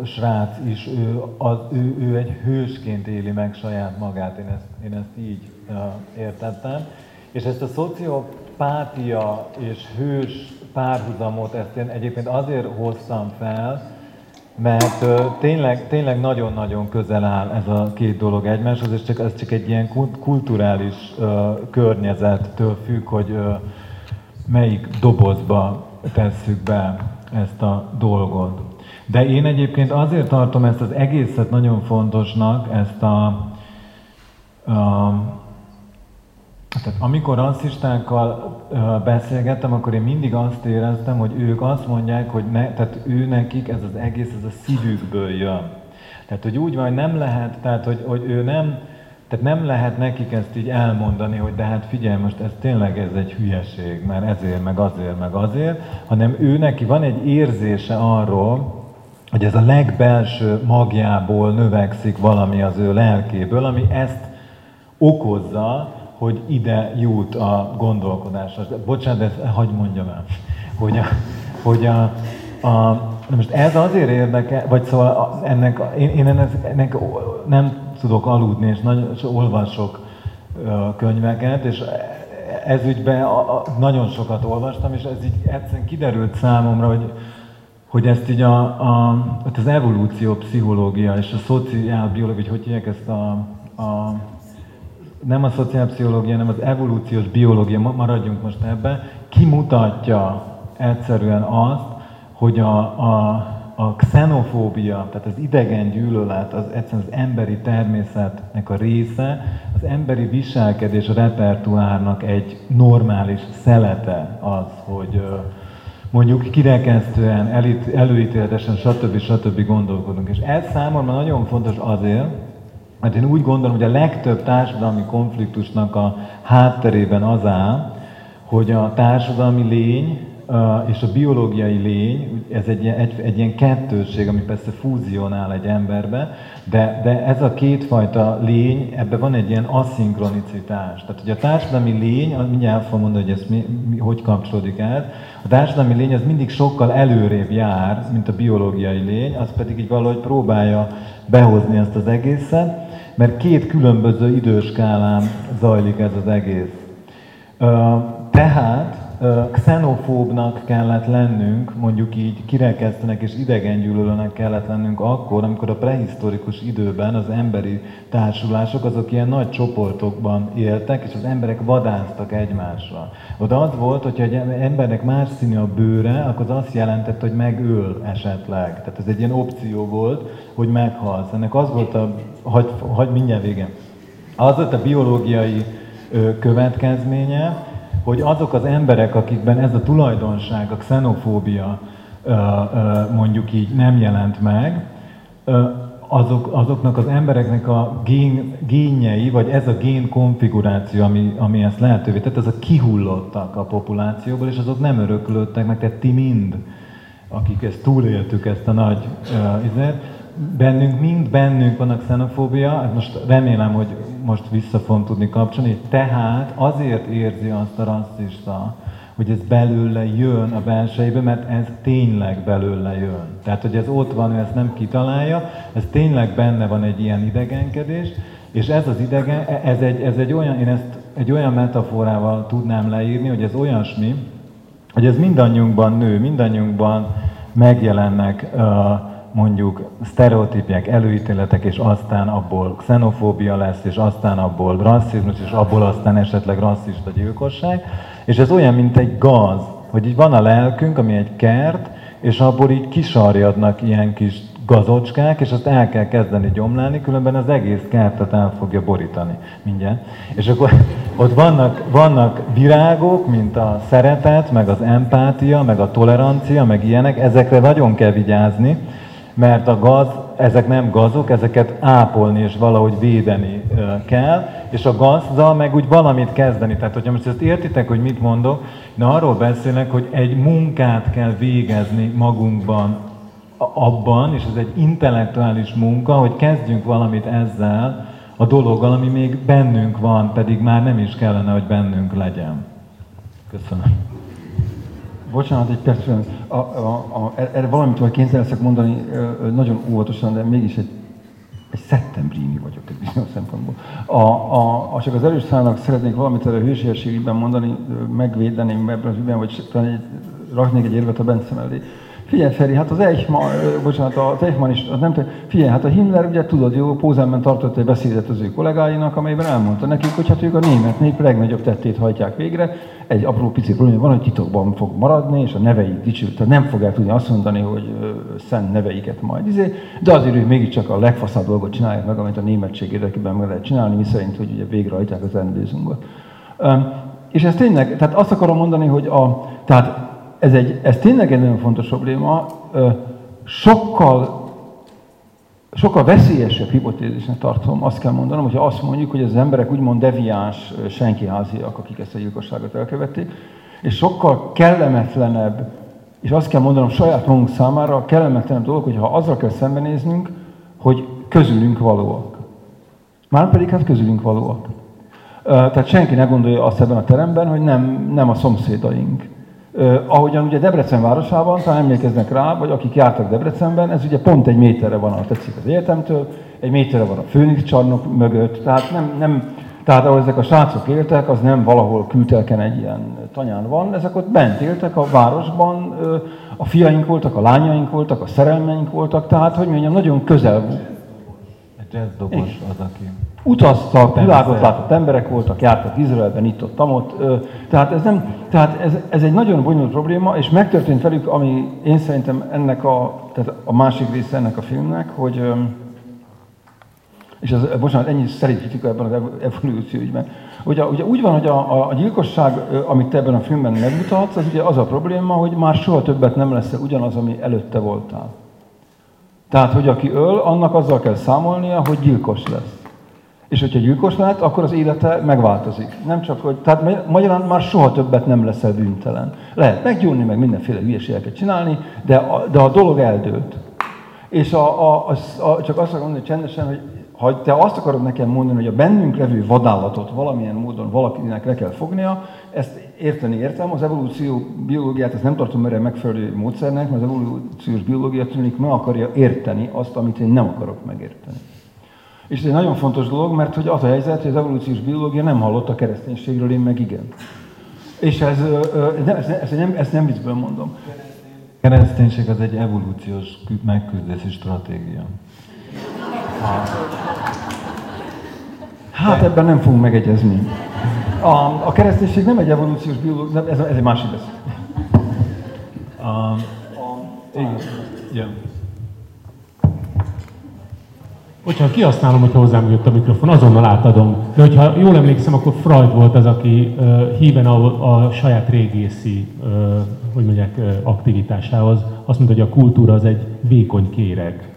Speaker 3: srác is, ő, az, ő, ő egy hősként éli meg saját magát, én ezt, én ezt így ö, értettem. És ezt a szociopátia és hős párhuzamot, ezt én egyébként azért hoztam fel, mert tényleg, tényleg nagyon-nagyon közel áll ez a két dolog egymáshoz, és csak, ez csak egy ilyen kulturális uh, környezettől függ, hogy melyik dobozba tesszük be ezt a dolgot. De én egyébként azért tartom ezt az egészet nagyon fontosnak, ezt a, a tehát amikor rasszistákkal beszélgettem, akkor én mindig azt éreztem, hogy ők azt mondják, hogy ne, tehát ő nekik ez az egész, ez a szívükből jön. Tehát, hogy úgy van, hogy nem lehet, tehát, hogy, hogy ő nem, tehát nem lehet nekik ezt így elmondani, hogy de hát figyelj, most ez tényleg ez egy hülyeség, mert ezért, meg azért, meg azért, hanem ő neki van egy érzése arról, hogy ez a legbelső magjából növekszik valami az ő lelkéből, ami ezt okozza, hogy ide jut a gondolkodásra. Bocsánat, de ezt hagyd mondjam el, hogy a, hogy a, a de most ez azért érdekel, vagy szóval ennek, én, én ennek, nem tudok aludni, és, nagy, és olvasok könyveket, és ez ügyben a, nagyon sokat olvastam, és ez így egyszerűen kiderült számomra, hogy, hogy ezt így a, a, az evolúció pszichológia és a szociálbiológia, hogy hogy hívják ezt a, a nem a szociálpszichológia, hanem az evolúciós biológia, maradjunk most ebbe, kimutatja egyszerűen azt, hogy a, a, a xenofóbia, tehát az idegen gyűlölet, az egyszerűen az emberi természetnek a része, az emberi viselkedés repertoárnak egy normális szelete az, hogy mondjuk kirekesztően, előítéletesen, stb. stb. gondolkodunk. És ez számomra nagyon fontos azért, mert én úgy gondolom, hogy a legtöbb társadalmi konfliktusnak a hátterében az áll, hogy a társadalmi lény és a biológiai lény, ez egy, egy, egy ilyen kettőség, ami persze fúzionál egy emberbe, de, de ez a kétfajta lény, ebben van egy ilyen aszinkronicitás. Tehát, hogy a társadalmi lény, mindjárt fogom mondani, hogy ez mi, mi, hogy kapcsolódik el, a társadalmi lény az mindig sokkal előrébb jár, mint a biológiai lény, az pedig így valahogy próbálja behozni ezt az egészet, mert két különböző időskálán zajlik ez az egész. Tehát xenofóbnak kellett lennünk, mondjuk így kirekesztőnek és idegengyűlölőnek kellett lennünk akkor, amikor a prehisztorikus időben az emberi társulások azok ilyen nagy csoportokban éltek, és az emberek vadáztak egymásra. Oda az volt, hogyha egy embernek más színű a bőre, akkor az azt jelentette, hogy megöl esetleg. Tehát ez egy ilyen opció volt, hogy meghalsz. Ennek az volt a, hagy, hagy mindjárt vége, az volt a biológiai következménye, hogy azok az emberek, akikben ez a tulajdonság, a xenofóbia mondjuk így nem jelent meg, azok, azoknak az embereknek a gén, génjei, vagy ez a gén konfiguráció, ami, ami ezt lehetővé tett, azok kihullottak a populációból, és azok nem öröklődtek meg, tehát ti mind, akik ezt túléltük, ezt a nagy uh, izért, bennünk, mind bennünk van a xenofóbia, most remélem, hogy most vissza fogom tudni kapcsolni, tehát azért érzi azt a rasszista, hogy ez belőle jön a belsejébe, mert ez tényleg belőle jön. Tehát, hogy ez ott van, ő ezt nem kitalálja, ez tényleg benne van egy ilyen idegenkedés, és ez az idegen, ez egy, ez egy olyan, én ezt egy olyan metaforával tudnám leírni, hogy ez olyasmi, hogy ez mindannyiunkban nő, mindannyiunkban megjelennek uh, mondjuk sztereotípiek, előítéletek, és aztán abból xenofóbia lesz, és aztán abból rasszizmus, és abból aztán esetleg rasszista gyilkosság. És ez olyan, mint egy gaz, hogy így van a lelkünk, ami egy kert, és abból így kisarjadnak ilyen kis gazocskák, és azt el kell kezdeni gyomlálni, különben az egész kertet el fogja borítani mindjárt. És akkor ott vannak, vannak virágok, mint a szeretet, meg az empátia, meg a tolerancia, meg ilyenek, ezekre nagyon kell vigyázni, mert a gaz, ezek nem gazok, ezeket ápolni és valahogy védeni kell, és a gazdal meg úgy valamit kezdeni. Tehát, hogyha most ezt értitek, hogy mit mondok, de arról beszélek, hogy egy munkát kell végezni magunkban abban, és ez egy intellektuális munka, hogy kezdjünk valamit ezzel a dologgal, ami még bennünk van, pedig már nem is kellene, hogy bennünk legyen. Köszönöm.
Speaker 2: Bocsánat, egy perc, a, a, a, erre valamit vagy kényszereszek mondani nagyon óvatosan, de mégis egy, egy szeptembrimi vagyok egy bizonyos szempontból. A, a, a, csak az erős szeretnék valamit erre a hősiességben mondani, megvédeném ebben az ügyben, vagy raknék egy érvet a Bence mellé. Figyelj Feri, hát az Eichmann, bocsánat, az Eichmann is, az nem tudom, figyelj, hát a Himmler ugye tudod, jó, Pózemben tartott egy beszédet az ő kollégáinak, amelyben elmondta nekik, hogy hát ők a német nép legnagyobb tettét hajtják végre. Egy apró pici probléma van, hogy titokban fog maradni, és a neveik dicsőt, tehát nem fogják tudni azt mondani, hogy szent neveiket majd izé, de azért ők mégiscsak a legfaszább dolgot csinálják meg, amit a németség érdekében meg lehet csinálni, mi szerint, hogy ugye végrehajtják az endőzungot. És ez tényleg, tehát azt akarom mondani, hogy a, tehát ez, egy, ez tényleg egy nagyon fontos probléma, sokkal, sokkal veszélyesebb hipotézisnek tartom, azt kell mondanom, hogyha azt mondjuk, hogy az emberek úgymond deviáns senkiháziak, akik ezt a gyilkosságot elkövették, és sokkal kellemetlenebb És azt kell mondanom saját magunk számára, a kellemetlen dolog, hogy ha azzal kell szembenéznünk, hogy közülünk valóak. Már pedig hát közülünk valóak. Tehát senki ne gondolja azt ebben a teremben, hogy nem, nem a szomszédaink. Ahogyan ugye Debrecen városában, talán emlékeznek rá, vagy akik jártak Debrecenben, ez ugye pont egy méterre van, a tetszik az egyetemtől, egy méterre van a Főnix csarnok mögött, tehát nem, nem tehát ahol ezek a srácok éltek, az nem valahol kültelken egy ilyen tanyán van, ezek ott bent éltek a városban, a fiaink voltak, a lányaink voltak, a szerelmeink voltak, tehát hogy mondjam, nagyon közel.
Speaker 11: Jazzdobos az, aki...
Speaker 2: Utaztak, világot látott emberek voltak, jártak Izraelben, itt ott, ott. Tehát, ez, nem, tehát ez, ez egy nagyon bonyolult probléma, és megtörtént velük, ami én szerintem ennek a, tehát a másik része ennek a filmnek, hogy és ez, bocsánat, ennyi szerint kritika ebben az evolúció ügyben. Ugye, ugye úgy van, hogy a, a, a gyilkosság, amit te ebben a filmben megmutatsz, az ugye az a probléma, hogy már soha többet nem lesz ugyanaz, ami előtte voltál. Tehát, hogy aki öl, annak azzal kell számolnia, hogy gyilkos lesz. És hogyha gyilkos lett, akkor az élete megváltozik. Nem csak, hogy, tehát magyarán már soha többet nem leszel bűntelen. Lehet meggyúrni, meg mindenféle hülyeségeket csinálni, de a, de a dolog eldőlt. És a, a, a, a, csak azt akarom mondani csendesen, hogy ha te azt akarod nekem mondani, hogy a bennünk levő vadállatot valamilyen módon valakinek le kell fognia, ezt érteni értem, az evolúció biológiát ezt nem tartom erre megfelelő módszernek, mert az evolúciós biológia tűnik meg akarja érteni azt, amit én nem akarok megérteni. És ez egy nagyon fontos dolog, mert hogy az a helyzet, hogy az evolúciós biológia nem hallott a kereszténységről, én meg igen. És ez, ez, ez, nem, ezt nem viccből mondom.
Speaker 11: A kereszténység az egy evolúciós megküzdési stratégia.
Speaker 2: Hát ebben nem fogunk megegyezni. A, a kereszténység nem egy evolúciós biológia, ez, ez egy másik beszél. Um,
Speaker 12: igen. Yeah. Hogyha kihasználom, hogy hozzám jött a mikrofon, azonnal átadom. De hogyha jól emlékszem, akkor Freud volt az, aki uh, híven a, a saját régészi, uh, hogy mondják, uh, aktivitásához azt mondta, hogy a kultúra az egy vékony kéreg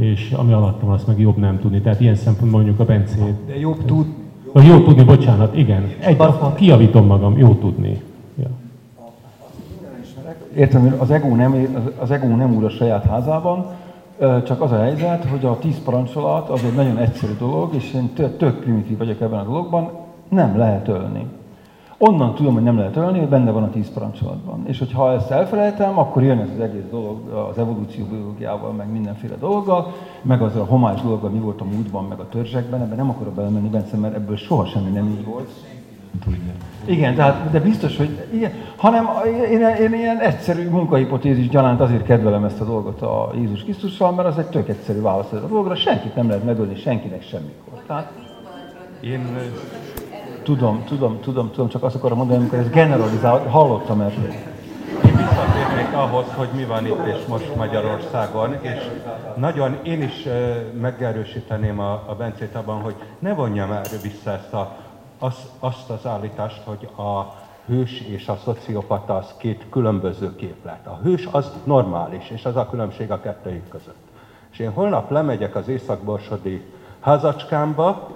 Speaker 12: és ami alatt van, azt meg jobb nem tudni. Tehát ilyen szempontból mondjuk a Bencét.
Speaker 2: De jobb tud...
Speaker 12: Vagy jó tudni, bocsánat, igen. Egy, kiavítom magam, jó tudni. Ja.
Speaker 2: Értem, hogy az ego nem, az ego nem úr a saját házában, csak az a helyzet, hogy a tíz parancsolat az egy nagyon egyszerű dolog, és én tök primitív vagyok ebben a dologban, nem lehet ölni. Onnan tudom, hogy nem lehet ölni, hogy benne van a tíz parancsolatban. És hogyha ezt elfelejtem, akkor jön ez az egész dolog az evolúció biológiával, meg mindenféle dologgal, meg az a homályos dologgal, mi volt a múltban, meg a törzsekben, ebben nem akarok belemenni, Bence, mert ebből soha semmi nem így volt. Igen, tehát, de biztos, hogy igen, hanem én, én ilyen egyszerű munkahipotézis gyanánt azért kedvelem ezt a dolgot a Jézus Krisztussal, mert az egy tök egyszerű válasz a dologra, senkit nem lehet megölni, senkinek semmikor. Tehát, én Tudom, tudom, tudom, tudom, csak azt akarom mondani, amikor ez generalizál, hallottam erről.
Speaker 4: Én visszatérnék ahhoz, hogy mi van itt és most Magyarországon, és nagyon én is megerősíteném a, a Bencét abban, hogy ne vonjam el vissza ezt a, az, azt az állítást, hogy a hős és a szociopata az két különböző képlet. A hős az normális, és az a különbség a kettőjük között. És én holnap lemegyek az északborsodi házacskámba,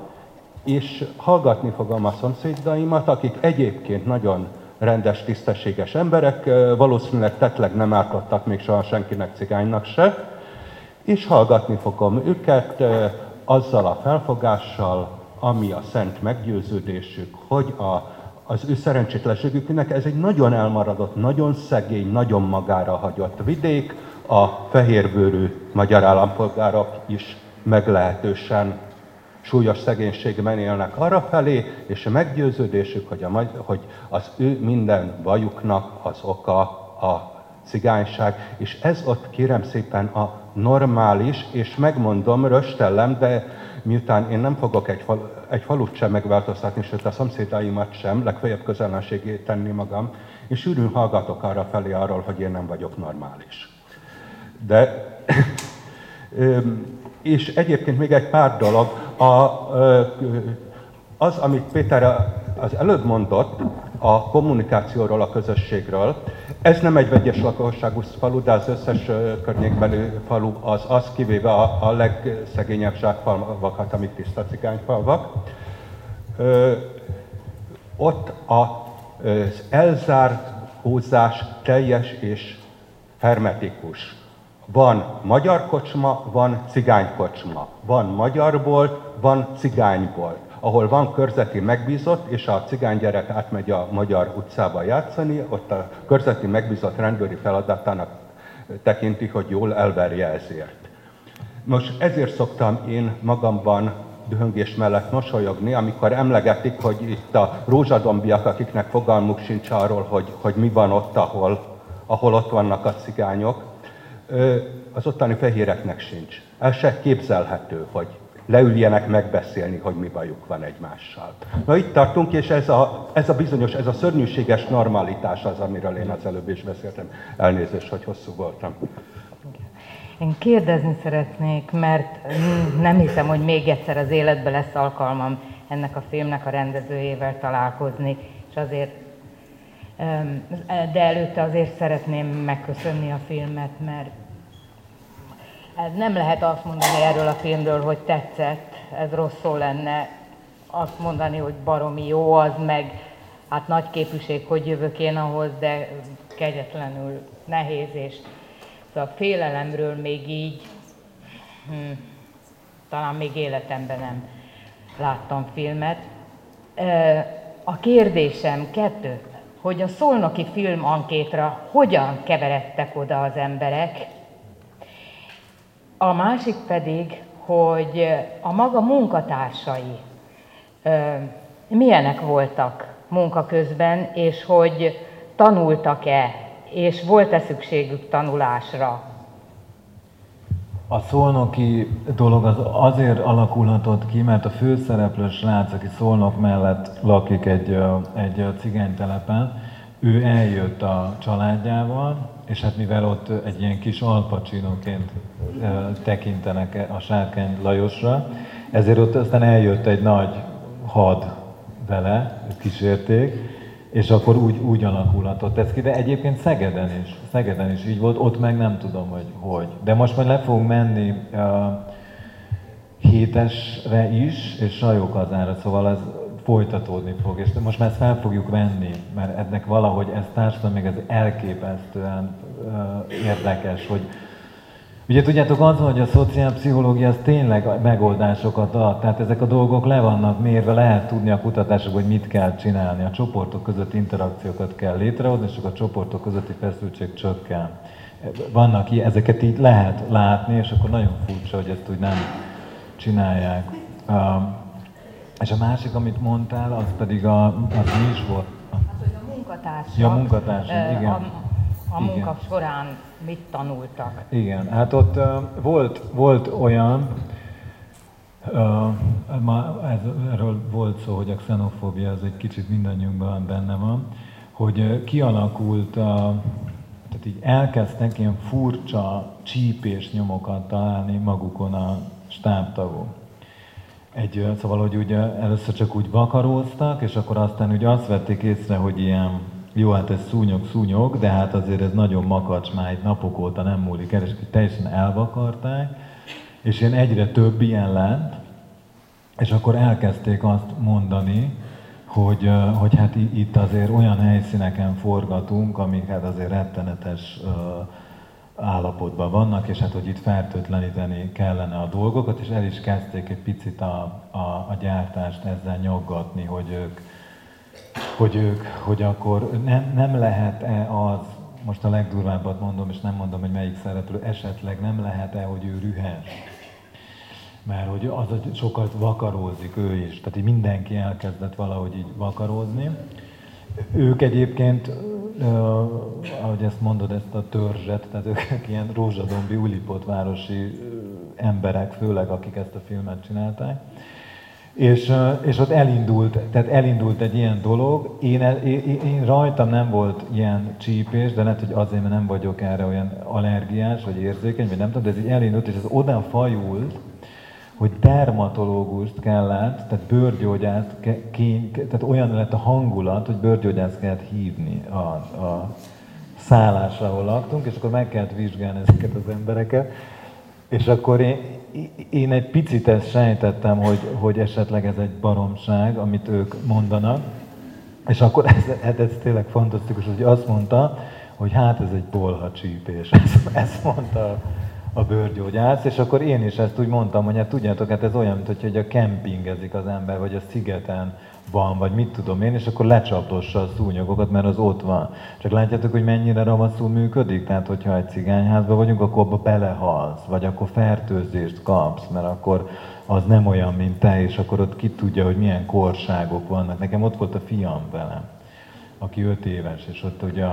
Speaker 4: és hallgatni fogom a szomszédaimat, akik egyébként nagyon rendes, tisztességes emberek, valószínűleg tetleg nem ártottak még soha senkinek cigánynak se, és hallgatni fogom őket azzal a felfogással, ami a szent meggyőződésük, hogy a, az ő szerencsétlenségüknek ez egy nagyon elmaradott, nagyon szegény, nagyon magára hagyott vidék, a fehérbőrű magyar állampolgárok is meglehetősen súlyos szegénységben élnek arra felé, és a meggyőződésük, hogy, a, hogy az ő minden bajuknak az oka a cigányság, és ez ott kérem szépen a normális, és megmondom, röstellem, de miután én nem fogok egy, fal, egy falut sem megváltoztatni, sőt a szomszédaimat sem, legfeljebb közellenségét tenni magam, és sűrűn hallgatok arra felé arról, hogy én nem vagyok normális. De [CLEARS THROAT] és egyébként még egy pár dolog. A, az, amit Péter az előbb mondott, a kommunikációról, a közösségről, ez nem egy vegyes lakosságú falu, de az összes környékbeli falu az, az kivéve a, a legszegényebb zsákfalvakat, amik tiszta cigányfalvak. Ott a, az elzárt húzás teljes és hermetikus. Van magyar kocsma, van cigánykocsma. Van magyar bolt, van cigánybolt. Ahol van körzeti megbízott, és a cigánygyerek átmegy a magyar utcába játszani, ott a körzeti megbízott rendőri feladatának tekinti, hogy jól elverje ezért. Most ezért szoktam én magamban dühöngés mellett mosolyogni, amikor emlegetik, hogy itt a rózsadombiak, akiknek fogalmuk sincs arról, hogy, hogy mi van ott, ahol, ahol ott vannak a cigányok, az ottani fehéreknek sincs. El se képzelhető, hogy leüljenek megbeszélni, hogy mi bajuk van egymással. Na itt tartunk, és ez a, ez a bizonyos, ez a szörnyűséges normalitás az, amiről én az előbb is beszéltem. Elnézést, hogy hosszú voltam.
Speaker 13: Én kérdezni szeretnék, mert nem hiszem, hogy még egyszer az életben lesz alkalmam ennek a filmnek a rendezőjével találkozni, és azért de előtte azért szeretném megköszönni a filmet, mert nem lehet azt mondani erről a filmről, hogy tetszett, ez rossz szó lenne, azt mondani, hogy baromi jó az, meg hát nagy képűség, hogy jövök én ahhoz, de kegyetlenül nehéz, és Szóval félelemről még így, hm, talán még életemben nem láttam filmet. A kérdésem kettő, hogy a szolnoki film ankétra hogyan keveredtek oda az emberek. A másik pedig, hogy a maga munkatársai milyenek voltak munka közben, és hogy tanultak-e és volt-e szükségük tanulásra?
Speaker 3: A szolnoki dolog az azért alakulhatott ki, mert a főszereplő srác, aki szolnok mellett lakik egy, egy cigánytelepen, ő eljött a családjával, és hát mivel ott egy ilyen kis alpacsinóként tekintenek a Sárkány Lajosra, ezért ott aztán eljött egy nagy had vele, kísérték, és akkor úgy, úgy alakulhatott ez ki, de egyébként Szegeden is, Szegeden is így volt, ott meg nem tudom, hogy hogy. De most majd le fogunk menni uh, hétesre is, és sajókazára, szóval ez folytatódni fog, és most már ezt fel fogjuk venni, mert ennek valahogy ez társadalom ez elképesztően érdekes, hogy Ugye tudjátok, az hogy a szociálpszichológia az tényleg megoldásokat ad, tehát ezek a dolgok le vannak mérve, lehet tudni a kutatásokban, hogy mit kell csinálni. A csoportok között interakciókat kell létrehozni, és a csoportok közötti feszültség csökken. Vannak ilyen, ezeket így lehet látni, és akkor nagyon furcsa, hogy ezt úgy nem csinálják. Um, és a másik, amit mondtál, az pedig a, az mi is volt?
Speaker 13: Hát, hogy a munkatársak.
Speaker 3: Ja, munkatársak, igen.
Speaker 13: A, a munka igen. során mit tanultak?
Speaker 3: Igen, hát ott uh, volt, volt olyan, uh, ma ez, erről volt szó, hogy a xenofóbia az egy kicsit mindannyiunkban benne van, hogy uh, kialakult, uh, tehát így elkezdtek ilyen furcsa csípés nyomokat találni magukon a stábtagok. Egy, szóval, hogy ugye először csak úgy vakaróztak, és akkor aztán úgy azt vették észre, hogy ilyen jó, hát ez szúnyog, szúnyog, de hát azért ez nagyon makacs, már egy napok óta nem múlik el, és teljesen elvakarták, és én egyre több ilyen lett, és akkor elkezdték azt mondani, hogy, hogy hát itt azért olyan helyszíneken forgatunk, amik hát azért rettenetes állapotban vannak, és hát hogy itt fertőtleníteni kellene a dolgokat, és el is kezdték egy picit a, a, a gyártást ezzel nyaggatni, hogy ők, hogy ők, hogy akkor nem, nem lehet-e az, most a legdurvábbat mondom, és nem mondom, hogy melyik szereplő, esetleg nem lehet-e, hogy ő rühes? Mert hogy az, sokat vakarózik ő is, tehát így mindenki elkezdett valahogy így vakarózni. Ők egyébként, ahogy ezt mondod, ezt a törzset, tehát ők [LAUGHS] ilyen rózsadombi, ulipotvárosi emberek, főleg akik ezt a filmet csinálták. És, és ott elindult, tehát elindult egy ilyen dolog. Én, én, én rajtam nem volt ilyen csípés, de lehet, hogy azért, mert nem vagyok erre olyan allergiás, vagy érzékeny, vagy nem tudom, de ez így elindult, és ez oda fajult, hogy dermatológust kellett, tehát bőrgyógyászt, kény, tehát olyan lett a hangulat, hogy bőrgyógyászt kellett hívni a, a szállásra, ahol laktunk, és akkor meg kellett vizsgálni ezeket az embereket. És akkor én, én egy picit ezt sejtettem, hogy, hogy esetleg ez egy baromság, amit ők mondanak, és akkor ez, ez, ez tényleg fantasztikus, hogy azt mondta, hogy hát ez egy bolha csípés, ezt, [LAUGHS] ezt mondta a bőrgyógyász, és akkor én is ezt úgy mondtam, hogy hát tudjátok, hát ez olyan, mint hogy a kempingezik az ember, vagy a szigeten van, vagy mit tudom én, és akkor lecsapdossa a szúnyogokat, mert az ott van. Csak látjátok, hogy mennyire ravaszul működik? Tehát, hogyha egy cigányházban vagyunk, akkor abba belehalsz, vagy akkor fertőzést kapsz, mert akkor az nem olyan, mint te, és akkor ott ki tudja, hogy milyen korságok vannak. Nekem ott volt a fiam velem, aki öt éves, és ott ugye,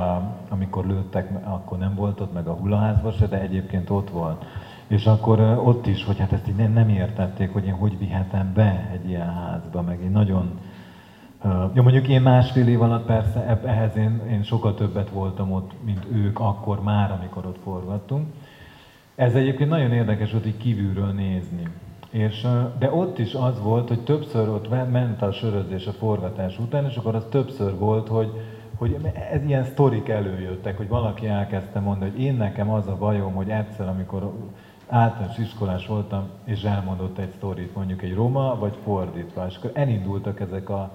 Speaker 3: amikor lőttek, akkor nem volt ott, meg a hulaházban se, de egyébként ott volt. És akkor ott is, hogy hát ezt így nem, nem értették, hogy én hogy vihetem be egy ilyen házba, meg én nagyon jó, mondjuk én másfél év alatt persze ehhez én, én sokkal többet voltam ott, mint ők akkor már, amikor ott forgattunk. Ez egyébként nagyon érdekes volt így kívülről nézni. És, de ott is az volt, hogy többször ott ment a sörözés a forgatás után, és akkor az többször volt, hogy, hogy ez ilyen sztorik előjöttek, hogy valaki elkezdte mondani, hogy én nekem az a bajom, hogy egyszer, amikor általános iskolás voltam, és elmondott egy sztorit, mondjuk egy roma, vagy fordítva, és akkor elindultak ezek a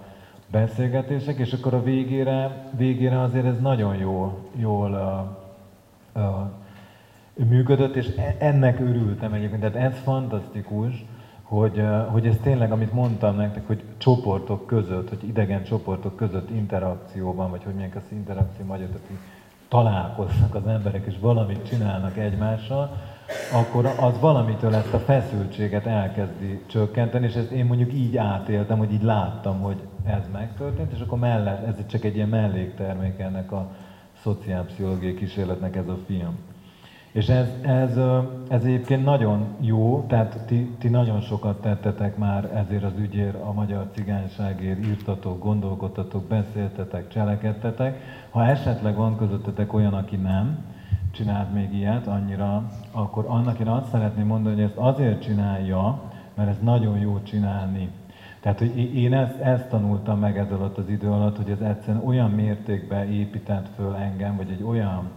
Speaker 3: beszélgetések, és akkor a végére, végére azért ez nagyon jól, jól uh, uh, működött, és e, ennek örültem egyébként. Tehát ez fantasztikus, hogy, hogy ez tényleg, amit mondtam nektek, hogy csoportok között, hogy idegen csoportok között interakcióban, vagy hogy milyen az interakció magyar, tehát találkoznak az emberek, és valamit csinálnak egymással, akkor az valamitől ezt a feszültséget elkezdi csökkenteni, és ezt én mondjuk így átéltem, hogy így láttam, hogy ez megtörtént, és akkor mellett, ez csak egy ilyen melléktermék ennek a szociálpszichológiai kísérletnek ez a film. És ez, ez, ez egyébként nagyon jó, tehát ti, ti nagyon sokat tettetek már ezért az ügyért, a magyar cigányságért, írtatok, gondolkodtatok, beszéltetek, cselekedtetek. Ha esetleg van közöttetek olyan, aki nem, csinált még ilyet annyira, akkor annak én azt szeretném mondani, hogy ezt azért csinálja, mert ez nagyon jó csinálni. Tehát, hogy én ezt, ezt tanultam meg ez alatt az idő alatt, hogy ez egyszerűen olyan mértékben épített föl engem, vagy egy olyan,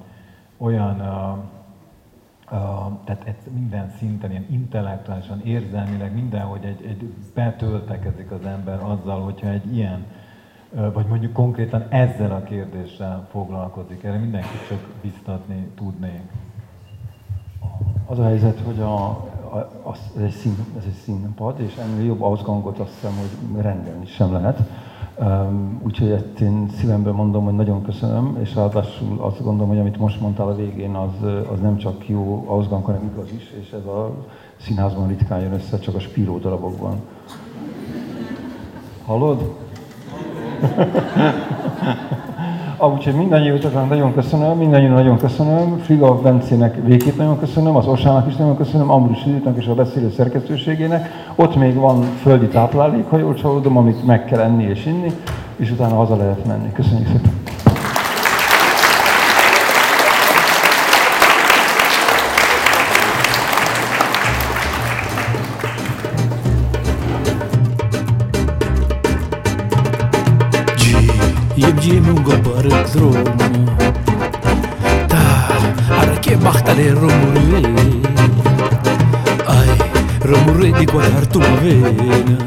Speaker 3: olyan uh, tehát ez minden szinten, ilyen intellektuálisan, érzelmileg, mindenhogy egy, egy betöltekezik az ember azzal, hogyha egy ilyen vagy mondjuk konkrétan ezzel a kérdéssel foglalkozik. Erre mindenki csak biztatni tudnék.
Speaker 2: Az a helyzet, hogy a, a, a, ez, egy szín, ez egy színpad, és ennél jobb ausgangot azt hiszem, hogy rendelni sem lehet. Úgyhogy ezt én szívemből mondom, hogy nagyon köszönöm, és ráadásul azt gondolom, hogy amit most mondtál a végén, az, az nem csak jó ausgang, hanem igaz is, és ez a színházban ritkán jön össze, csak a spíró darabokban. Hallod? [LAUGHS] ah, úgyhogy mindannyiutaknak nagyon köszönöm, mindannyian nagyon köszönöm, Friga Bencének végét nagyon köszönöm, az Osának is nagyon köszönöm, Ambrus Juditnak és a beszélő szerkesztőségének. Ott még van földi táplálék, ha jól csalódom, amit meg kell enni és inni, és utána haza lehet menni. Köszönjük szépen!
Speaker 14: y guardar tu novena.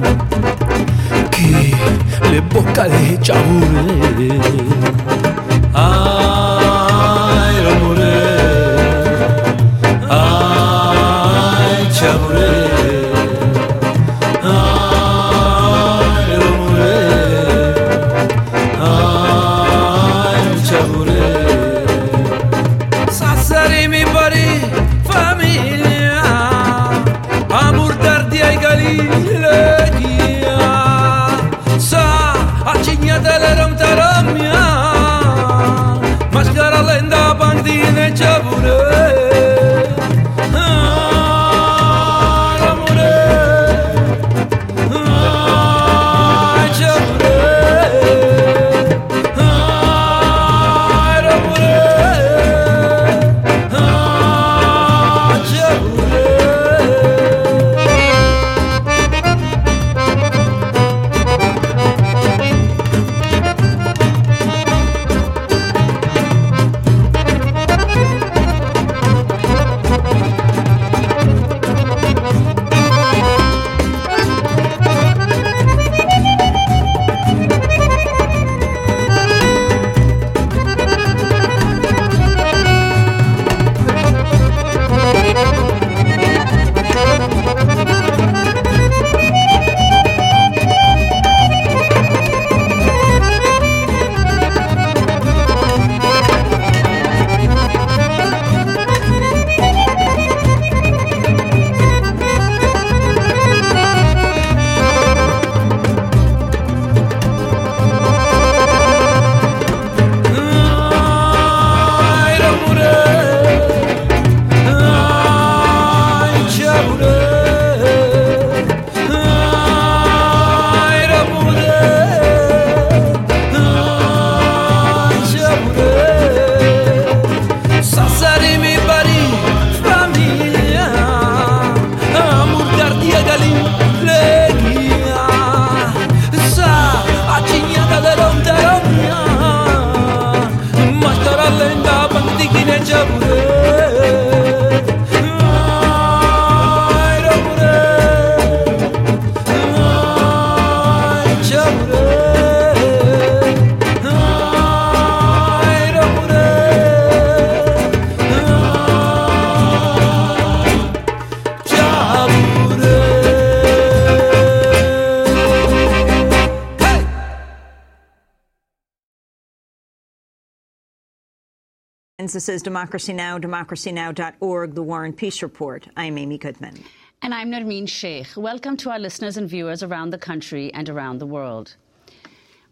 Speaker 14: Que le bocca de chabure.
Speaker 15: This is Democracy Now!, democracynow.org, The War and Peace Report. I'm Amy Goodman.
Speaker 16: And I'm Nermeen Sheikh. Welcome to our listeners and viewers around the country and around the world.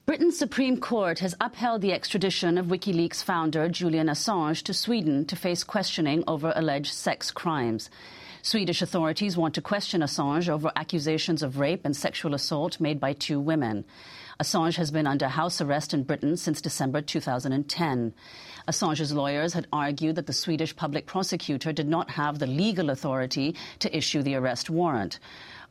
Speaker 16: Britain's Supreme Court has upheld the extradition of WikiLeaks founder Julian Assange to Sweden to face questioning over alleged sex crimes. Swedish authorities want to question Assange over accusations of rape and sexual assault made by two women. Assange has been under house arrest in Britain since December 2010. Assange's lawyers had argued that the Swedish public prosecutor did not have the legal authority to issue the arrest warrant.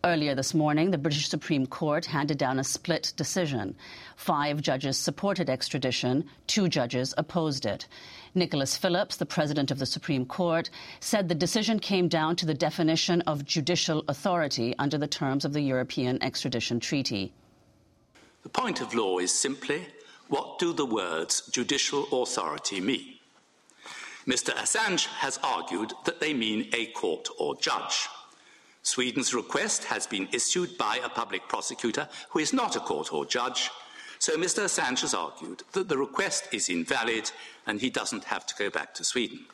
Speaker 16: Earlier this morning, the British Supreme Court handed down a split decision. Five judges supported extradition, two judges opposed it. Nicholas Phillips, the president of the Supreme Court, said the decision came down to the definition of judicial authority under the terms of the European Extradition Treaty.
Speaker 17: The point of law is simply what do the words judicial authority mean? Mr. Assange has argued that they mean a court or judge. Sweden's request has been issued by a public prosecutor who is not a court or judge, so Mr. Assange has argued that the request is invalid and he doesn't have to go back to Sweden.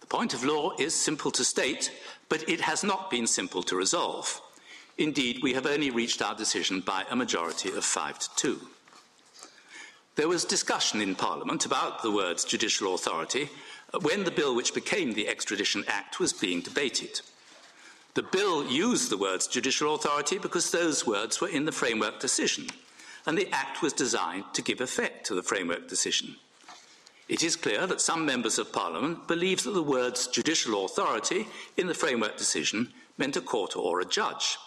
Speaker 17: The point of law is simple to state, but it has not been simple to resolve. Indeed, we have only reached our decision by a majority of five to two. There was discussion in Parliament about the words judicial authority when the bill which became the Extradition Act was being debated. The bill used the words judicial authority because those words were in the framework decision, and the Act was designed to give effect to the framework decision. It is clear that some members of Parliament believe that the words judicial authority in the framework decision meant a court or a judge.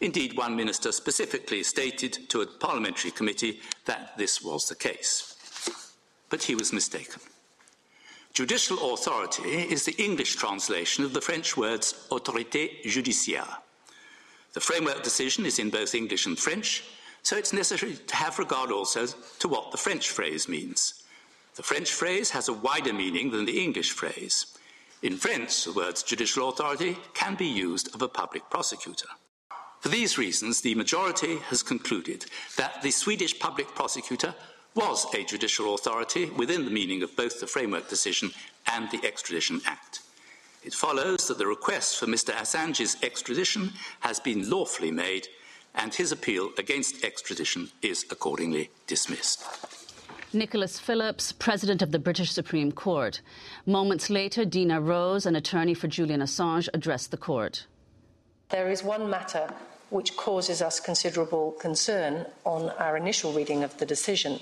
Speaker 17: Indeed, one minister specifically stated to a parliamentary committee that this was the case. But he was mistaken. Judicial authority is the English translation of the French words autorité judiciaire. The framework decision is in both English and French, so it's necessary to have regard also to what the French phrase means. The French phrase has a wider meaning than the English phrase. In French, the words judicial authority can be used of a public prosecutor. For these reasons, the majority has concluded that the Swedish public prosecutor was a judicial authority within the meaning of both the Framework Decision and the Extradition Act. It follows that the request for Mr. Assange's extradition has been lawfully made, and his appeal against extradition is accordingly dismissed.
Speaker 16: Nicholas Phillips, President of the British Supreme Court. Moments later, Dina Rose, an attorney for Julian Assange, addressed the court.
Speaker 18: There is one matter which causes us considerable concern on our initial reading of the decision,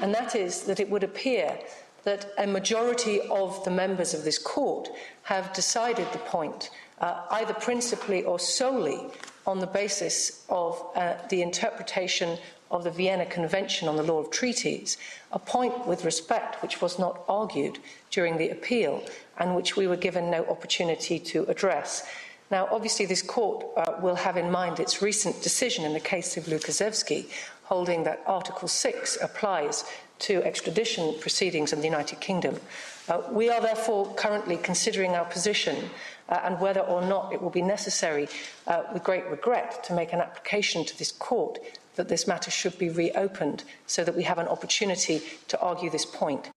Speaker 18: and that is that it would appear that a majority of the members of this court have decided the point, uh, either principally or solely on the basis of uh, the interpretation of the Vienna Convention on the Law of Treaties, a point with respect which was not argued during the appeal and which we were given no opportunity to address. Now, obviously, this court uh, will have in mind its recent decision in the case of Lukaszewski, holding that Article 6 applies to extradition proceedings in the United Kingdom. Uh, we are therefore currently considering our position uh, and whether or not it will be necessary, uh, with great regret, to make an application to this court that this matter should be reopened so that we have an opportunity to argue this point.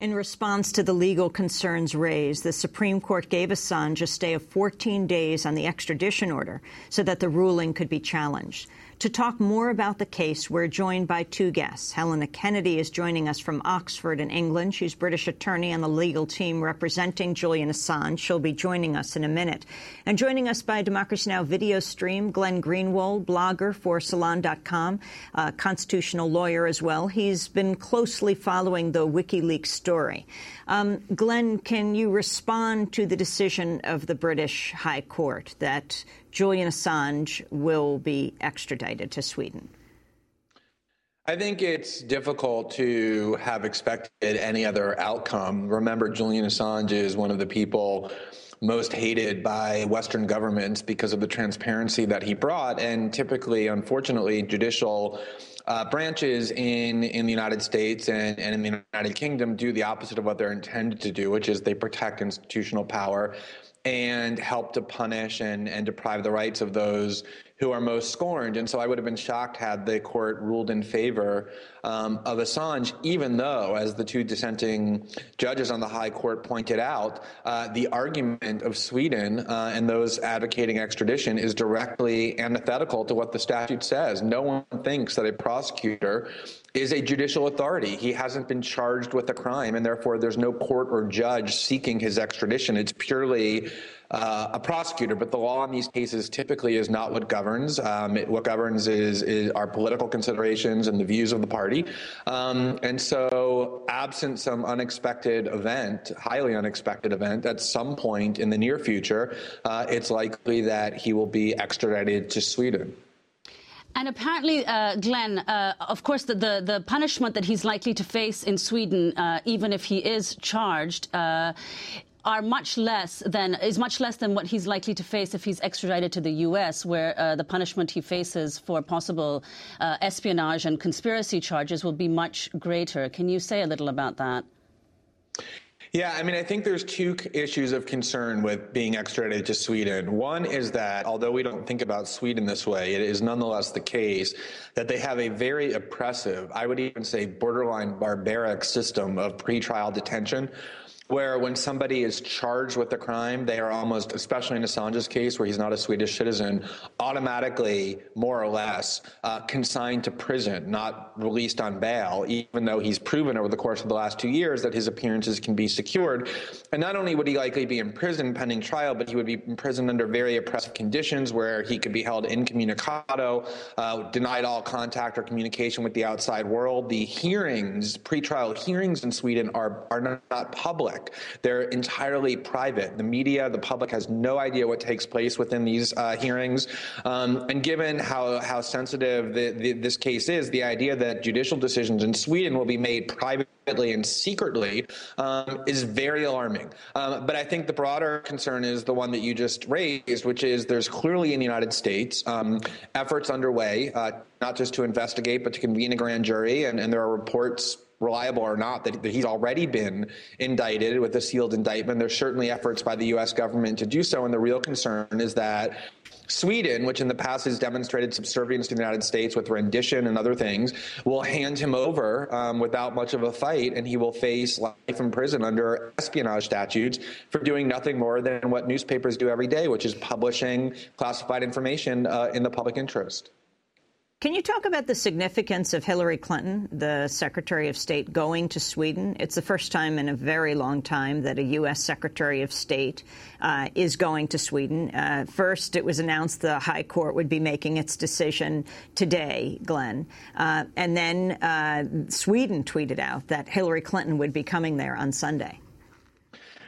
Speaker 15: In response to the legal concerns raised, the Supreme Court gave Assange a stay of 14 days on the extradition order so that the ruling could be challenged. To talk more about the case, we're joined by two guests. Helena Kennedy is joining us from Oxford in England. She's British attorney on the legal team representing Julian Assange. She'll be joining us in a minute. And joining us by Democracy Now! video stream, Glenn Greenwald, blogger for Salon.com, a constitutional lawyer as well. He's been closely following the WikiLeaks story. Um, Glenn, can you respond to the decision of the British High Court that Julian Assange will be extradited to Sweden?
Speaker 19: I think it's difficult to have expected any other outcome. Remember, Julian Assange is one of the people most hated by Western governments because of the transparency that he brought. And typically, unfortunately, judicial uh, branches in, in the United States and, and in the United Kingdom do the opposite of what they're intended to do, which is they protect institutional power and help to punish and, and deprive the rights of those who are most scorned. And so I would have been shocked had the court ruled in favor um, of Assange, even though, as the two dissenting judges on the High Court pointed out, uh, the argument of Sweden uh, and those advocating extradition is directly antithetical to what the statute says. No one thinks that a prosecutor is a judicial authority. He hasn't been charged with a crime, and therefore there's no court or judge seeking his extradition. It's purely uh, a prosecutor, but the law in these cases typically is not what governs. Um, it, what governs is, is our political considerations and the views of the party. Um, and so, absent some unexpected event, highly unexpected event, at some point in the near future, uh, it's likely that he will be extradited to Sweden.
Speaker 16: And apparently, uh, Glenn, uh, of course, the, the, the, punishment that he's likely to face in Sweden, uh, even if he is charged, uh, are much less than is much less than what he's likely to face if he's extradited to the U.S., where uh, the punishment he faces for possible uh, espionage and conspiracy charges will be much greater. Can you say a little about that?
Speaker 19: Yeah, I mean, I think there's two issues of concern with being extradited to Sweden. One is that although we don't think about Sweden this way, it is nonetheless the case that they have a very oppressive, I would even say borderline barbaric system of pretrial detention where when somebody is charged with a crime, they are almost, especially in Assange's case, where he's not a Swedish citizen, automatically, more or less, uh, consigned to prison, not released on bail, even though he's proven over the course of the last two years that his appearances can be secured. And not only would he likely be in prison pending trial, but he would be in prison under very oppressive conditions where he could be held incommunicado, uh, denied all contact or communication with the outside world. The hearings, pretrial hearings in Sweden, are, are not public public. They're entirely private. The media, the public has no idea what takes place within these uh, hearings. Um, and given how, how sensitive the, the, this case is, the idea that judicial decisions in Sweden will be made privately and secretly um, is very alarming. Um, but I think the broader concern is the one that you just raised, which is there's clearly in the United States um, efforts underway, uh, not just to investigate, but to convene a grand jury. And, and there are reports reliable or not, that, that, he's already been indicted with a sealed indictment. There's certainly efforts by the U.S. government to do so, and the real concern is that Sweden, which in the past has demonstrated subservience to the United States with rendition and other things, will hand him over um, without much of a fight, and he will face life in prison under espionage statutes for doing nothing more than what newspapers do every day, which is publishing classified information uh, in the public interest.
Speaker 15: Can you talk about the significance of Hillary Clinton, the Secretary of State, going to Sweden? It's the first time in a very long time that a U.S. Secretary of State uh, is going to Sweden. Uh, first, it was announced the High Court would be making its decision today, Glenn. Uh, and then uh, Sweden tweeted out that Hillary Clinton would be coming there on Sunday.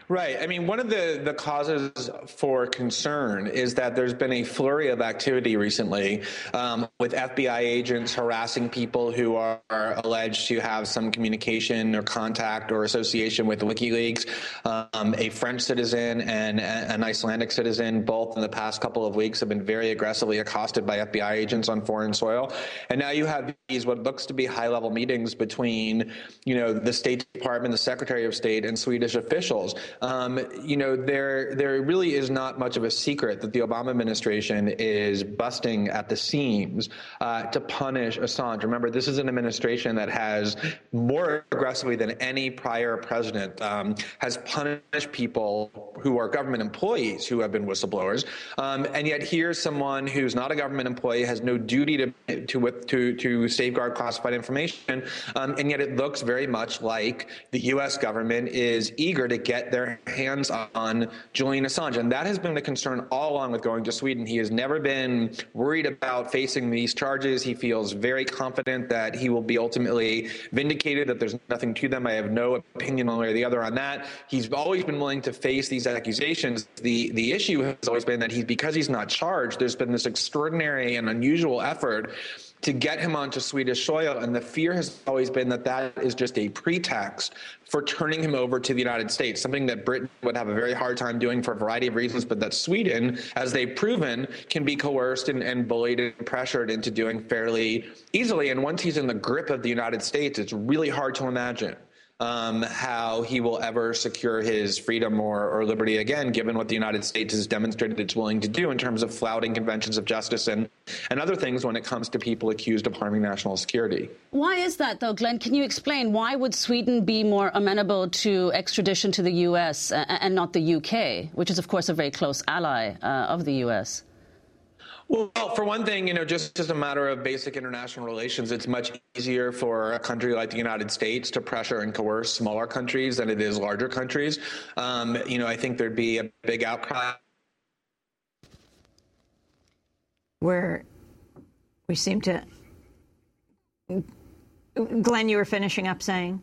Speaker 19: Right. I mean, one of the, the causes for concern is that there's been a flurry of activity recently um, with FBI agents harassing people who are, alleged to have some communication or contact or association with WikiLeaks. Um, a French citizen and an Icelandic citizen, both in the past couple of weeks, have been very aggressively accosted by FBI agents on foreign soil. And now you have these what looks to be high level meetings between, you know, the State Department, the Secretary of State, and Swedish officials. Um, you know, there there really is not much of a secret that the Obama administration is busting at the seams uh, to punish Assange. Remember, this is an administration that has more aggressively than any prior president um, has punished people who are government employees who have been whistleblowers, um, and yet here's someone who's not a government employee, has no duty to to to, to safeguard classified information, um, and yet it looks very much like the U.S. government is eager to get their hands on Julian Assange. And that has been the concern all along with going to Sweden. He has never been worried about facing these charges. He feels very confident that he will be ultimately vindicated, that there's nothing to them. I have no opinion one way or the other on that. He's always been willing to face these accusations. The, the issue has always been that he's, because he's not charged, there's been this extraordinary and unusual effort to get him onto Swedish soil. And the fear has always been that that is just a pretext for turning him over to the United States, something that Britain would have a very hard time doing for a variety of reasons, but that Sweden, as they've proven, can be coerced and, and bullied and pressured into doing fairly easily. And once he's in the grip of the United States, it's really hard to imagine um, how he will ever secure his freedom or, or liberty again, given what the United States has demonstrated it's willing to do in terms of flouting conventions of justice and, and other things when it comes to people accused of harming national security.
Speaker 16: Why is that, though, Glenn? Can you explain why would Sweden be more amenable to extradition to the U.S. and not the U.K., which is, of course, a very close ally uh, of the U.S.?
Speaker 19: Well, for one thing, you know, just as a matter of basic international relations, it's much easier for a country like the United States to pressure and coerce smaller countries than it is larger countries. Um, you know, I think there'd be a big outcry.
Speaker 15: Where we seem to. Glenn, you were finishing up saying?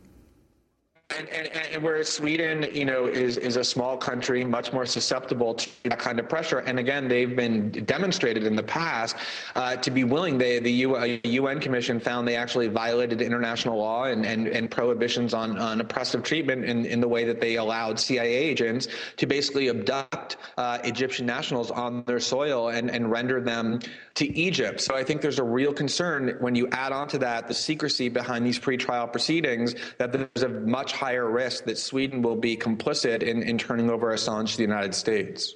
Speaker 19: And, and, and whereas Sweden, you know, is, is a small country, much more susceptible to that kind of pressure. And again, they've been demonstrated in the past uh, to be willing. They, the UN Commission found they actually violated international law and, and, and prohibitions on, on oppressive treatment in, in the way that they allowed CIA agents to basically abduct uh, Egyptian nationals on their soil and, and render them to Egypt. So I think there's a real concern when you add on to that the secrecy behind these pretrial proceedings that there's a much higher risk that Sweden will be complicit in, in turning over Assange to the United States.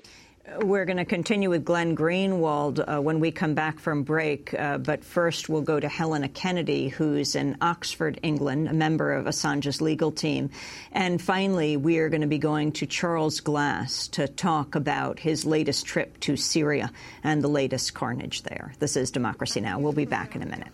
Speaker 15: We're going to continue with Glenn Greenwald uh, when we come back from break. Uh, but first, we'll go to Helena Kennedy, who's in Oxford, England, a member of Assange's legal team. And finally, we are going to be going to Charles Glass to talk about his latest trip to Syria and the latest carnage there. This is Democracy Now! We'll be back in a minute.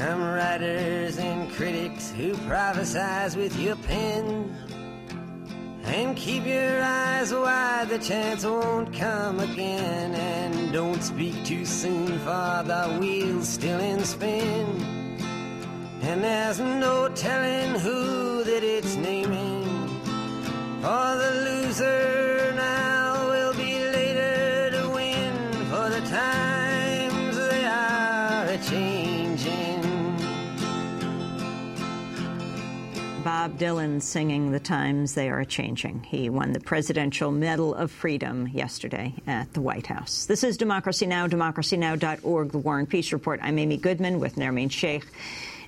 Speaker 20: Come writers and critics who prophesize with your pen. And keep your eyes wide, the chance won't come again. And don't speak too soon, for the wheel's still in spin. And there's no telling who that it's naming. For the loser now
Speaker 15: Bob Dylan singing The Times They Are Changing. He won the Presidential Medal of Freedom yesterday at the White House. This is Democracy Now!, democracynow.org, The War and Peace Report. I'm Amy Goodman with Nermeen Sheikh.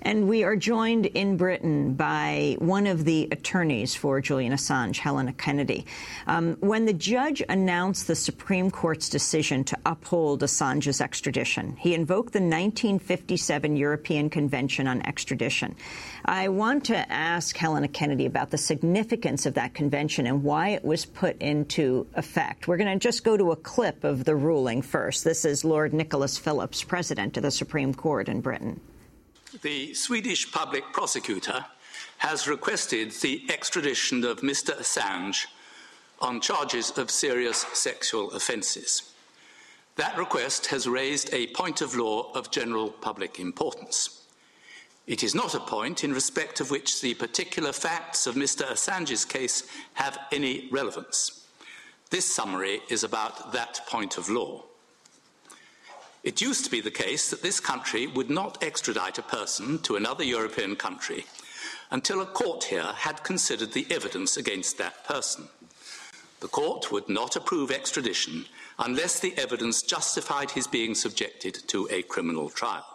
Speaker 15: And we are joined in Britain by one of the attorneys for Julian Assange, Helena Kennedy. Um, when the judge announced the Supreme Court's decision to uphold Assange's extradition, he invoked the 1957 European Convention on Extradition. I want to ask Helena Kennedy about the significance of that convention and why it was put into effect. We're going to just go to a clip of the ruling first. This is Lord Nicholas Phillips, President of the Supreme Court in Britain
Speaker 17: the Swedish public prosecutor has requested the extradition of Mr. Assange on charges of serious sexual offences. That request has raised a point of law of general public importance. It is not a point in respect of which the particular facts of Mr. Assange's case have any relevance. This summary is about that point of law. It used to be the case that this country would not extradite a person to another European country until a court here had considered the evidence against that person. The court would not approve extradition unless the evidence justified his being subjected to a criminal trial.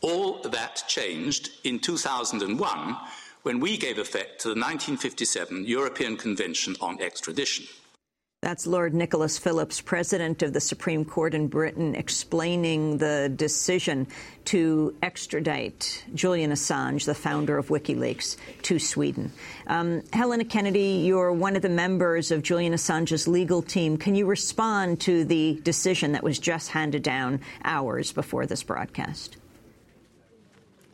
Speaker 17: All that changed in 2001 when we gave effect to the 1957 European Convention on Extradition.
Speaker 15: That's Lord Nicholas Phillips, President of the Supreme Court in Britain, explaining the decision to extradite Julian Assange, the founder of WikiLeaks, to Sweden. Um, Helena Kennedy, you're one of the members of Julian Assange's legal team. Can you respond to the decision that was just handed down hours before this broadcast?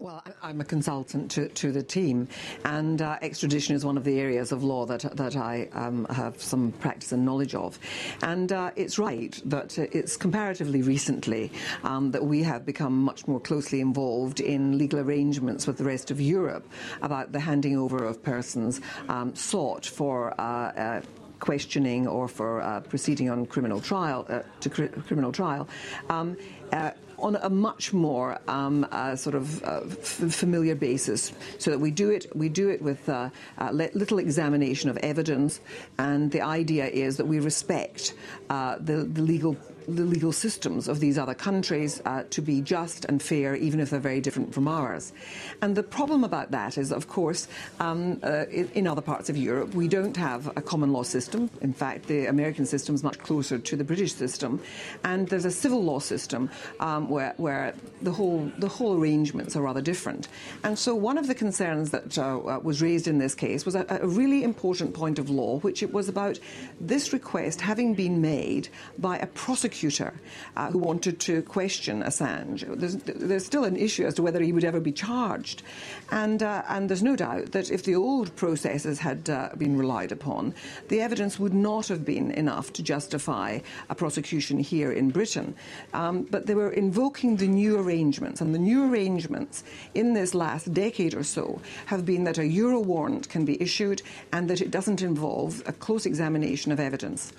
Speaker 21: Well, I'm a consultant to, to the team, and uh, extradition is one of the areas of law that, that I um, have some practice and knowledge of. And uh, it's right that it's comparatively recently um, that we have become much more closely involved in legal arrangements with the rest of Europe about the handing over of persons um, sought for. Uh, uh questioning or for uh, proceeding on criminal trial uh, to cr- criminal trial. Um, uh, on a much more um, uh, sort of uh, f- familiar basis, so that we do it we do it with uh, uh little examination of evidence, and the idea is that we respect uh, the, the legal the legal systems of these other countries uh, to be just and fair, even if they're very different from ours. And the problem about that is, of course, um, uh, in, other parts of Europe, we don't have a common law system. In fact, the American system is much closer to the British system, and there's a civil law system um, where, where the whole the whole arrangements are rather different. And so, one of the concerns that uh, uh was raised in this case was a, a really important point of law, which it was about this request having been made by a prosecutor prosecutor uh, who wanted to question Assange. There's, there's, still an issue as to whether he would ever be charged. And, uh, and there's no doubt that if the old processes had uh, been relied upon, the evidence would not have been enough to justify a prosecution here in Britain. Um, but they were invoking the new arrangements, and the new arrangements in this last decade or so have been that a Euro warrant can be issued and that it doesn't involve a close examination of evidence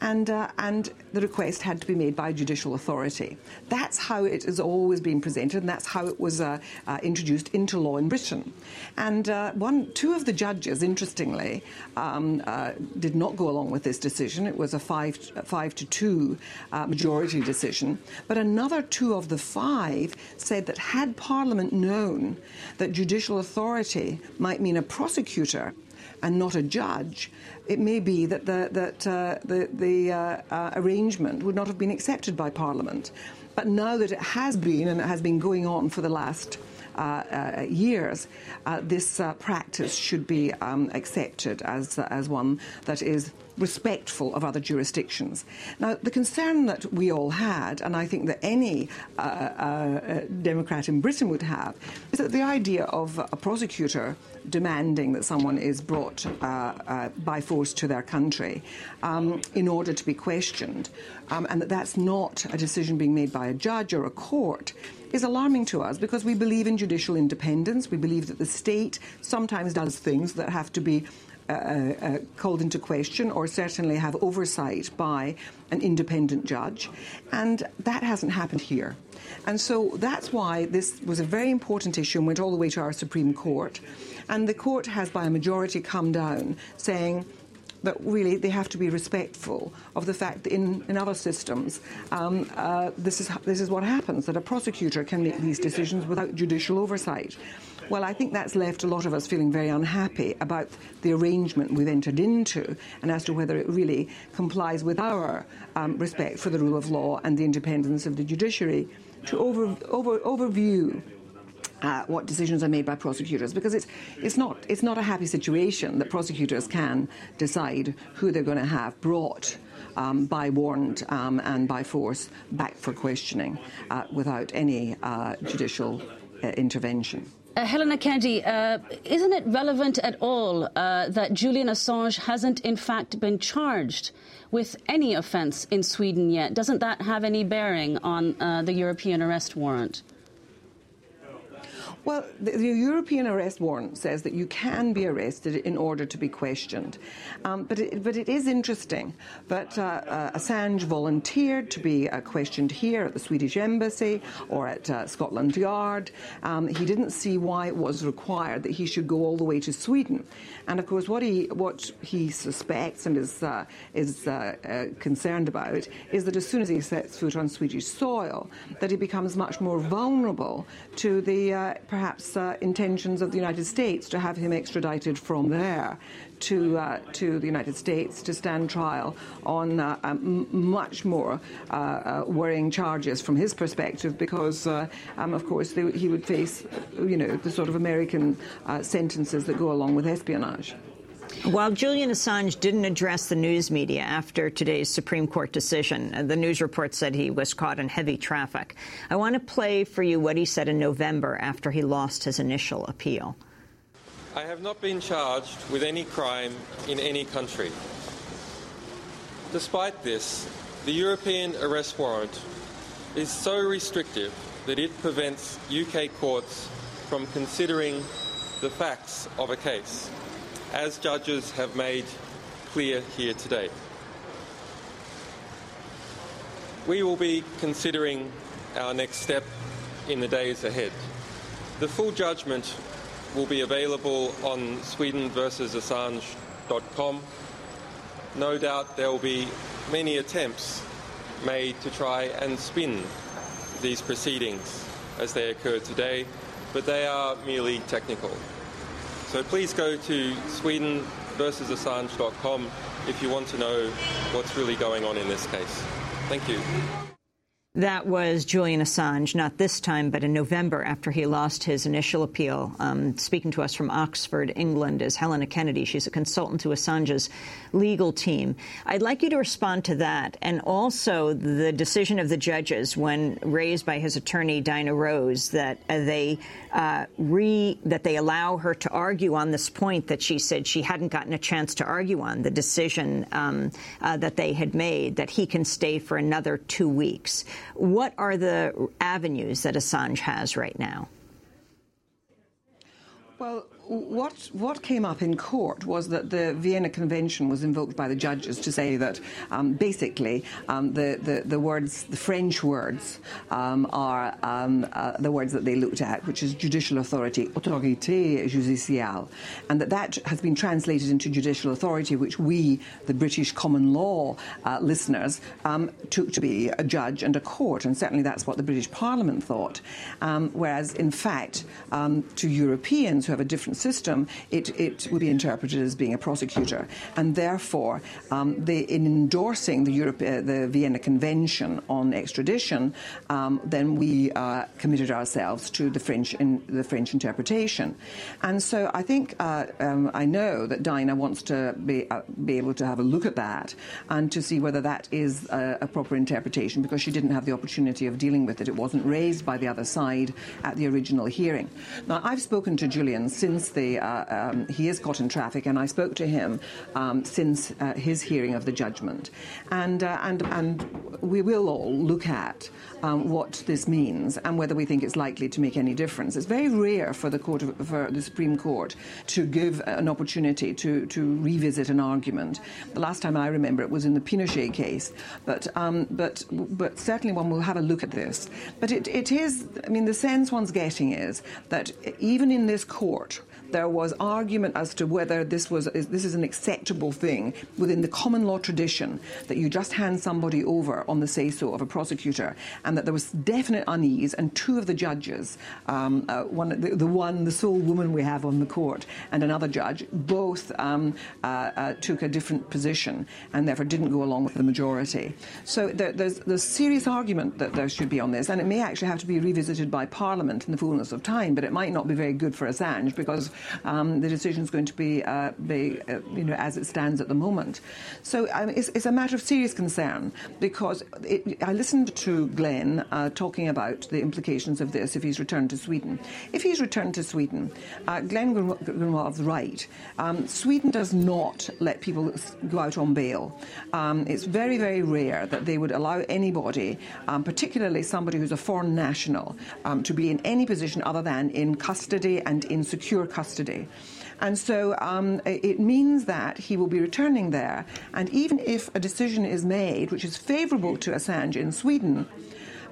Speaker 21: and, uh, and the request had to be made by judicial authority. That's how it has always been presented, and that's how it was uh, uh, introduced into law in Britain. And uh, one, two of the judges, interestingly, um, uh, did not go along with this decision. It was a five, five to two uh, majority decision. But another two of the five said that had Parliament known that judicial authority might mean a prosecutor, and not a judge, it may be that the, that, uh, the, the uh, uh, arrangement would not have been accepted by Parliament. But now that it has been, and it has been going on for the last uh, uh, years, uh, this practice should be um, accepted as, as one that is respectful of other jurisdictions. Now, the concern that we all had, and I think that any uh, uh, Democrat in Britain would have, is that the idea of a prosecutor demanding that someone is brought uh, uh by force to their country um, in order to be questioned, um, and that that's not a decision being made by a judge or a court is alarming to us because we believe in judicial independence. We believe that the state sometimes does things that have to be uh, called into question or certainly have oversight by an independent judge. And that hasn't happened here. And so that's why this was a very important issue and went all the way to our Supreme Court. And the court has, by a majority, come down saying, but really they have to be respectful of the fact that in, in other systems um, uh, this, is, this is what happens that a prosecutor can make these decisions without judicial oversight. Well, I think that's left a lot of us feeling very unhappy about the arrangement we've entered into and as to whether it really complies with our um, respect for the rule of law and the independence of the judiciary to over, over, overview uh, what decisions are made by prosecutors because it's, it's, not, it's not a happy situation that prosecutors can decide who they're going to have brought um, by warrant um, and by force back for questioning uh, without any uh, judicial uh, intervention.
Speaker 16: Uh, Helena Kennedy, uh, isn't it relevant at all uh, that Julian Assange hasn't, in fact, been charged with any offence in Sweden yet? Doesn't that have any bearing on uh, the European arrest warrant?
Speaker 21: Well, the, the, European arrest warrant says that you can be arrested in order to be questioned. Um, but, it, but it is interesting that uh, uh, Assange volunteered to be uh, questioned here at the Swedish Embassy or at uh, Scotland Yard. Um, he didn't see why it was required that he should go all the way to Sweden. And of course, what he, what he suspects and is, uh, is uh, concerned about is that as soon as he sets foot on Swedish soil, that he becomes much more vulnerable to the perhaps uh, intentions of the United States to have him extradited from there to uh, to the United States to stand trial on uh, um, much more uh, uh, worrying charges from his perspective, because uh, um, of course they, he would face, you know, the sort of American sentences that go along with espionage.
Speaker 15: While Julian Assange didn't address the news media after today's Supreme Court decision, the news report said he was caught in heavy traffic. I want to play for you what he said in November after he lost his initial appeal.
Speaker 22: I have not been charged with any crime in any country. Despite this, the European arrest warrant is so restrictive that it prevents UK courts from considering the facts of a case, as judges have made clear here today. We will be considering our next step in the days ahead. The full judgment will be available on swedenversusassange.com. No doubt there will be many attempts made to try and spin these proceedings as they occur today, but they are merely technical. So please go to swedenversusassange.com if you want to know what's really going on in this case. Thank you.
Speaker 15: That was Julian Assange, not this time, but in November after he lost his initial appeal. Um, speaking to us from Oxford, England, is Helena Kennedy. She's a consultant to Assange's legal team. I'd like you to respond to that and also the decision of the judges when raised by his attorney, Dinah Rose, that uh, they uh, re that they allow her to argue on this point that she said she hadn't gotten a chance to argue on the decision um, uh, that they had made that he can stay for another two weeks. What are the avenues that Assange has right now?
Speaker 21: Well, what what came up in court was that the Vienna Convention was invoked by the judges to say that um, basically um, the, the, the words, the French words, um, are um, uh, the words that they looked at, which is judicial authority, autorité judiciale, and that that has been translated into judicial authority, which we, the British common law uh, listeners, um, took to be a judge and a court, and certainly that's what the British Parliament thought. Um, whereas, in fact, to Europeans who have a different system, it, it would be interpreted as being a prosecutor. And therefore, um, they, in endorsing the, Europe, uh, the Vienna Convention on extradition, um, then we uh, committed ourselves to the French, in, the French interpretation. And so I think, uh, um, I know that Dinah wants to be, uh, be able to have a look at that and to see whether that is a, a proper interpretation because she didn't have the opportunity of dealing with it. It wasn't raised by the other side at the original hearing. Now, I've spoken to Julian since the, uh, um, he is caught in traffic, and I spoke to him um, since uh, his hearing of the judgment. And, uh, and, and we will all look at um, what this means and whether we think it's likely to make any difference. It's very rare for the, court of, for the Supreme Court to give an opportunity to, to revisit an argument. The last time I remember it was in the Pinochet case, but, um, but, but certainly one will have a look at this. But it, it is, I mean, the sense one's getting is that even in this court, there was argument as to whether this was this is an acceptable thing within the common law tradition that you just hand somebody over on the say so of a prosecutor, and that there was definite unease. And two of the judges, um, uh, one the, the, one the sole woman we have on the court, and another judge, both um, uh, uh, took a different position and therefore didn't go along with the majority. So there, there's there's serious argument that there should be on this, and it may actually have to be revisited by Parliament in the fullness of time. But it might not be very good for Assange because um, the decision is going to be, uh, be uh, you know, as it stands at the moment. So um, it's, it's, a matter of serious concern because it, I listened to Glenn uh, talking about the implications of this if he's returned to Sweden. If he's returned to Sweden, uh, Glenn Grunwald's right. Um, Sweden does not let people go out on bail. Um, it's very, very rare that they would allow anybody, um, particularly somebody who's a foreign national, um, to be in any position other than in custody and in secure custody custody. And so um, it means that he will be returning there. And even if a decision is made which is favourable to Assange in Sweden,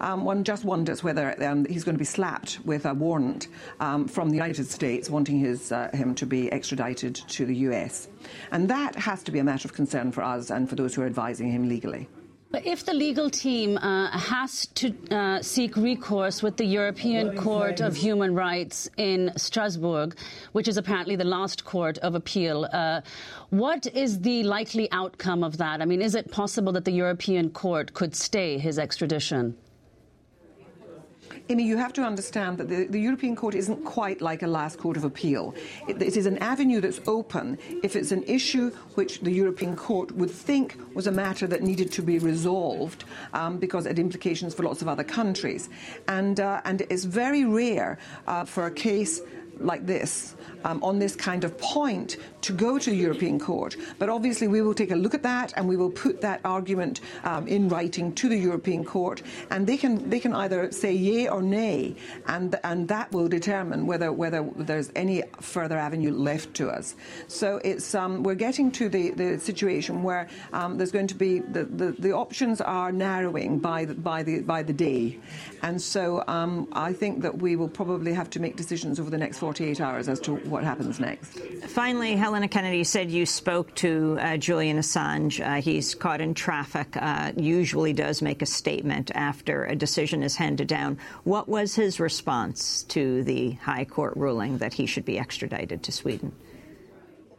Speaker 21: um, one just wonders whether um, he's going to be slapped with a warrant um, from the United States wanting his, uh, him to be extradited to the US. And that has to be a matter of concern for us and for those who are advising him legally.
Speaker 16: But if the legal team uh, has to uh, seek recourse with the European Court of Human Rights in Strasbourg, which is apparently the last court of appeal, uh, what is the likely outcome of that? I mean, is it possible that the European Court could stay his extradition?
Speaker 21: Amy, you have to understand that the, the European Court isn't quite like a last court of appeal. It, it is an avenue that's open if it's an issue which the European Court would think was a matter that needed to be resolved um, because it had implications for lots of other countries. And, uh, and it's very rare uh, for a case like this um, on this kind of point to go to the European Court. But obviously, we will take a look at that and we will put that argument um, in writing to the European Court, and they can they can either say yay or nay, and and that will determine whether whether there's any further avenue left to us. So it's um, we're getting to the, the situation where um, there's going to be the, the, the options are narrowing by the, by the by the day, and so um, I think that we will probably have to make decisions over the next 48 hours as to what happens next.
Speaker 15: Finally, Helena Kennedy said you spoke to uh, Julian Assange. Uh, he's caught in traffic, uh, usually does make a statement after a decision is handed down. What was his response to the High Court ruling that he should be extradited to Sweden?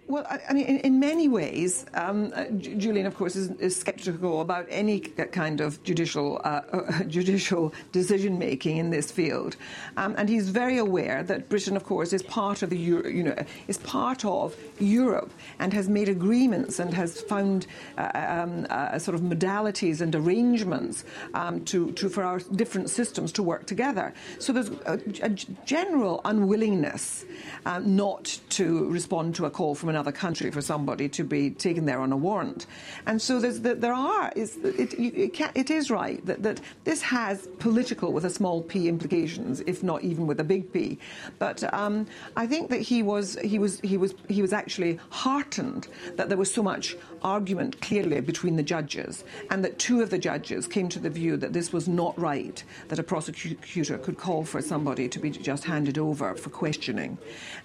Speaker 21: Well, I, I mean, in, in, many ways, um, uh, Julian, of course, is, is, skeptical about any kind of judicial uh, uh, [LAUGHS] judicial decision making in this field, um, and he's very aware that Britain, of course, is part of the Euro, you know is part of Europe and has made agreements and has found uh, um, uh, sort of modalities and arrangements um, to, to for our different systems to work together. So there's a, a general unwillingness uh, not to respond to a call from another country for somebody to be taken there on a warrant. And so the, there are, it, it, can, it is right that, that this has political with a small p implications, if not even with a big P. But um, I think that he was, he, was, he, was, he was actually heartened that there was so much argument clearly between the judges and that two of the judges came to the view that this was not right, that a prosecutor could call for somebody to be just handed over for questioning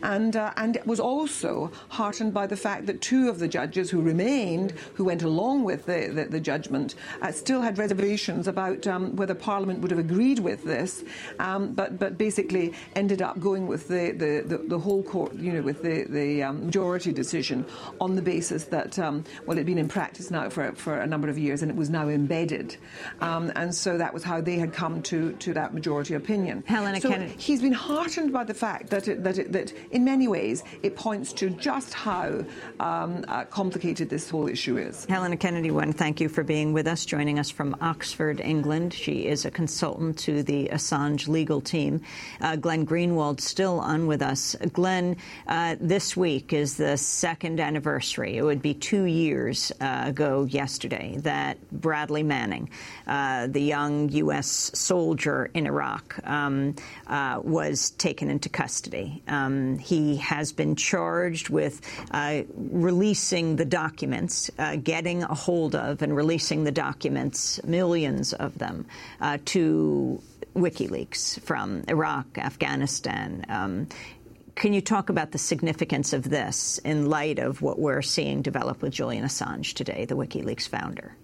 Speaker 21: and, uh, and it was also heartened by the fact that two of the judges who remained, who went along with the, the, the judgment, uh, still had reservations about um, whether Parliament would have agreed with this, um, but, but basically ended up going with the, the, the, the whole court, you know, with the, the um, majority decision on the basis that, um, well, it had been in practice now for, for a number of years and it was now embedded. Um, and so that was how they had come to, to that majority opinion.
Speaker 15: Helena
Speaker 21: so
Speaker 15: Kennedy.
Speaker 21: He's been heartened by the fact that, it, that, it, that in many ways, it points to just how um, uh, complicated this whole issue is.
Speaker 15: Helena Kennedy, one, thank you for being with us, joining us from Oxford, England. She is a consultant to the Assange legal team. Uh, Glenn Greenwald still on with us. Glenn, uh, this week is the second anniversary. It would be two years uh, ago yesterday that Bradley Manning, uh, the young U.S. soldier in Iraq, um, uh, was taken into custody. Um, he has been charged with uh, releasing the documents, uh, getting a hold of and releasing the documents, millions of them, uh, to WikiLeaks from Iraq, Afghanistan. Um, can you talk about the significance of this in light of what we're seeing develop with Julian Assange today, the WikiLeaks founder?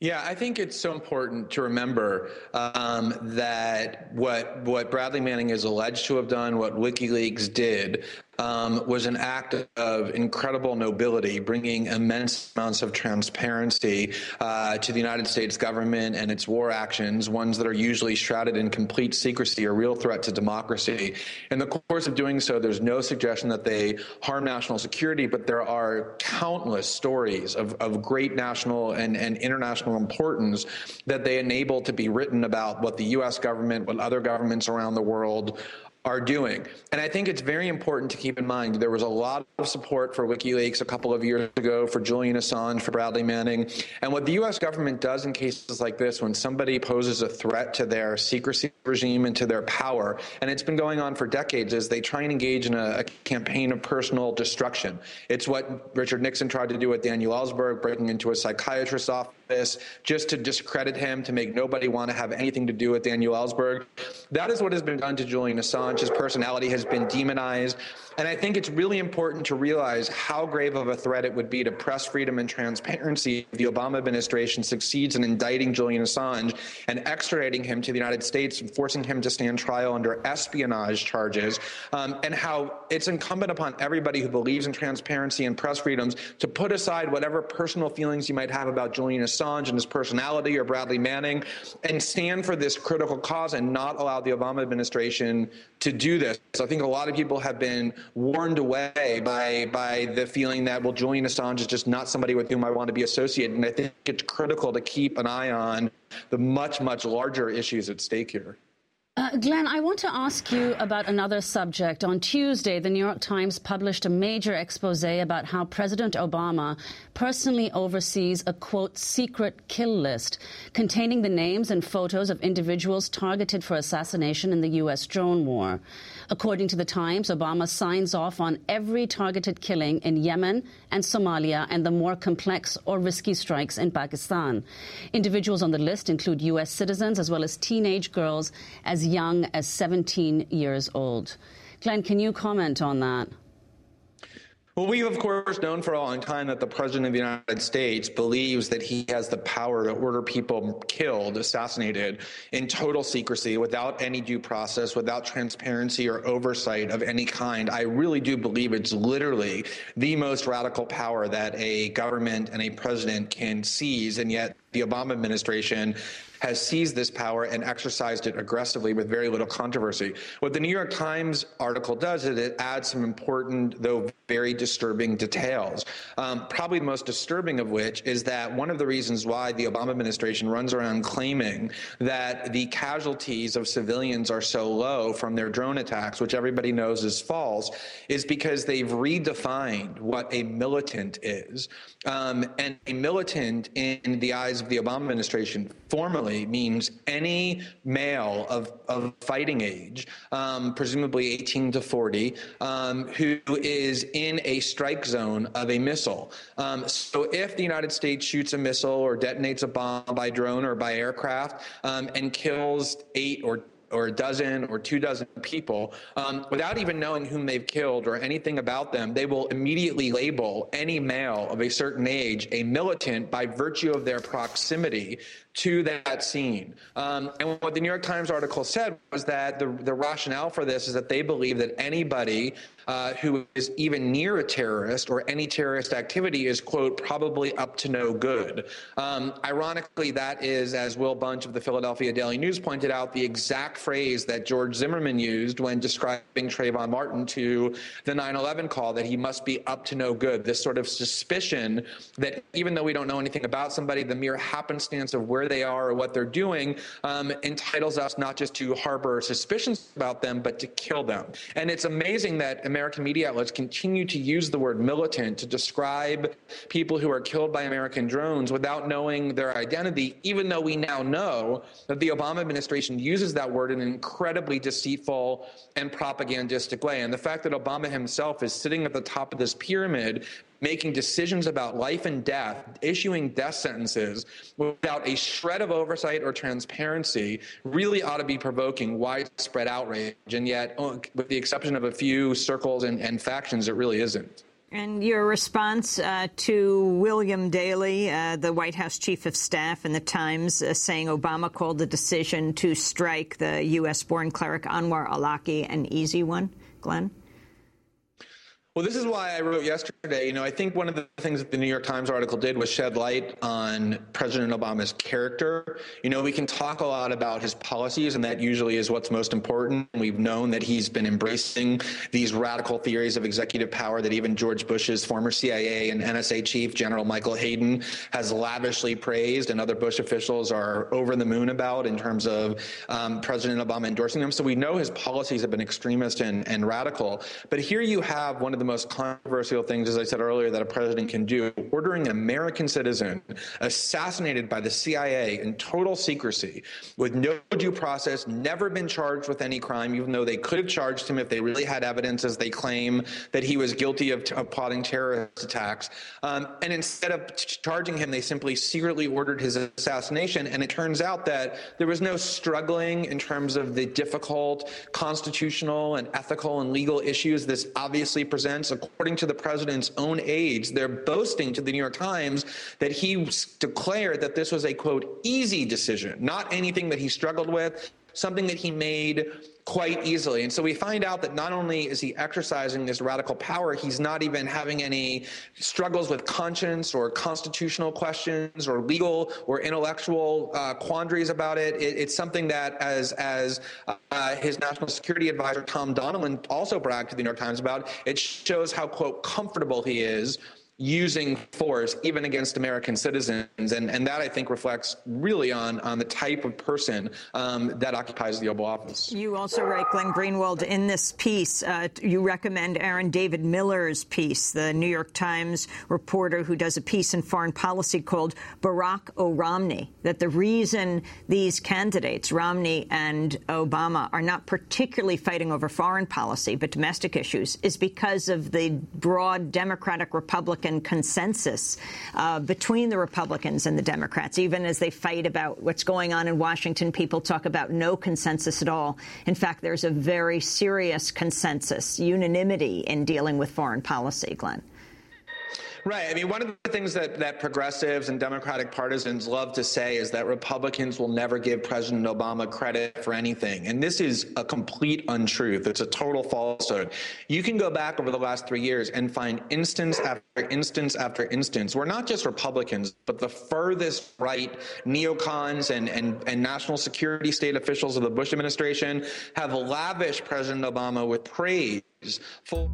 Speaker 19: Yeah, I think it's so important to remember um, that what what Bradley Manning is alleged to have done, what WikiLeaks did, um, was an act of incredible nobility, bringing immense amounts of transparency uh, to the United States government and its war actions, ones that are usually shrouded in complete secrecy, a real threat to democracy. In the course of doing so, there's no suggestion that they harm national security, but there are countless stories of, of great national and, and international importance that they enable to be written about what the U.S. government, what other governments around the world are doing. And I think it's very important to keep in mind there was a lot of support for WikiLeaks a couple of years ago for Julian Assange, for Bradley Manning. And what the US government does in cases like this, when somebody poses a threat to their secrecy regime and to their power, and it's been going on for decades, is they try and engage in a, a campaign of personal destruction. It's what Richard Nixon tried to do with Daniel Ellsberg, breaking into a psychiatrist's office this just to discredit him, to make nobody want to have anything to do with Daniel Ellsberg. That is what has been done to Julian Assange. His personality has been demonized. And I think it's really important to realize how grave of a threat it would be to press freedom and transparency if the Obama administration succeeds in indicting Julian Assange and extraditing him to the United States and forcing him to stand trial under espionage charges, um, and how it's incumbent upon everybody who believes in transparency and press freedoms to put aside whatever personal feelings you might have about Julian Assange Assange and his personality or Bradley Manning and stand for this critical cause and not allow the Obama administration to do this. So I think a lot of people have been warned away by by the feeling that well Julian Assange is just not somebody with whom I want to be associated and I think it's critical to keep an eye on the much much larger issues at stake here.
Speaker 16: Uh, Glenn, I want to ask you about another subject. On Tuesday, the New York Times published a major expose about how President Obama personally oversees a quote secret kill list containing the names and photos of individuals targeted for assassination in the U.S. drone war. According to the Times, Obama signs off on every targeted killing in Yemen and Somalia and the more complex or risky strikes in Pakistan. Individuals on the list include U.S. citizens as well as teenage girls as young as 17 years old. Glenn, can you comment on that?
Speaker 19: Well, we've, of course, known for a long time that the President of the United States believes that he has the power to order people killed, assassinated, in total secrecy, without any due process, without transparency or oversight of any kind. I really do believe it's literally the most radical power that a government and a president can seize, and yet the Obama administration has seized this power and exercised it aggressively with very little controversy. What the New York Times article does is it adds some important, though very disturbing details. Um, probably the most disturbing of which is that one of the reasons why the Obama administration runs around claiming that the casualties of civilians are so low from their drone attacks, which everybody knows is false, is because they've redefined what a militant is. Um, and a militant, in the eyes of the Obama administration, formally means any male of, of fighting age, um, presumably 18 to 40, um, who is in a strike zone of a missile. Um, so if the United States shoots a missile or detonates a bomb by drone or by aircraft um, and kills eight or or a dozen or two dozen people um, without even knowing whom they've killed or anything about them. They will immediately label any male of a certain age a militant by virtue of their proximity to that scene. Um, and what the New York Times article said was that the, the rationale for this is that they believe that anybody uh, who is even near a terrorist or any terrorist activity is, quote, probably up to no good. Um, ironically, that is, as Will Bunch of the Philadelphia Daily News pointed out, the exact phrase that George Zimmerman used when describing Trayvon Martin to the 9 11 call that he must be up to no good. This sort of suspicion that even though we don't know anything about somebody, the mere happenstance of where they are or what they're doing um, entitles us not just to harbor suspicions about them, but to kill them. And it's amazing that American media outlets continue to use the word militant to describe people who are killed by American drones without knowing their identity, even though we now know that the Obama administration uses that word in an incredibly deceitful and propagandistic way. And the fact that Obama himself is sitting at the top of this pyramid making decisions about life and death, issuing death sentences without a shred of oversight or transparency really ought to be provoking widespread outrage. And yet, oh, with the exception of a few circles and, and factions, it really isn't.
Speaker 15: And your response uh, to William Daley, uh, the White House chief of staff, in the Times, uh, saying Obama called the decision to strike the U.S. born cleric Anwar Awlaki an easy one? Glenn?
Speaker 19: Well, this is why I wrote yesterday. You know, I think one of the things that the New York Times article did was shed light on President Obama's character. You know, we can talk a lot about his policies, and that usually is what's most important. We've known that he's been embracing these radical theories of executive power that even George Bush's former CIA and NSA chief, General Michael Hayden, has lavishly praised, and other Bush officials are over the moon about in terms of um, President Obama endorsing them. So we know his policies have been extremist and, and radical. But here you have one of the most controversial things, as I said earlier, that a president can do, ordering an American citizen assassinated by the CIA in total secrecy with no due process, never been charged with any crime, even though they could have charged him if they really had evidence, as they claim, that he was guilty of, of plotting terrorist attacks. Um, and instead of charging him, they simply secretly ordered his assassination. And it turns out that there was no struggling in terms of the difficult constitutional and ethical and legal issues this obviously presents according to the president's own aides, they're boasting to the New York Times that he declared that this was a quote easy decision, not anything that he struggled with, something that he made quite easily. And so we find out that not only is he exercising this radical power, he's not even having any struggles with conscience or constitutional questions or legal or intellectual uh, quandaries about it. it. It's something that, as as uh, his national security advisor Tom Donilon also bragged to the New York Times about, it shows how quote comfortable he is using force even against American citizens. And, and that, I think, reflects really on, on the type of person um, that occupies the Oval Office.
Speaker 15: You also write, Glenn Greenwald, in this piece, uh, you recommend Aaron David Miller's piece, the New York Times reporter who does a piece in foreign policy called Barack O'Romney, that the reason these candidates, Romney and Obama, are not particularly fighting over foreign policy but domestic issues is because of the broad Democratic Republican Republican consensus uh, between the Republicans and the Democrats. Even as they fight about what's going on in Washington, people talk about no consensus at all. In fact, there's a very serious consensus, unanimity in dealing with foreign policy, Glenn.
Speaker 19: Right. I mean, one of the things that, that progressives and Democratic partisans love to say is that Republicans will never give President Obama credit for anything. And this is a complete untruth. It's a total falsehood. You can go back over the last three years and find instance after instance after instance where not just Republicans, but the furthest right neocons and, and, and national security state officials of the Bush administration have lavished President Obama with praise for.